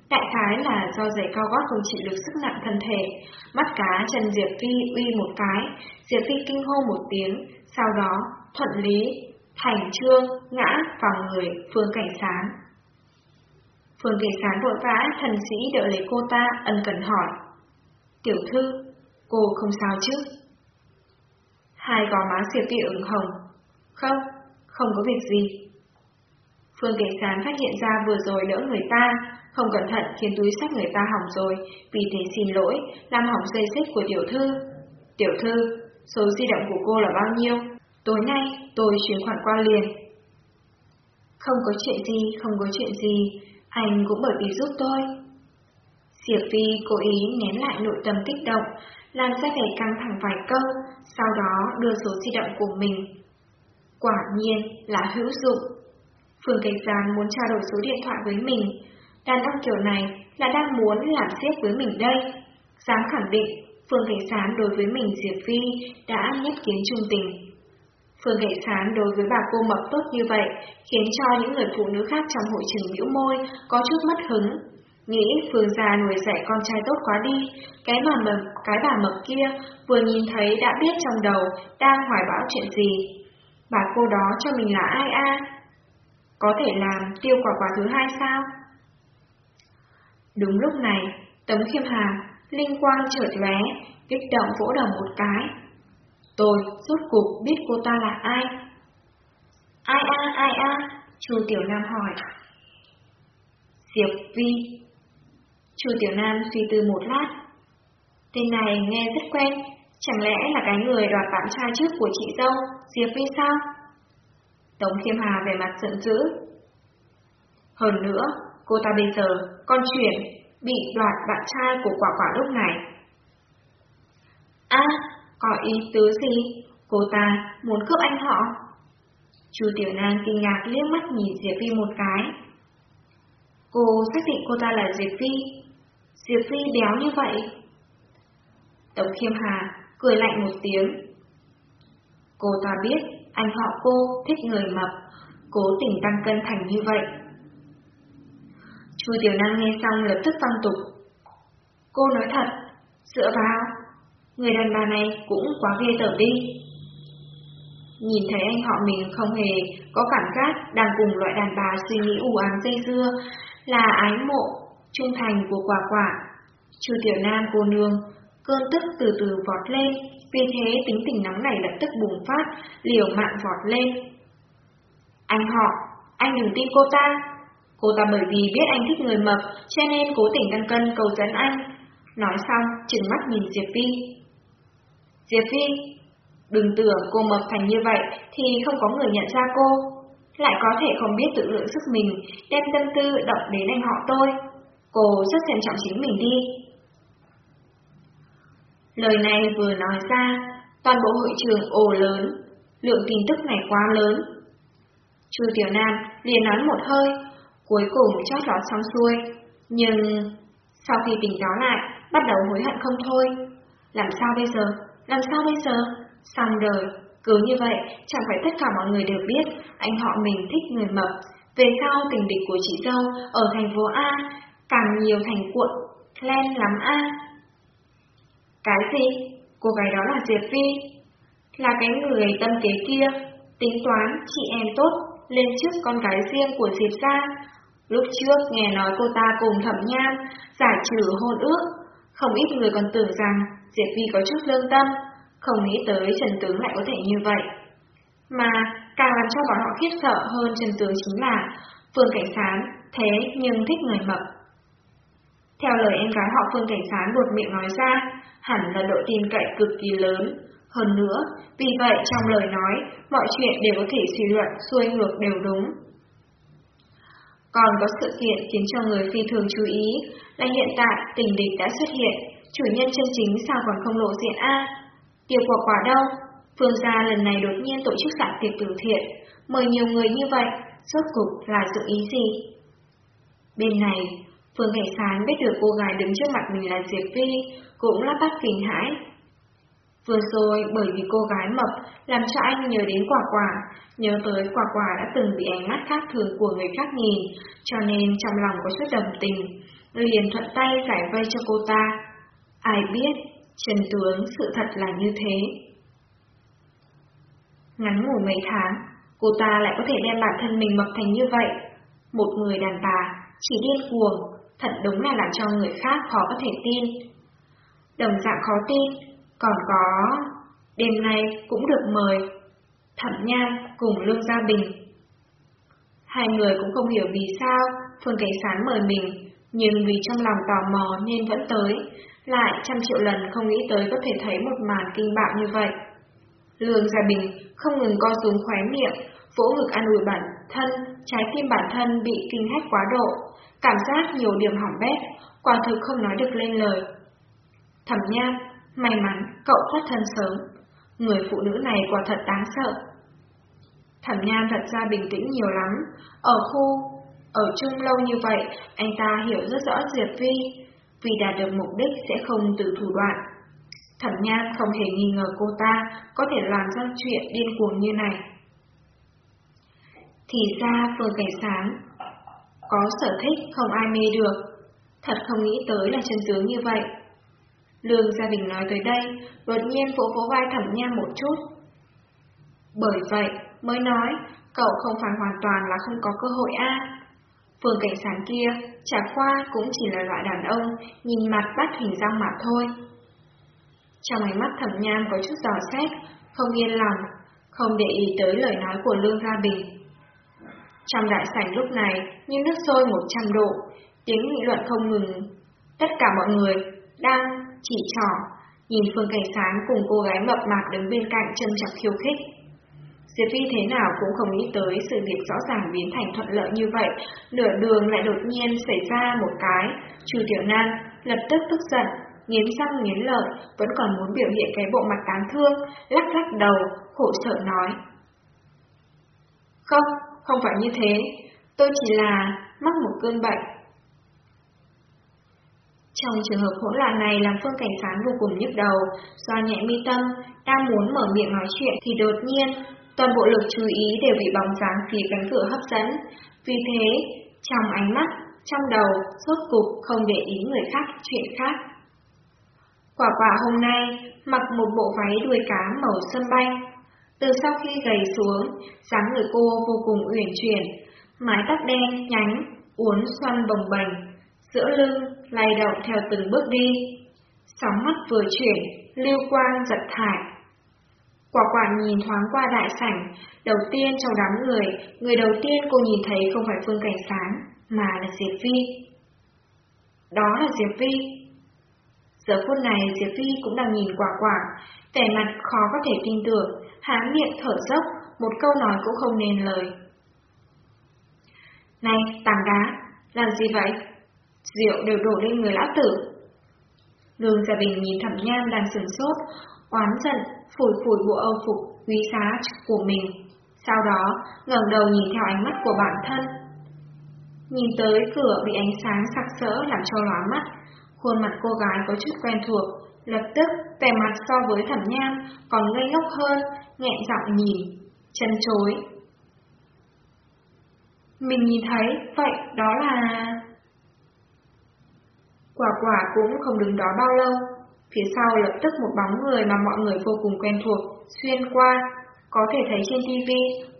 đại khái là do giày cao gót không chịu được sức nặng thân thể, mắt cá chân Diệp Phi uy một cái, Diệp Phi kinh hô một tiếng, sau đó thuận lý, thành trương, ngã vào người Phương Cảnh Sán. Phương Cảnh Sán vội vã thần sĩ đỡ lấy cô ta ân cần hỏi. Tiểu thư, cô không sao chứ? Hai gò má Diệp Phi ửng hồng. Không, không có việc gì. Phương Cảnh Sán phát hiện ra vừa rồi đỡ người ta, không cẩn thận khiến túi sách người ta hỏng rồi, vì thế xin lỗi, làm hỏng dây xích của tiểu thư. Tiểu thư, số di động của cô là bao nhiêu? Tối nay tôi chuyển khoản qua liền. Không có chuyện gì, không có chuyện gì, anh cũng bởi vì giúp tôi. Diệp Phi cố ý nén lại nội tâm kích động, làm ra vẻ căng thẳng vài câu, sau đó đưa số di động của mình. Quả nhiên là hữu dụng. Phương Cảnh Gián muốn trao đổi số điện thoại với mình. Đàn ông kiểu này là đang muốn làm xếp với mình đây. Dám khẳng định, Phương Cảnh sán đối với mình Diệp Phi đã nhất kiến trung tình. Phương Cảnh Sán đối với bà cô mập tốt như vậy, khiến cho những người phụ nữ khác trong hội trường bĩu môi, có chút mất hứng. Nghĩ Phương gia nuôi dạy con trai tốt quá đi, cái bà mập, cái bà mập kia vừa nhìn thấy đã biết trong đầu đang hoài bão chuyện gì. Bà cô đó cho mình là ai a? Có thể làm tiêu quả quả thứ hai sao? Đúng lúc này, Tấm Khiêm Hà, linh quang chợt lóe, kích động vỗ đầu một cái. Tôi rốt cuộc biết cô ta là ai. Ai a, ai a, Chu Tiểu Nam hỏi. Diệp Vi. Chu Tiểu Nam suy tư một lát. Tên này nghe rất quen, chẳng lẽ là cái người đoạt bạn trai trước của chị dâu, Diệp Vi sao? Tống Khiêm Hà về mặt giận dữ. Hơn nữa, cô ta bây giờ con chuyển bị đoạt bạn trai của quả quả lúc này. A, có ý tứ gì? Cô ta muốn cướp anh họ? Chu Tiểu Nam kinh ngạc liếc mắt nhìn Diệp Phi một cái. Cô xác định cô ta là Diệp Phi. Diệp Phi béo như vậy. Tống Khiêm Hà cười lạnh một tiếng. Cô ta biết anh họ cô thích người mập, cố tình tăng cân thành như vậy. Chu Tiểu Nam nghe xong lập tức tăng tục. Cô nói thật, dựa vào, người đàn bà này cũng quá ghê tởm đi. Nhìn thấy anh họ mình không hề có cảm giác đang cùng loại đàn bà suy nghĩ u ám dây dưa, là ái mộ, trung thành của quả quả. Chu Tiểu Nam cô nương, cơn tức từ từ vọt lên, vì thế tính tình nóng này lập tức bùng phát, liều mạng vọt lên. Anh họ, anh đừng tin cô ta. Cô ta bởi vì biết anh thích người mập, cho nên cố tình tăng cân cầu dẫn anh. Nói xong, trừng mắt nhìn Diệp Vi. Diệp Vi, đừng tưởng cô mập thành như vậy thì không có người nhận ra cô. Lại có thể không biết tự lượng sức mình, đem tâm tư động đến anh họ tôi. Cô rất xem trọng chính mình đi. Lời này vừa nói ra, toàn bộ hội trường ồ lớn, lượng tin tức này quá lớn. Chu Tiểu Nam liền nói một hơi, cuối cùng chót lọt xong xuôi, nhưng sau khi tỉnh táo lại, bắt đầu hối hận không thôi. Làm sao bây giờ? Làm sao bây giờ? Xong đời, cứ như vậy, chẳng phải tất cả mọi người đều biết anh họ mình thích người mập. Về sau tình địch của chị dâu ở thành phố A càng nhiều thành cuộn, len lắm A. Cái gì? Cô gái đó là Diệp Phi. Là cái người tâm kế kia, tính toán chị em tốt, lên trước con gái riêng của Diệp gia. Lúc trước nghe nói cô ta cùng thẩm nham, giải trừ hôn ước. Không ít người còn tưởng rằng Diệp Vi có chút lương tâm, không nghĩ tới Trần Tướng lại có thể như vậy. Mà càng làm cho bọn họ khiếp sợ hơn Trần Tướng chính là Phương Cảnh Sán thế nhưng thích người mập. Theo lời em gái họ Phương Cảnh Sán buột miệng nói ra, hẳn là độ tin cậy cực kỳ lớn. Hơn nữa, vì vậy trong lời nói, mọi chuyện đều có thể suy luận xuôi ngược đều đúng. Còn có sự kiện khiến cho người phi thường chú ý là hiện tại tình địch đã xuất hiện, chủ nhân chân chính sao còn không lộ diện A. Tiệc quả quả đâu? Phương gia lần này đột nhiên tổ chức dạng tiệc từ thiện, mời nhiều người như vậy, rốt cục là dụng ý gì? Bên này, Phương Cảnh Sán biết được cô gái đứng trước mặt mình là Diệp Vi, cũng lắp bắp kinh hãi. Vừa rồi bởi vì cô gái mập làm cho anh nhớ đến quả quả, nhớ tới quả quả đã từng bị ánh mắt khác thường của người khác nhìn, cho nên trong lòng có chút đồng tình, liền thuận tay giải vây cho cô ta. Ai biết, Trần Tướng sự thật là như thế. Ngắn ngủ mấy tháng, cô ta lại có thể đem bản thân mình mập thành như vậy. Một người đàn bà, chỉ điên cuồng, thật đúng là làm cho người khác khó có thể tin. Đồng dạng khó tin, còn có... Đêm nay cũng được mời Thẩm Nhan cùng Lương Gia Bình. Hai người cũng không hiểu vì sao Phương Cảnh Sán mời mình, nhưng vì trong lòng tò mò nên vẫn tới, lại trăm triệu lần không nghĩ tới có thể thấy một màn kinh bạo như vậy. Lương Gia Bình không ngừng co xuống khóe miệng, vỗ ngực an ủi bản thân, trái tim bản thân bị kinh hách quá độ, cảm giác nhiều điểm hỏng bét, quả thực không nói được lên lời. Thẩm Nhan, may mắn cậu thoát thân sớm, người phụ nữ này quả thật đáng sợ. Thẩm Nhan thật ra bình tĩnh nhiều lắm, ở khu, ở chung lâu như vậy, anh ta hiểu rất rõ Diệp Vi, vì đạt được mục đích sẽ không từ thủ đoạn. Thẩm Nhan không hề nghi ngờ cô ta có thể làm ra chuyện điên cuồng như này. Thì ra phường Cảnh Sáng có sở thích không ai mê được, thật không nghĩ tới là chân tướng như vậy. Lương Gia Bình nói tới đây, đột nhiên vỗ vỗ vai Thẩm Nhan một chút. Bởi vậy, mới nói, cậu không phải hoàn toàn là không có cơ hội a. Phường cảnh sản kia, chả qua cũng chỉ là loại đàn ông, nhìn mặt bắt hình răng mặt thôi. Trong ánh mắt thẩm nham có chút giò xét, không yên lòng, không để ý tới lời nói của Lương Gia Bình. Trong đại sảnh lúc này, như nước sôi 100 độ, tiếng nghị luận không ngừng. Tất cả mọi người đang chỉ trỏ, nhìn Phương Cảnh Sáng cùng cô gái mập mạp đứng bên cạnh chân chọc khiêu khích. Diệp Phi thế nào cũng không nghĩ tới sự việc rõ ràng biến thành thuận lợi như vậy, nửa đường lại đột nhiên xảy ra một cái, trừ tiểu nan, lập tức tức giận, nghiến răng nghiến lợi, vẫn còn muốn biểu hiện cái bộ mặt đáng thương, lắc lắc đầu, khổ sở nói. Không, không phải như thế, tôi chỉ là mắc một cơn bệnh. Trong trường hợp hỗn loạn này làm Phương Cảnh Phán vô cùng nhức đầu, do nhẹ mi tâm, đang muốn mở miệng nói chuyện thì đột nhiên Toàn bộ lực chú ý đều bị bóng dáng phía cánh cửa hấp dẫn. Vì thế, trong ánh mắt, trong đầu, suốt cục không để ý người khác chuyện khác. Quả quả hôm nay mặc một bộ váy đuôi cá màu sâm banh. Từ sau khi gầy xuống, dáng người cô vô cùng uyển chuyển, mái tóc đen nhánh, uốn xoăn bồng bềnh, giữa lưng lay động theo từng bước đi. Sóng mắt vừa chuyển, lưu quang giật thải. Quả quả nhìn thoáng qua đại sảnh, đầu tiên trong đám người, người đầu tiên cô nhìn thấy không phải Phương Cảnh Sáng, mà là Diệp Vi. Đó là Diệp Vi. Giờ phút này Diệp Vi cũng đang nhìn quả quả, vẻ mặt khó có thể tin tưởng, há miệng thở dốc, một câu nói cũng không nên lời. Này, tàng đá, làm gì vậy? Rượu đều đổ lên người lão tử. Lương Gia Bình nhìn thẩm nham đang sửng sốt, oán giận, phủi phủi bộ âu phục quý giá của mình. Sau đó, ngẩng đầu nhìn theo ánh mắt của bản thân. Nhìn tới cửa bị ánh sáng sặc sỡ làm cho lóa mắt, khuôn mặt cô gái có chút quen thuộc, lập tức vẻ mặt so với thẩm nham còn ngây ngốc hơn, nghẹn giọng nhìn, chân chối. Mình nhìn thấy, vậy đó là... Quả quả cũng không đứng đó bao lâu, phía sau lập tức một bóng người mà mọi người vô cùng quen thuộc, xuyên qua, có thể thấy trên TV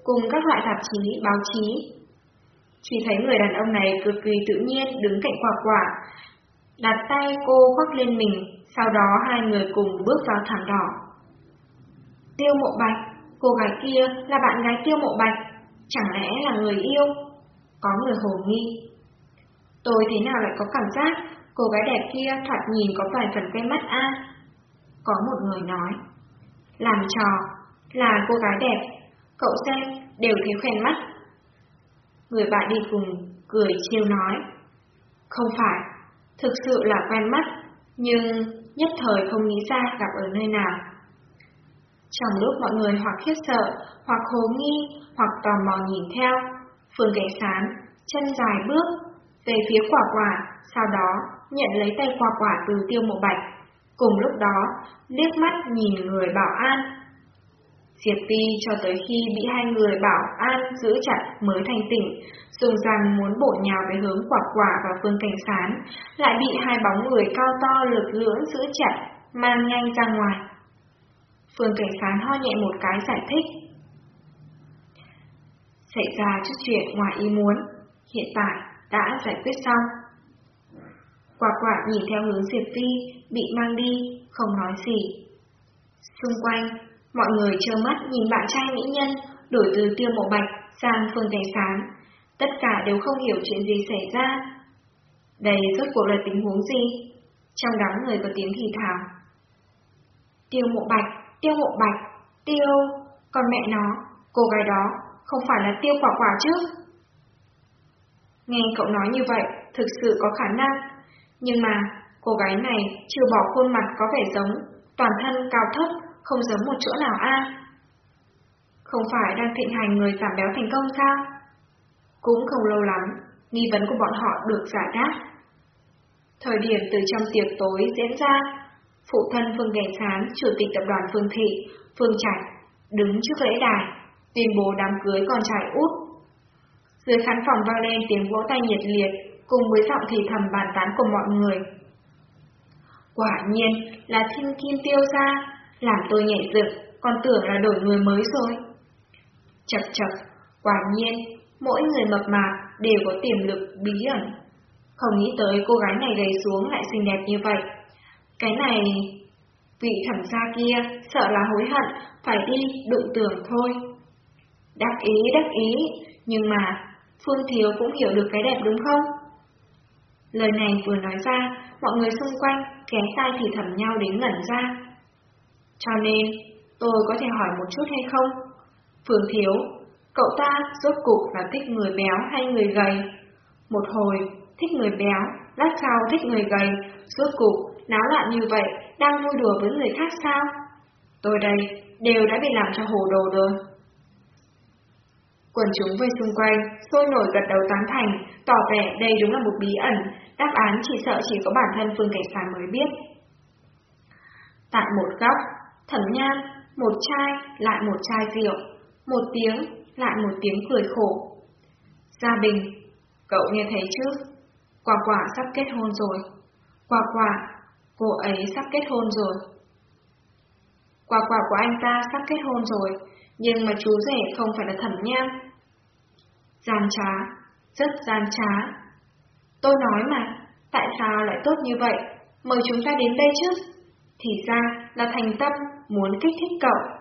cùng các loại tạp chí, báo chí. Chỉ thấy người đàn ông này cực kỳ tự nhiên đứng cạnh quả quả, đặt tay cô khoác lên mình, sau đó hai người cùng bước vào thảm đỏ. Tiêu mộ bạch, cô gái kia là bạn gái tiêu mộ bạch, chẳng lẽ là người yêu? Có người hồ nghi. Tôi thế nào lại có cảm giác cô gái đẹp kia thoạt nhìn có vài phần quen mắt a? Có một người nói. Làm trò, là cô gái đẹp, cậu xem, đều thấy quen mắt. Người bạn đi cùng cười chiêu nói. Không phải, thực sự là quen mắt, nhưng nhất thời không nghĩ ra gặp ở nơi nào. Trong lúc mọi người hoặc khiếp sợ, hoặc hồ nghi, hoặc tò mò nhìn theo, Phương Cảnh Sán chân dài bước về phía quả quả, sau đó nhận lấy tay quả quả từ tiêu mộ bạch. Cùng lúc đó, liếc mắt nhìn người bảo an. Diệp Ti cho tới khi bị hai người bảo an giữ chặt mới thành tỉnh, dùng rằng muốn bổ nhào về hướng quả quả và phương cảnh sán, lại bị hai bóng người cao to lực lưỡng giữ chặt, mang nhanh ra ngoài. Phương cảnh sán ho nhẹ một cái giải thích. Xảy ra chút chuyện ngoài ý muốn, hiện tại đã giải quyết xong. Quả quả nhìn theo hướng Diệp Phi, bị mang đi, không nói gì. Xung quanh, mọi người trơ mắt nhìn bạn trai mỹ nhân đổi từ tiêu mộ bạch sang phương cảnh sáng. Tất cả đều không hiểu chuyện gì xảy ra. Đây rốt cuộc là tình huống gì? Trong đám người có tiếng thì thào. Tiêu mộ bạch, tiêu mộ bạch, tiêu, Còn mẹ nó, cô gái đó không phải là tiêu quả quả chứ? Nghe cậu nói như vậy, thực sự có khả năng. Nhưng mà, cô gái này chưa bỏ khuôn mặt có vẻ giống, toàn thân cao thấp, không giống một chỗ nào a. Không phải đang thịnh hành người giảm béo thành công sao? Cũng không lâu lắm, nghi vấn của bọn họ được giải đáp. Thời điểm từ trong tiệc tối diễn ra, phụ thân Phương Cảnh Sán, chủ tịch tập đoàn Phương Thị, Phương Trạch, đứng trước lễ đài, tuyên bố đám cưới con trai út. Dưới khán phòng vang lên tiếng vỗ tay nhiệt liệt, cùng với giọng thì thầm bàn tán của mọi người. Quả nhiên là thiên kim tiêu ra, làm tôi nhảy dựng, còn tưởng là đổi người mới rồi. Chật chật, quả nhiên, mỗi người mập mạp đều có tiềm lực bí ẩn. Không nghĩ tới cô gái này gầy xuống lại xinh đẹp như vậy. Cái này... Vị thẩm gia kia sợ là hối hận, phải đi đụng tưởng thôi. Đắc ý, đắc ý, nhưng mà Phương Thiếu cũng hiểu được cái đẹp đúng không? Lời này vừa nói ra, mọi người xung quanh ghé tai thì thầm nhau đến ngẩn ra. Cho nên, tôi có thể hỏi một chút hay không? Phương Thiếu, cậu ta rốt cục là thích người béo hay người gầy? Một hồi, thích người béo, lát sau thích người gầy, rốt cục, náo loạn như vậy, đang vui đùa với người khác sao? Tôi đây, đều đã bị làm cho hồ đồ rồi. Quần chúng vây xung quanh, sôi nổi gật đầu tán thành, tỏ vẻ đây đúng là một bí ẩn, đáp án chỉ sợ chỉ có bản thân Phương Cảnh Sán mới biết. Tại một góc, thẩm nhan, một chai, lại một chai rượu, một tiếng, lại một tiếng cười khổ. Gia Bình, cậu nghe thấy chứ? Quả quả sắp kết hôn rồi. Quả quả, Cô ấy sắp kết hôn rồi. Quả quả của anh ta sắp kết hôn rồi, nhưng mà chú rể không phải là thẩm nhan. Gian trá, rất gian trá. Tôi nói mà, tại sao lại tốt như vậy? Mời chúng ta đến đây chứ. Thì ra là thành tâm, muốn kích thích cậu.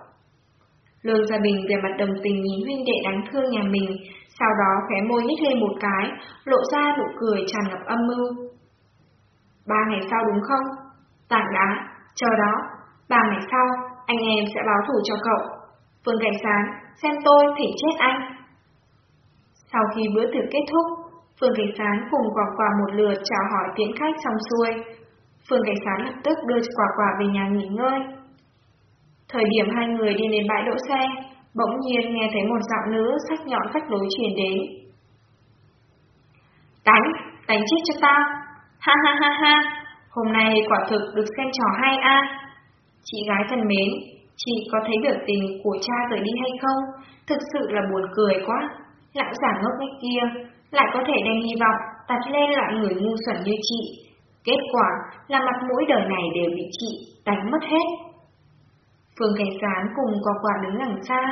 Lương Gia Bình về mặt đồng tình nhìn huynh đệ đáng thương nhà mình, sau đó khóe môi nhếch lên một cái, lộ ra nụ cười tràn ngập âm mưu. Ba ngày sau đúng không? Tảng đá, chờ đó, ba ngày sau, anh em sẽ báo thủ cho cậu. Phương Cảnh Sáng, xem tôi thể chết anh. Sau khi bữa tiệc kết thúc, Phương Cảnh Sán cùng quả quả một lượt chào hỏi tiễn khách xong xuôi. Phương Cảnh Sán lập tức đưa quả quả về nhà nghỉ ngơi. Thời điểm hai người đi đến bãi đỗ xe, bỗng nhiên nghe thấy một giọng nữ sắc nhọn phách lối truyền đến. Đánh, đánh chết cho tao! Ha ha ha ha! Hôm nay quả thực được xem trò hay a. Chị gái thân mến, chị có thấy biểu tình của cha rời đi hay không? Thực sự là buồn cười quá. Lão giả ngốc nghếch kia, lại có thể đem hy vọng đặt lên loại người ngu xuẩn như chị. Kết quả là mặt mũi đời này đều bị chị đánh mất hết. Phương Cảnh Sán cùng quả quả đứng đằng xa,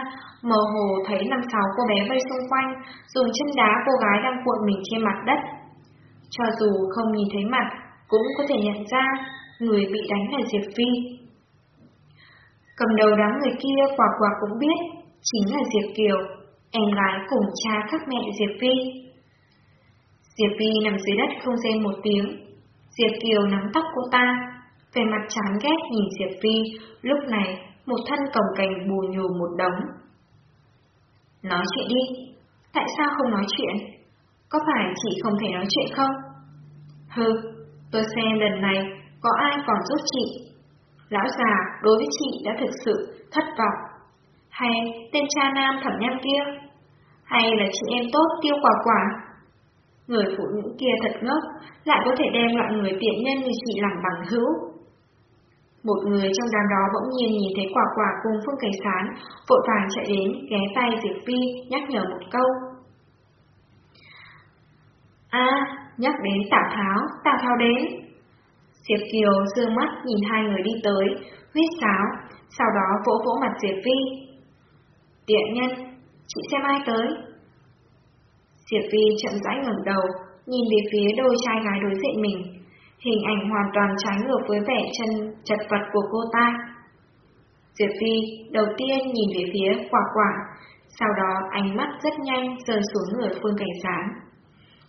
mơ hồ thấy năm sáu cô bé vây xung quanh, dùng chân đá cô gái đang cuộn mình trên mặt đất. Cho dù không nhìn thấy mặt, cũng có thể nhận ra người bị đánh là Diệp Phi. Cầm đầu đám người kia quả quả cũng biết, chính là Diệp Kiều, em gái cùng cha khác mẹ Diệp Vi. Diệp Vi nằm dưới đất không rên một tiếng. Diệp Kiều nắm tóc cô ta, về mặt chán ghét nhìn Diệp Vi. lúc này một thân cổng cành bù nhù một đống. Nói chuyện đi, tại sao không nói chuyện? Có phải chị không thể nói chuyện không? Hừ, tôi xem lần này có ai còn giúp chị. Lão già đối với chị đã thực sự thất vọng. Hay tên cha nam thẩm nham kia? Hay là chị em tốt tiêu quả quả? Người phụ nữ kia thật ngốc, lại có thể đem loại người tiện nhân như chị làm bằng hữu. Một người trong đám đó bỗng nhiên nhìn thấy quả quả cùng Phương Cảnh Sán, vội vàng chạy đến, ghé tay Diệp Phi, nhắc nhở một câu. À, nhắc đến Tào Tháo, Tào Tháo đến. Diệp Kiều dương mắt nhìn hai người đi tới, huyết sáo, sau đó vỗ vỗ mặt Diệp Phi. Tiện nhân, chị xem ai tới? Diệp vi chậm rãi ngẩng đầu, nhìn về phía đôi trai gái đối diện mình, Hình ảnh hoàn toàn trái ngược với vẻ chân chật vật của cô ta. Diệp vi đầu tiên nhìn về phía quả quả, sau đó ánh mắt rất nhanh rơi xuống người Phương Cảnh Sáng.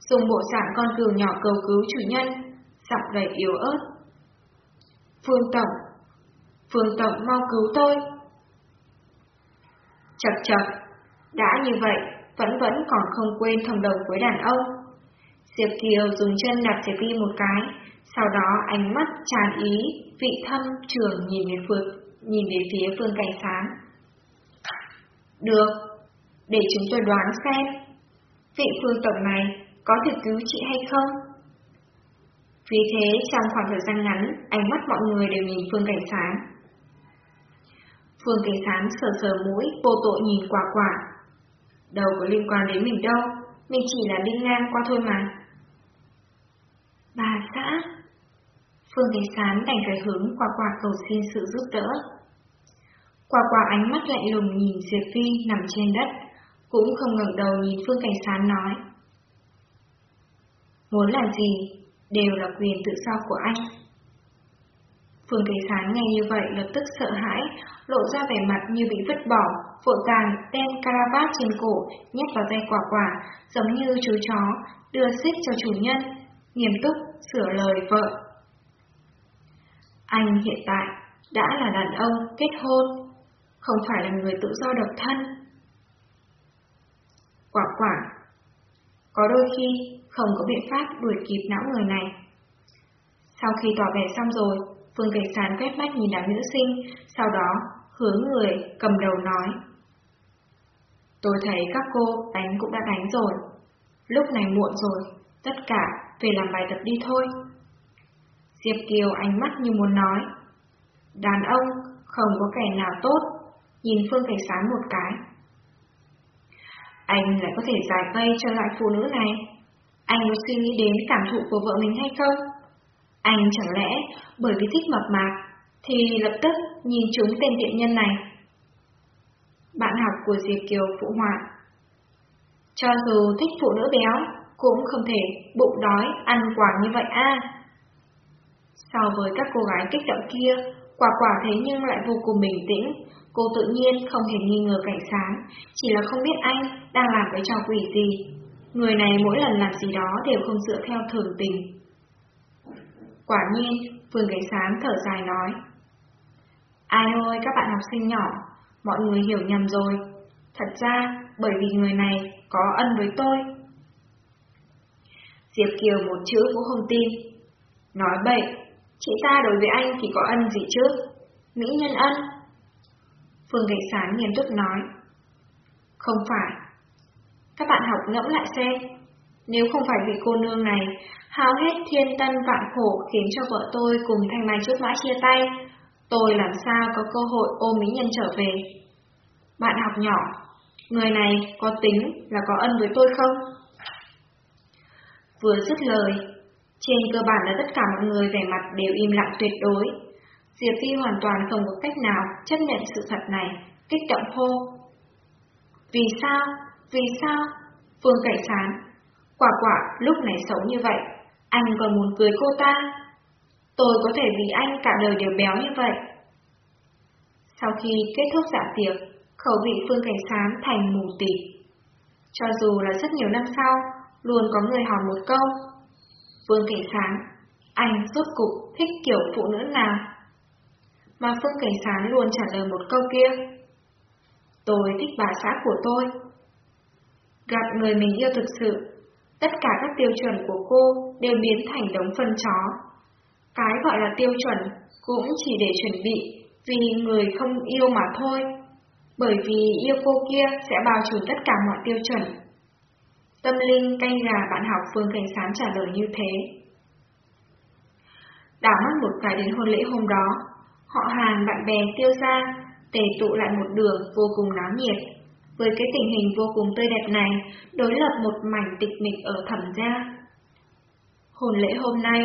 Dùng bộ dạng con cừu nhỏ cầu cứu chủ nhân, giọng đầy yếu ớt. Phương Tổng, Phương Tổng mau cứu tôi. Chật chật, đã như vậy, vẫn vẫn còn không quên thầm đồng với đàn ông. Diệp Kiều dùng chân đạp Diệp vi một cái, sau đó ánh mắt tràn ý, vị thâm trường nhìn về phương, nhìn về phía phương cảnh sáng. Được, để chúng tôi đoán xem, vị phương tổng này có thể cứu chị hay không? Vì thế, trong khoảng thời gian ngắn, ánh mắt mọi người đều nhìn Phương Cảnh Sáng. Phương Cảnh Sáng sờ sờ mũi, vô tội nhìn quả quả. Đâu có liên quan đến mình đâu, mình chỉ là đi ngang qua thôi mà. Bà xã Phương Thế Sán đành phải hướng quả quả cầu xin sự giúp đỡ. Quả quả ánh mắt lạnh lùng nhìn Diệp Phi nằm trên đất, cũng không ngẩng đầu nhìn Phương Cảnh Sán nói. Muốn làm gì, đều là quyền tự do của anh. Phương Thế Sán nghe như vậy lập tức sợ hãi, lộ ra vẻ mặt như bị vứt bỏ, vội vàng đem caravat trên cổ nhét vào tay quả quả, giống như chú chó, đưa xích cho chủ nhân, nghiêm túc sửa lời vợ. Anh hiện tại đã là đàn ông kết hôn, không phải là người tự do độc thân. Quả quả, có đôi khi không có biện pháp đuổi kịp não người này. Sau khi tỏ vẻ xong rồi, Phương Cảnh Sán quét mắt nhìn đám nữ sinh, sau đó hướng người cầm đầu nói. Tôi thấy các cô đánh cũng đã đánh rồi. Lúc này muộn rồi, tất cả về làm bài tập đi thôi. Diệp Kiều ánh mắt như muốn nói. Đàn ông không có kẻ nào tốt, nhìn Phương Cảnh Sán một cái. Anh lại có thể giải vây cho loại phụ nữ này. Anh có suy nghĩ đến cảm thụ của vợ mình hay không? Anh chẳng lẽ bởi vì thích mập mạp thì lập tức nhìn chúng tên tiện nhân này. Bạn học của Diệp Kiều phụ họa. Cho dù thích phụ nữ béo, cũng không thể bụng đói ăn quả như vậy a. So với các cô gái kích động kia, quả quả thế nhưng lại vô cùng bình tĩnh, cô tự nhiên không hề nghi ngờ cảnh sáng, chỉ là không biết anh đang làm cái trò quỷ gì. Người này mỗi lần làm gì đó đều không dựa theo thường tình. Quả nhiên, Phương Cảnh Sáng thở dài nói. Ai ơi các bạn học sinh nhỏ, mọi người hiểu nhầm rồi. Thật ra, bởi vì người này có ân với tôi. Diệp Kiều một chữ cũng không tin. Nói bậy, chị ta đối với anh thì có ân gì chứ? Mỹ nhân ân. Phương Cảnh Sáng nghiêm túc nói. Không phải. Các bạn học ngẫm lại xem. Nếu không phải vì cô nương này hao hết thiên tân vạn khổ khiến cho vợ tôi cùng thanh mai trước mã chia tay, tôi làm sao có cơ hội ôm mỹ nhân trở về. Bạn học nhỏ, người này có tính là có ân với tôi không? Vừa dứt lời, trên cơ bản là tất cả mọi người vẻ mặt đều im lặng tuyệt đối. Diệp Phi hoàn toàn không có cách nào chấp nhận sự thật này, kích động hô. Vì sao? Vì sao? Phương Cảnh Sán, quả quả lúc này xấu như vậy, anh còn muốn cưới cô ta. Tôi có thể vì anh cả đời đều béo như vậy. Sau khi kết thúc dạ tiệc, khẩu vị Phương Cảnh sáng thành mù tịt. Cho dù là rất nhiều năm sau, luôn có người hỏi một câu. Phương Cảnh sáng anh rốt cục thích kiểu phụ nữ nào? Mà Phương Cảnh sáng luôn trả lời một câu kia. Tôi thích bà xã của tôi. Gặp người mình yêu thực sự, tất cả các tiêu chuẩn của cô đều biến thành đống phân chó. Cái gọi là tiêu chuẩn cũng chỉ để chuẩn bị vì người không yêu mà thôi. Bởi vì yêu cô kia sẽ bao trùm tất cả mọi tiêu chuẩn. Tâm linh canh gà bạn học Phương Cảnh Sán trả lời như thế. Đảo mắt một cái đến hôn lễ hôm đó, họ hàng bạn bè tiêu ra, tề tụ lại một đường vô cùng náo nhiệt. Với cái tình hình vô cùng tươi đẹp này, đối lập một mảnh tịch mịch ở thẩm gia. Hôn lễ hôm nay,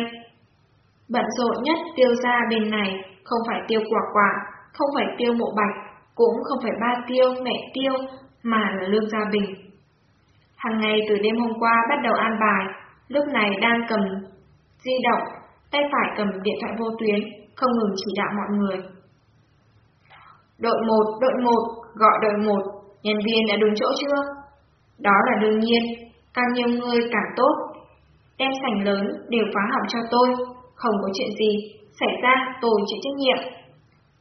bận rộn nhất tiêu gia bên này không phải tiêu quả quả, không phải tiêu mộ bạch, cũng không phải ba tiêu, mẹ tiêu, mà là Lương Gia Bình. Hàng ngày từ đêm hôm qua bắt đầu an bài, lúc này đang cầm di động, tay phải cầm điện thoại vô tuyến, không ngừng chỉ đạo mọi người. Đội 1, đội 1, gọi đội 1, nhân viên đã đúng chỗ chưa? Đó là đương nhiên, càng nhiều người càng tốt. Đem sảnh lớn đều phá hỏng cho tôi, không có chuyện gì, xảy ra tôi chịu trách nhiệm.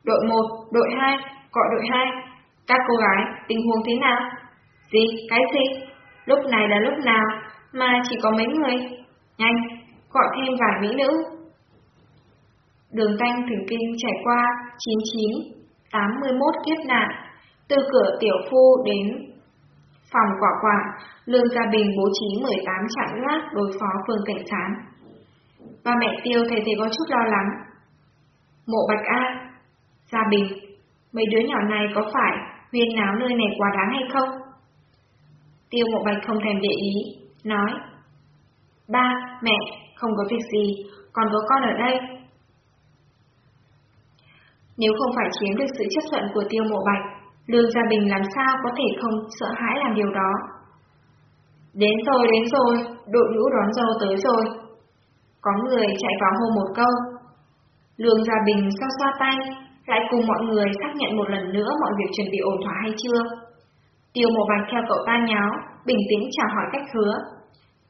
Đội 1, đội 2, gọi đội 2. Các cô gái, tình huống thế nào? Gì? Cái gì? Lúc này là lúc nào mà chỉ có mấy người? Nhanh, gọi thêm vài mỹ nữ. Đường canh thỉnh kinh trải qua 99, 81 kiếp nạn, từ cửa tiểu phu đến phòng quả quả, Lương Gia Bình bố trí 18 chặng gác đối phó Phương Cảnh Sán. Ba mẹ Tiêu thấy thế có chút lo lắng. Mộ Bạch A, Gia Bình, mấy đứa nhỏ này có phải huyên náo nơi này quá đáng hay không? Tiêu Mộ Bạch không thèm để ý, nói. Ba, mẹ, không có việc gì, còn có con ở đây. Nếu không phải chiếm được sự chấp thuận của Tiêu Mộ Bạch, Lương Gia Bình làm sao có thể không sợ hãi làm điều đó. Đến rồi, đến rồi, đội ngũ đón dâu tới rồi. Có người chạy vào hô một câu. Lương Gia Bình xoa xoa tay, lại cùng mọi người xác nhận một lần nữa mọi việc chuẩn bị ổn thỏa hay chưa. Tiêu một Bạch theo cậu ta nháo, bình tĩnh chào hỏi cách hứa.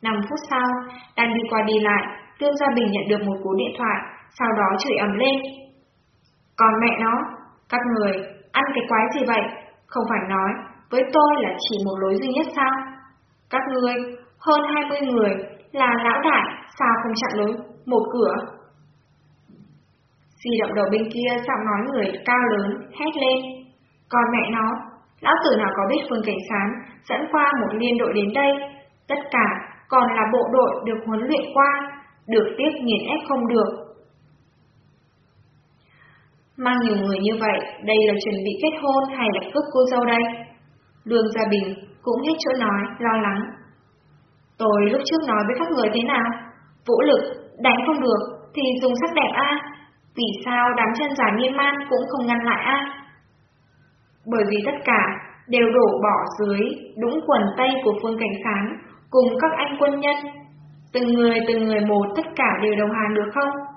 5 phút sau, đang đi qua đi lại, Lương Gia Bình nhận được một cú điện thoại, sau đó chửi ầm lên. Còn mẹ nó, các người, ăn cái quái gì vậy? Không phải nói, với tôi là chỉ một lối duy nhất sao? Các ngươi hơn 20 người, là lão đại, sao không chặn lối, một cửa? Di động đầu bên kia giọng nói người cao lớn, hét lên. Còn mẹ nó, lão tử nào có biết Phương Cảnh Sán dẫn qua một liên đội đến đây, tất cả còn là bộ đội được huấn luyện qua, được tiếp nghiền ép không được, Mang nhiều người như vậy, đây là chuẩn bị kết hôn hay là cướp cô dâu đây? Lương Gia Bình cũng hết chỗ nói, lo lắng. Tôi lúc trước nói với các người thế nào? Vũ lực, đánh không được, thì dùng sắc đẹp a. Vì sao đám chân dài miên man cũng không ngăn lại a? Bởi vì tất cả đều đổ bỏ dưới đũng quần tây của Phương Cảnh Sáng cùng các anh quân nhân. Từng người từng người một tất cả đều đồng hàng được không?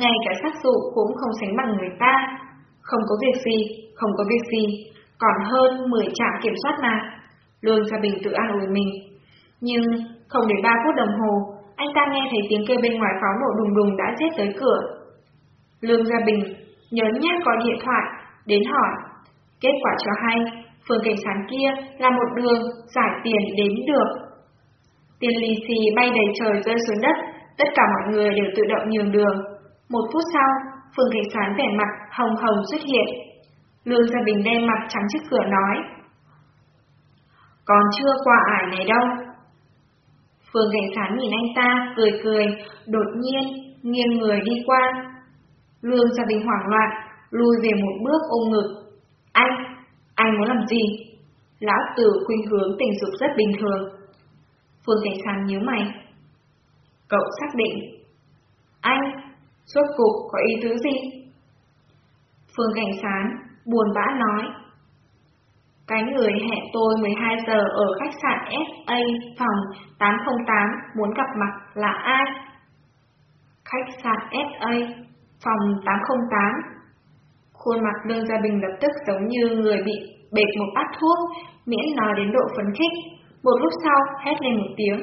Ngay cả sát dụ cũng không sánh bằng người ta. Không có việc gì, không có việc gì, còn hơn 10 trạm kiểm soát mà. Lương Gia Bình tự an ủi mình. Nhưng không đến 3 phút đồng hồ, anh ta nghe thấy tiếng kêu bên ngoài pháo nổ đùng đùng đã giết tới cửa. Lương Gia Bình nhớ nhát gọi điện thoại, đến hỏi. Kết quả cho hay, phường cảnh sát kia là một đường giải tiền đến được. Tiền lì xì bay đầy trời rơi xuống đất, tất cả mọi người đều tự động nhường đường. Một phút sau, phường cảnh sát vẻ mặt hồng hồng xuất hiện. Lương Gia Bình đen mặt trắng trước cửa nói. Còn chưa qua ải này đâu. Phương cảnh sát nhìn anh ta, cười cười, đột nhiên, nghiêng người đi qua. Lương Gia Bình hoảng loạn, lùi về một bước ôm ngực. Anh, anh muốn làm gì? Lão tử khuynh hướng tình dục rất bình thường. Phương cảnh Sán nhíu mày. Cậu xác định. Anh, suốt cuộc có ý tứ gì? Phương cảnh sán buồn bã nói. Cái người hẹn tôi 12 giờ ở khách sạn SA phòng 808 muốn gặp mặt là ai? Khách sạn SA phòng 808 Khuôn mặt Lương Gia Bình lập tức giống như người bị bệt một bát thuốc, miễn nói đến độ phấn khích. Một lúc sau hét lên một tiếng.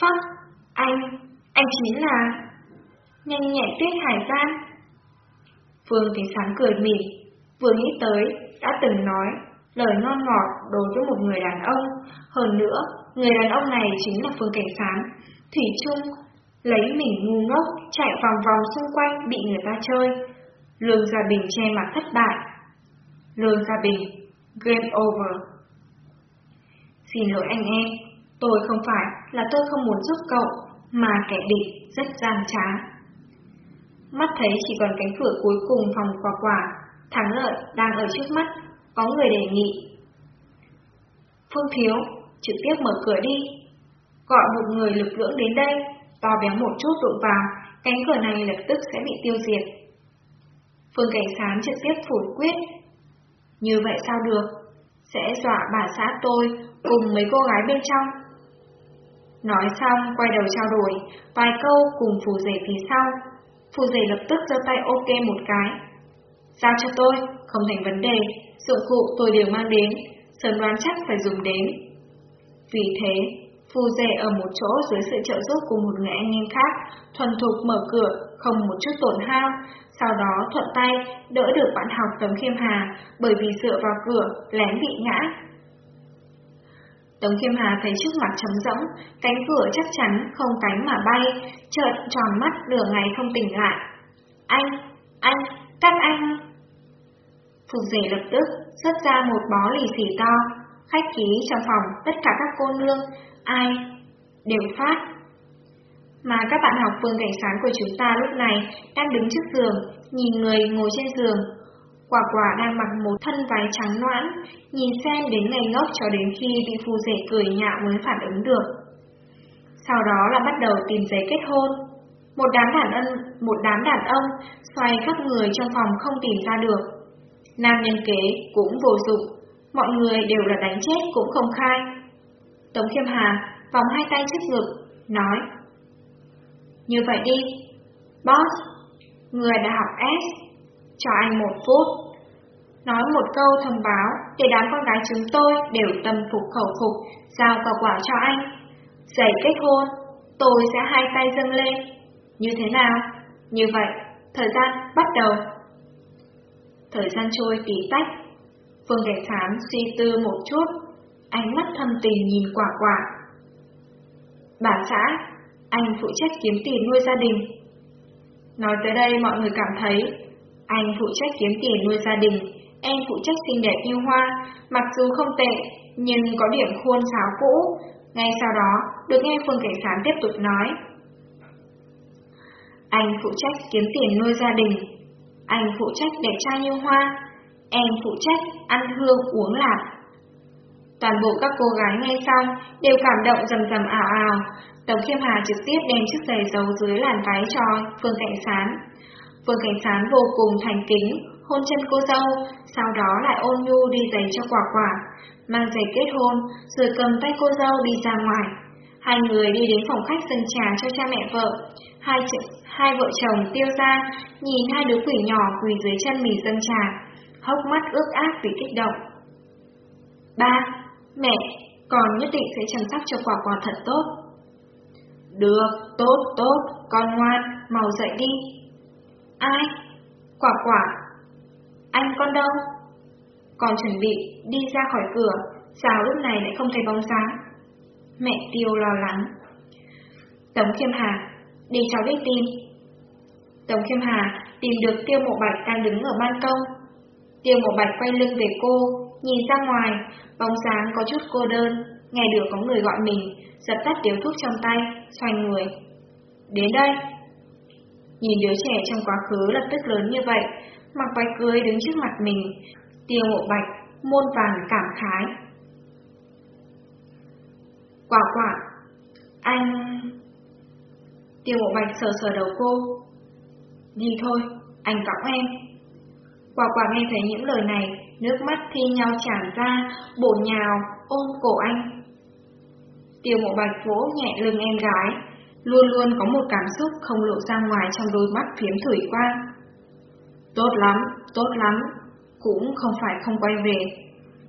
Phắc, anh, anh chính là... Nhanh nhẹn tiết hải gian. Phương Thính Sáng cười mỉm, vừa nghĩ tới, đã từng nói lời ngon ngọt đối với một người đàn ông. Hơn nữa, người đàn ông này chính là Phương Cảnh Sán. Thủy chung, lấy mình ngu ngốc, chạy vòng vòng xung quanh bị người ta chơi. Lương Gia Bình che mặt thất bại. Lương Gia Bình, game over. Xin lỗi anh em, tôi không phải là tôi không muốn giúp cậu, mà kẻ địch rất gian trá. Mắt thấy chỉ còn cánh cửa cuối cùng phòng quả quả, thắng lợi đang ở trước mắt, có người đề nghị. Phương Thiếu, trực tiếp mở cửa đi. Gọi một người lực lưỡng đến đây, to béo một chút đụng vào, cánh cửa này lập tức sẽ bị tiêu diệt. Phương Cảnh Sán trực tiếp phủ quyết. Như vậy sao được? Sẽ dọa bà xã tôi cùng mấy cô gái bên trong. Nói xong, quay đầu trao đổi, vài câu cùng phù rể phía sau. Phù rể lập tức giơ tay ok một cái. Giao cho tôi, không thành vấn đề, dụng cụ tôi đều mang đến, sớm đoán chắc phải dùng đến. Vì thế, phù rể ở một chỗ dưới sự trợ giúp của một người anh em khác, thuần thục mở cửa, không một chút tổn hao, sau đó thuận tay đỡ được bạn học Tống Khiêm Hà bởi vì dựa vào cửa lén bị ngã. Tống Khiêm Hà thấy trước mặt trống rỗng, cánh cửa chắc chắn không cánh mà bay, trợn tròn mắt nửa ngày không tỉnh lại. Anh, anh, các anh... Phục rể lập tức xuất ra một bó lì xì to, khách ký trong phòng tất cả các cô nương, ai đều phát. Mà các bạn học phương cảnh sáng của chúng ta lúc này đang đứng trước giường, nhìn người ngồi trên giường. Quả quả đang mặc một thân váy trắng noãn, nhìn xem đến ngày ngốc cho đến khi bị phù rể cười nhạo mới phản ứng được. Sau đó là bắt đầu tìm giấy kết hôn. Một đám đàn ông, một đám đàn ông xoay khắp người trong phòng không tìm ra được. Nam nhân kế cũng vô dụng, mọi người đều là đánh chết cũng không khai. Tống Khiêm Hà vòng hai tay trước ngực, nói Như vậy đi, boss, người đã học S, cho anh một phút. Nói một câu thông báo để đám con gái chúng tôi đều tâm phục khẩu phục, giao quả quả cho anh. Giày kết hôn, tôi sẽ hai tay dâng lên. Như thế nào? Như vậy, thời gian bắt đầu. Thời gian trôi tí tách. Phương Cảnh Thám suy tư một chút, ánh mắt thâm tình nhìn quả quả. Bà xã, anh phụ trách kiếm tiền nuôi gia đình. Nói tới đây mọi người cảm thấy, anh phụ trách kiếm tiền nuôi gia đình, em phụ trách xinh đẹp như hoa, mặc dù không tệ, nhưng có điểm khuôn sáo cũ. Ngay sau đó, được nghe Phương Cảnh Sán tiếp tục nói. Anh phụ trách kiếm tiền nuôi gia đình, anh phụ trách đẹp trai như hoa, em phụ trách ăn hương uống lạc. Toàn bộ các cô gái nghe xong đều cảm động rầm rầm ảo ảo. Tổng Khiêm Hà trực tiếp đem chiếc giày giấu dưới làn váy cho Phương Cảnh Sán. Phương Cảnh Sán vô cùng thành kính, hôn chân cô dâu, sau đó lại ôn nhu đi giày cho quả quả, mang giày kết hôn, rồi cầm tay cô dâu đi ra ngoài. Hai người đi đến phòng khách dâng trà cho cha mẹ vợ. Hai, hai vợ chồng tiêu ra, nhìn hai đứa quỷ nhỏ quỳ dưới chân mì dâng trà, hốc mắt ướt ác vì kích động. Ba, mẹ, con nhất định sẽ chăm sóc cho quả quả thật tốt. Được, tốt, tốt, con ngoan, mau dậy đi. Ai? Quả quả. Anh con đâu? còn chuẩn bị đi ra khỏi cửa, sao lúc này lại không thấy bóng sáng? Mẹ Tiêu lo lắng. Tống Khiêm Hà, đi cháu đi tìm. Tống Khiêm Hà tìm được Tiêu Mộ Bạch đang đứng ở ban công. Tiêu Mộ Bạch quay lưng về cô, nhìn ra ngoài, bóng sáng có chút cô đơn, nghe được có người gọi mình, giật tắt điếu thuốc trong tay, xoay người. Đến đây. Nhìn đứa trẻ trong quá khứ lập tức lớn như vậy, mặc váy cưới đứng trước mặt mình, tiêu mộ bạch, muôn vàng cảm khái. Quả quả, anh... Tiêu mộ bạch sờ sờ đầu cô. Đi thôi, anh cõng em. Quả quả nghe thấy những lời này, nước mắt thi nhau tràn ra, bổ nhào, ôm cổ anh. Tiêu mộ bạch vỗ nhẹ lưng em gái, luôn luôn có một cảm xúc không lộ ra ngoài trong đôi mắt phiếm thủy quang. Tốt lắm, tốt lắm, cũng không phải không quay về.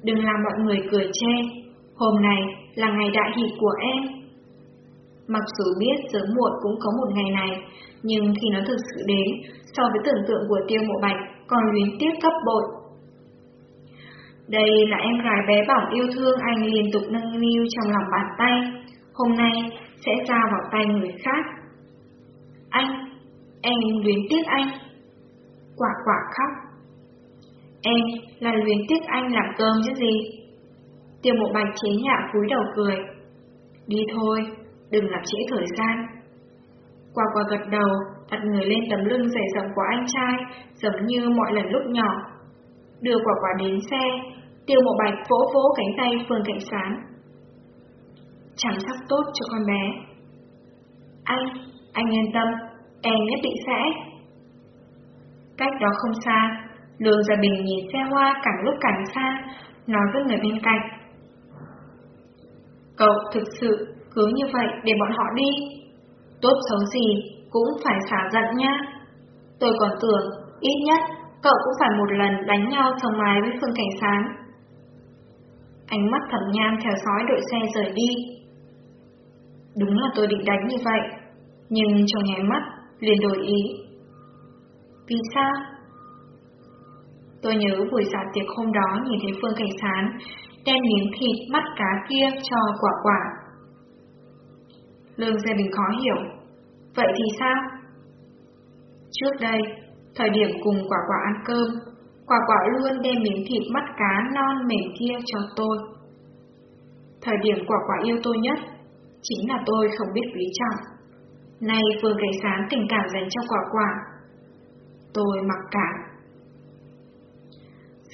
Đừng làm mọi người cười chê, hôm nay là ngày đại hỷ của em. Mặc dù biết sớm muộn cũng có một ngày này, nhưng khi nó thực sự đến, so với tưởng tượng của tiêu mộ bạch, còn luyến tiếc gấp bội. Đây là em gái bé bỏng yêu thương anh liên tục nâng niu trong lòng bàn tay, hôm nay sẽ ra vào tay người khác. Anh, em luyến tiếc anh. Quả quả khóc. Em là luyến tiếc anh làm cơm chứ gì. Tiêu mộ bạch chế nhạo cúi đầu cười. Đi thôi, đừng làm trễ thời gian. Quả quả gật đầu, đặt người lên tấm lưng dày rộng của anh trai, giống như mọi lần lúc nhỏ. Đưa quả quả đến xe, tiêu mộ bạch vỗ vỗ cánh tay Phương Cảnh Sáng. Chăm sóc tốt cho con bé. Anh, anh yên tâm, em nhất định sẽ. Cách đó không xa, Lương Gia Bình nhìn xe hoa càng lúc càng xa, nói với người bên cạnh. Cậu thực sự cứ như vậy để bọn họ đi. Tốt xấu gì cũng phải xả giận nha. Tôi còn tưởng, ít nhất, cậu cũng phải một lần đánh nhau trong mái với Phương Cảnh Sáng. Ánh mắt thẩm nham theo dõi đội xe rời đi. Đúng là tôi định đánh như vậy, nhưng trong nháy mắt liền đổi ý. Vì sao? Tôi nhớ buổi dạ tiệc hôm đó nhìn thấy Phương Cảnh Sán đem miếng thịt mắt cá kia cho quả quả. Lương Gia Bình khó hiểu. Vậy thì sao? Trước đây, thời điểm cùng quả quả ăn cơm, quả quả luôn đem miếng thịt mắt cá non mềm kia cho tôi. Thời điểm quả quả yêu tôi nhất, chính là tôi không biết quý trọng. Nay Phương Cảnh Sán tình cảm dành cho quả quả. Tôi mặc cảm.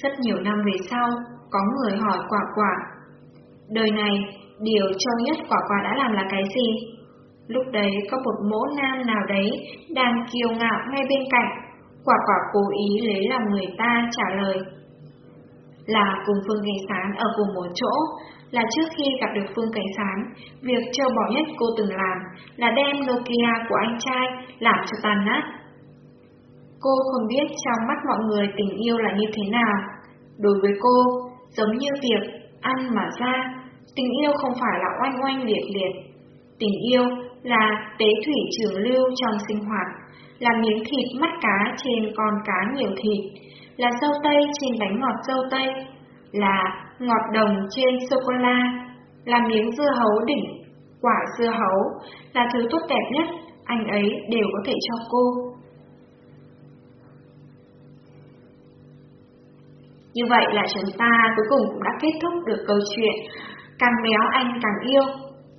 Rất nhiều năm về sau, có người hỏi quả quả. Đời này, điều cho nhất quả quả đã làm là cái gì? Lúc đấy có một mỗ nam nào đấy đang kiêu ngạo ngay bên cạnh, quả quả cố ý lấy làm người ta trả lời. Là cùng Phương Cảnh Sán ở cùng một chỗ, là trước khi gặp được Phương Cảnh Sán, việc trêu bỏ nhất cô từng làm là đem Nokia của anh trai làm cho tan nát. Cô không biết trong mắt mọi người tình yêu là như thế nào. Đối với cô, giống như việc ăn mà ra, tình yêu không phải là oanh oanh liệt liệt. Tình yêu là tế thủy trường lưu trong sinh hoạt, là miếng thịt mắt cá trên con cá nhiều thịt, là dâu tây trên bánh ngọt dâu tây, là ngọt đồng trên sô-cô-la, là miếng dưa hấu đỉnh, quả dưa hấu, là thứ tốt đẹp nhất anh ấy đều có thể cho cô. Như vậy là chúng ta cuối cùng cũng đã kết thúc được câu chuyện Càng béo anh càng yêu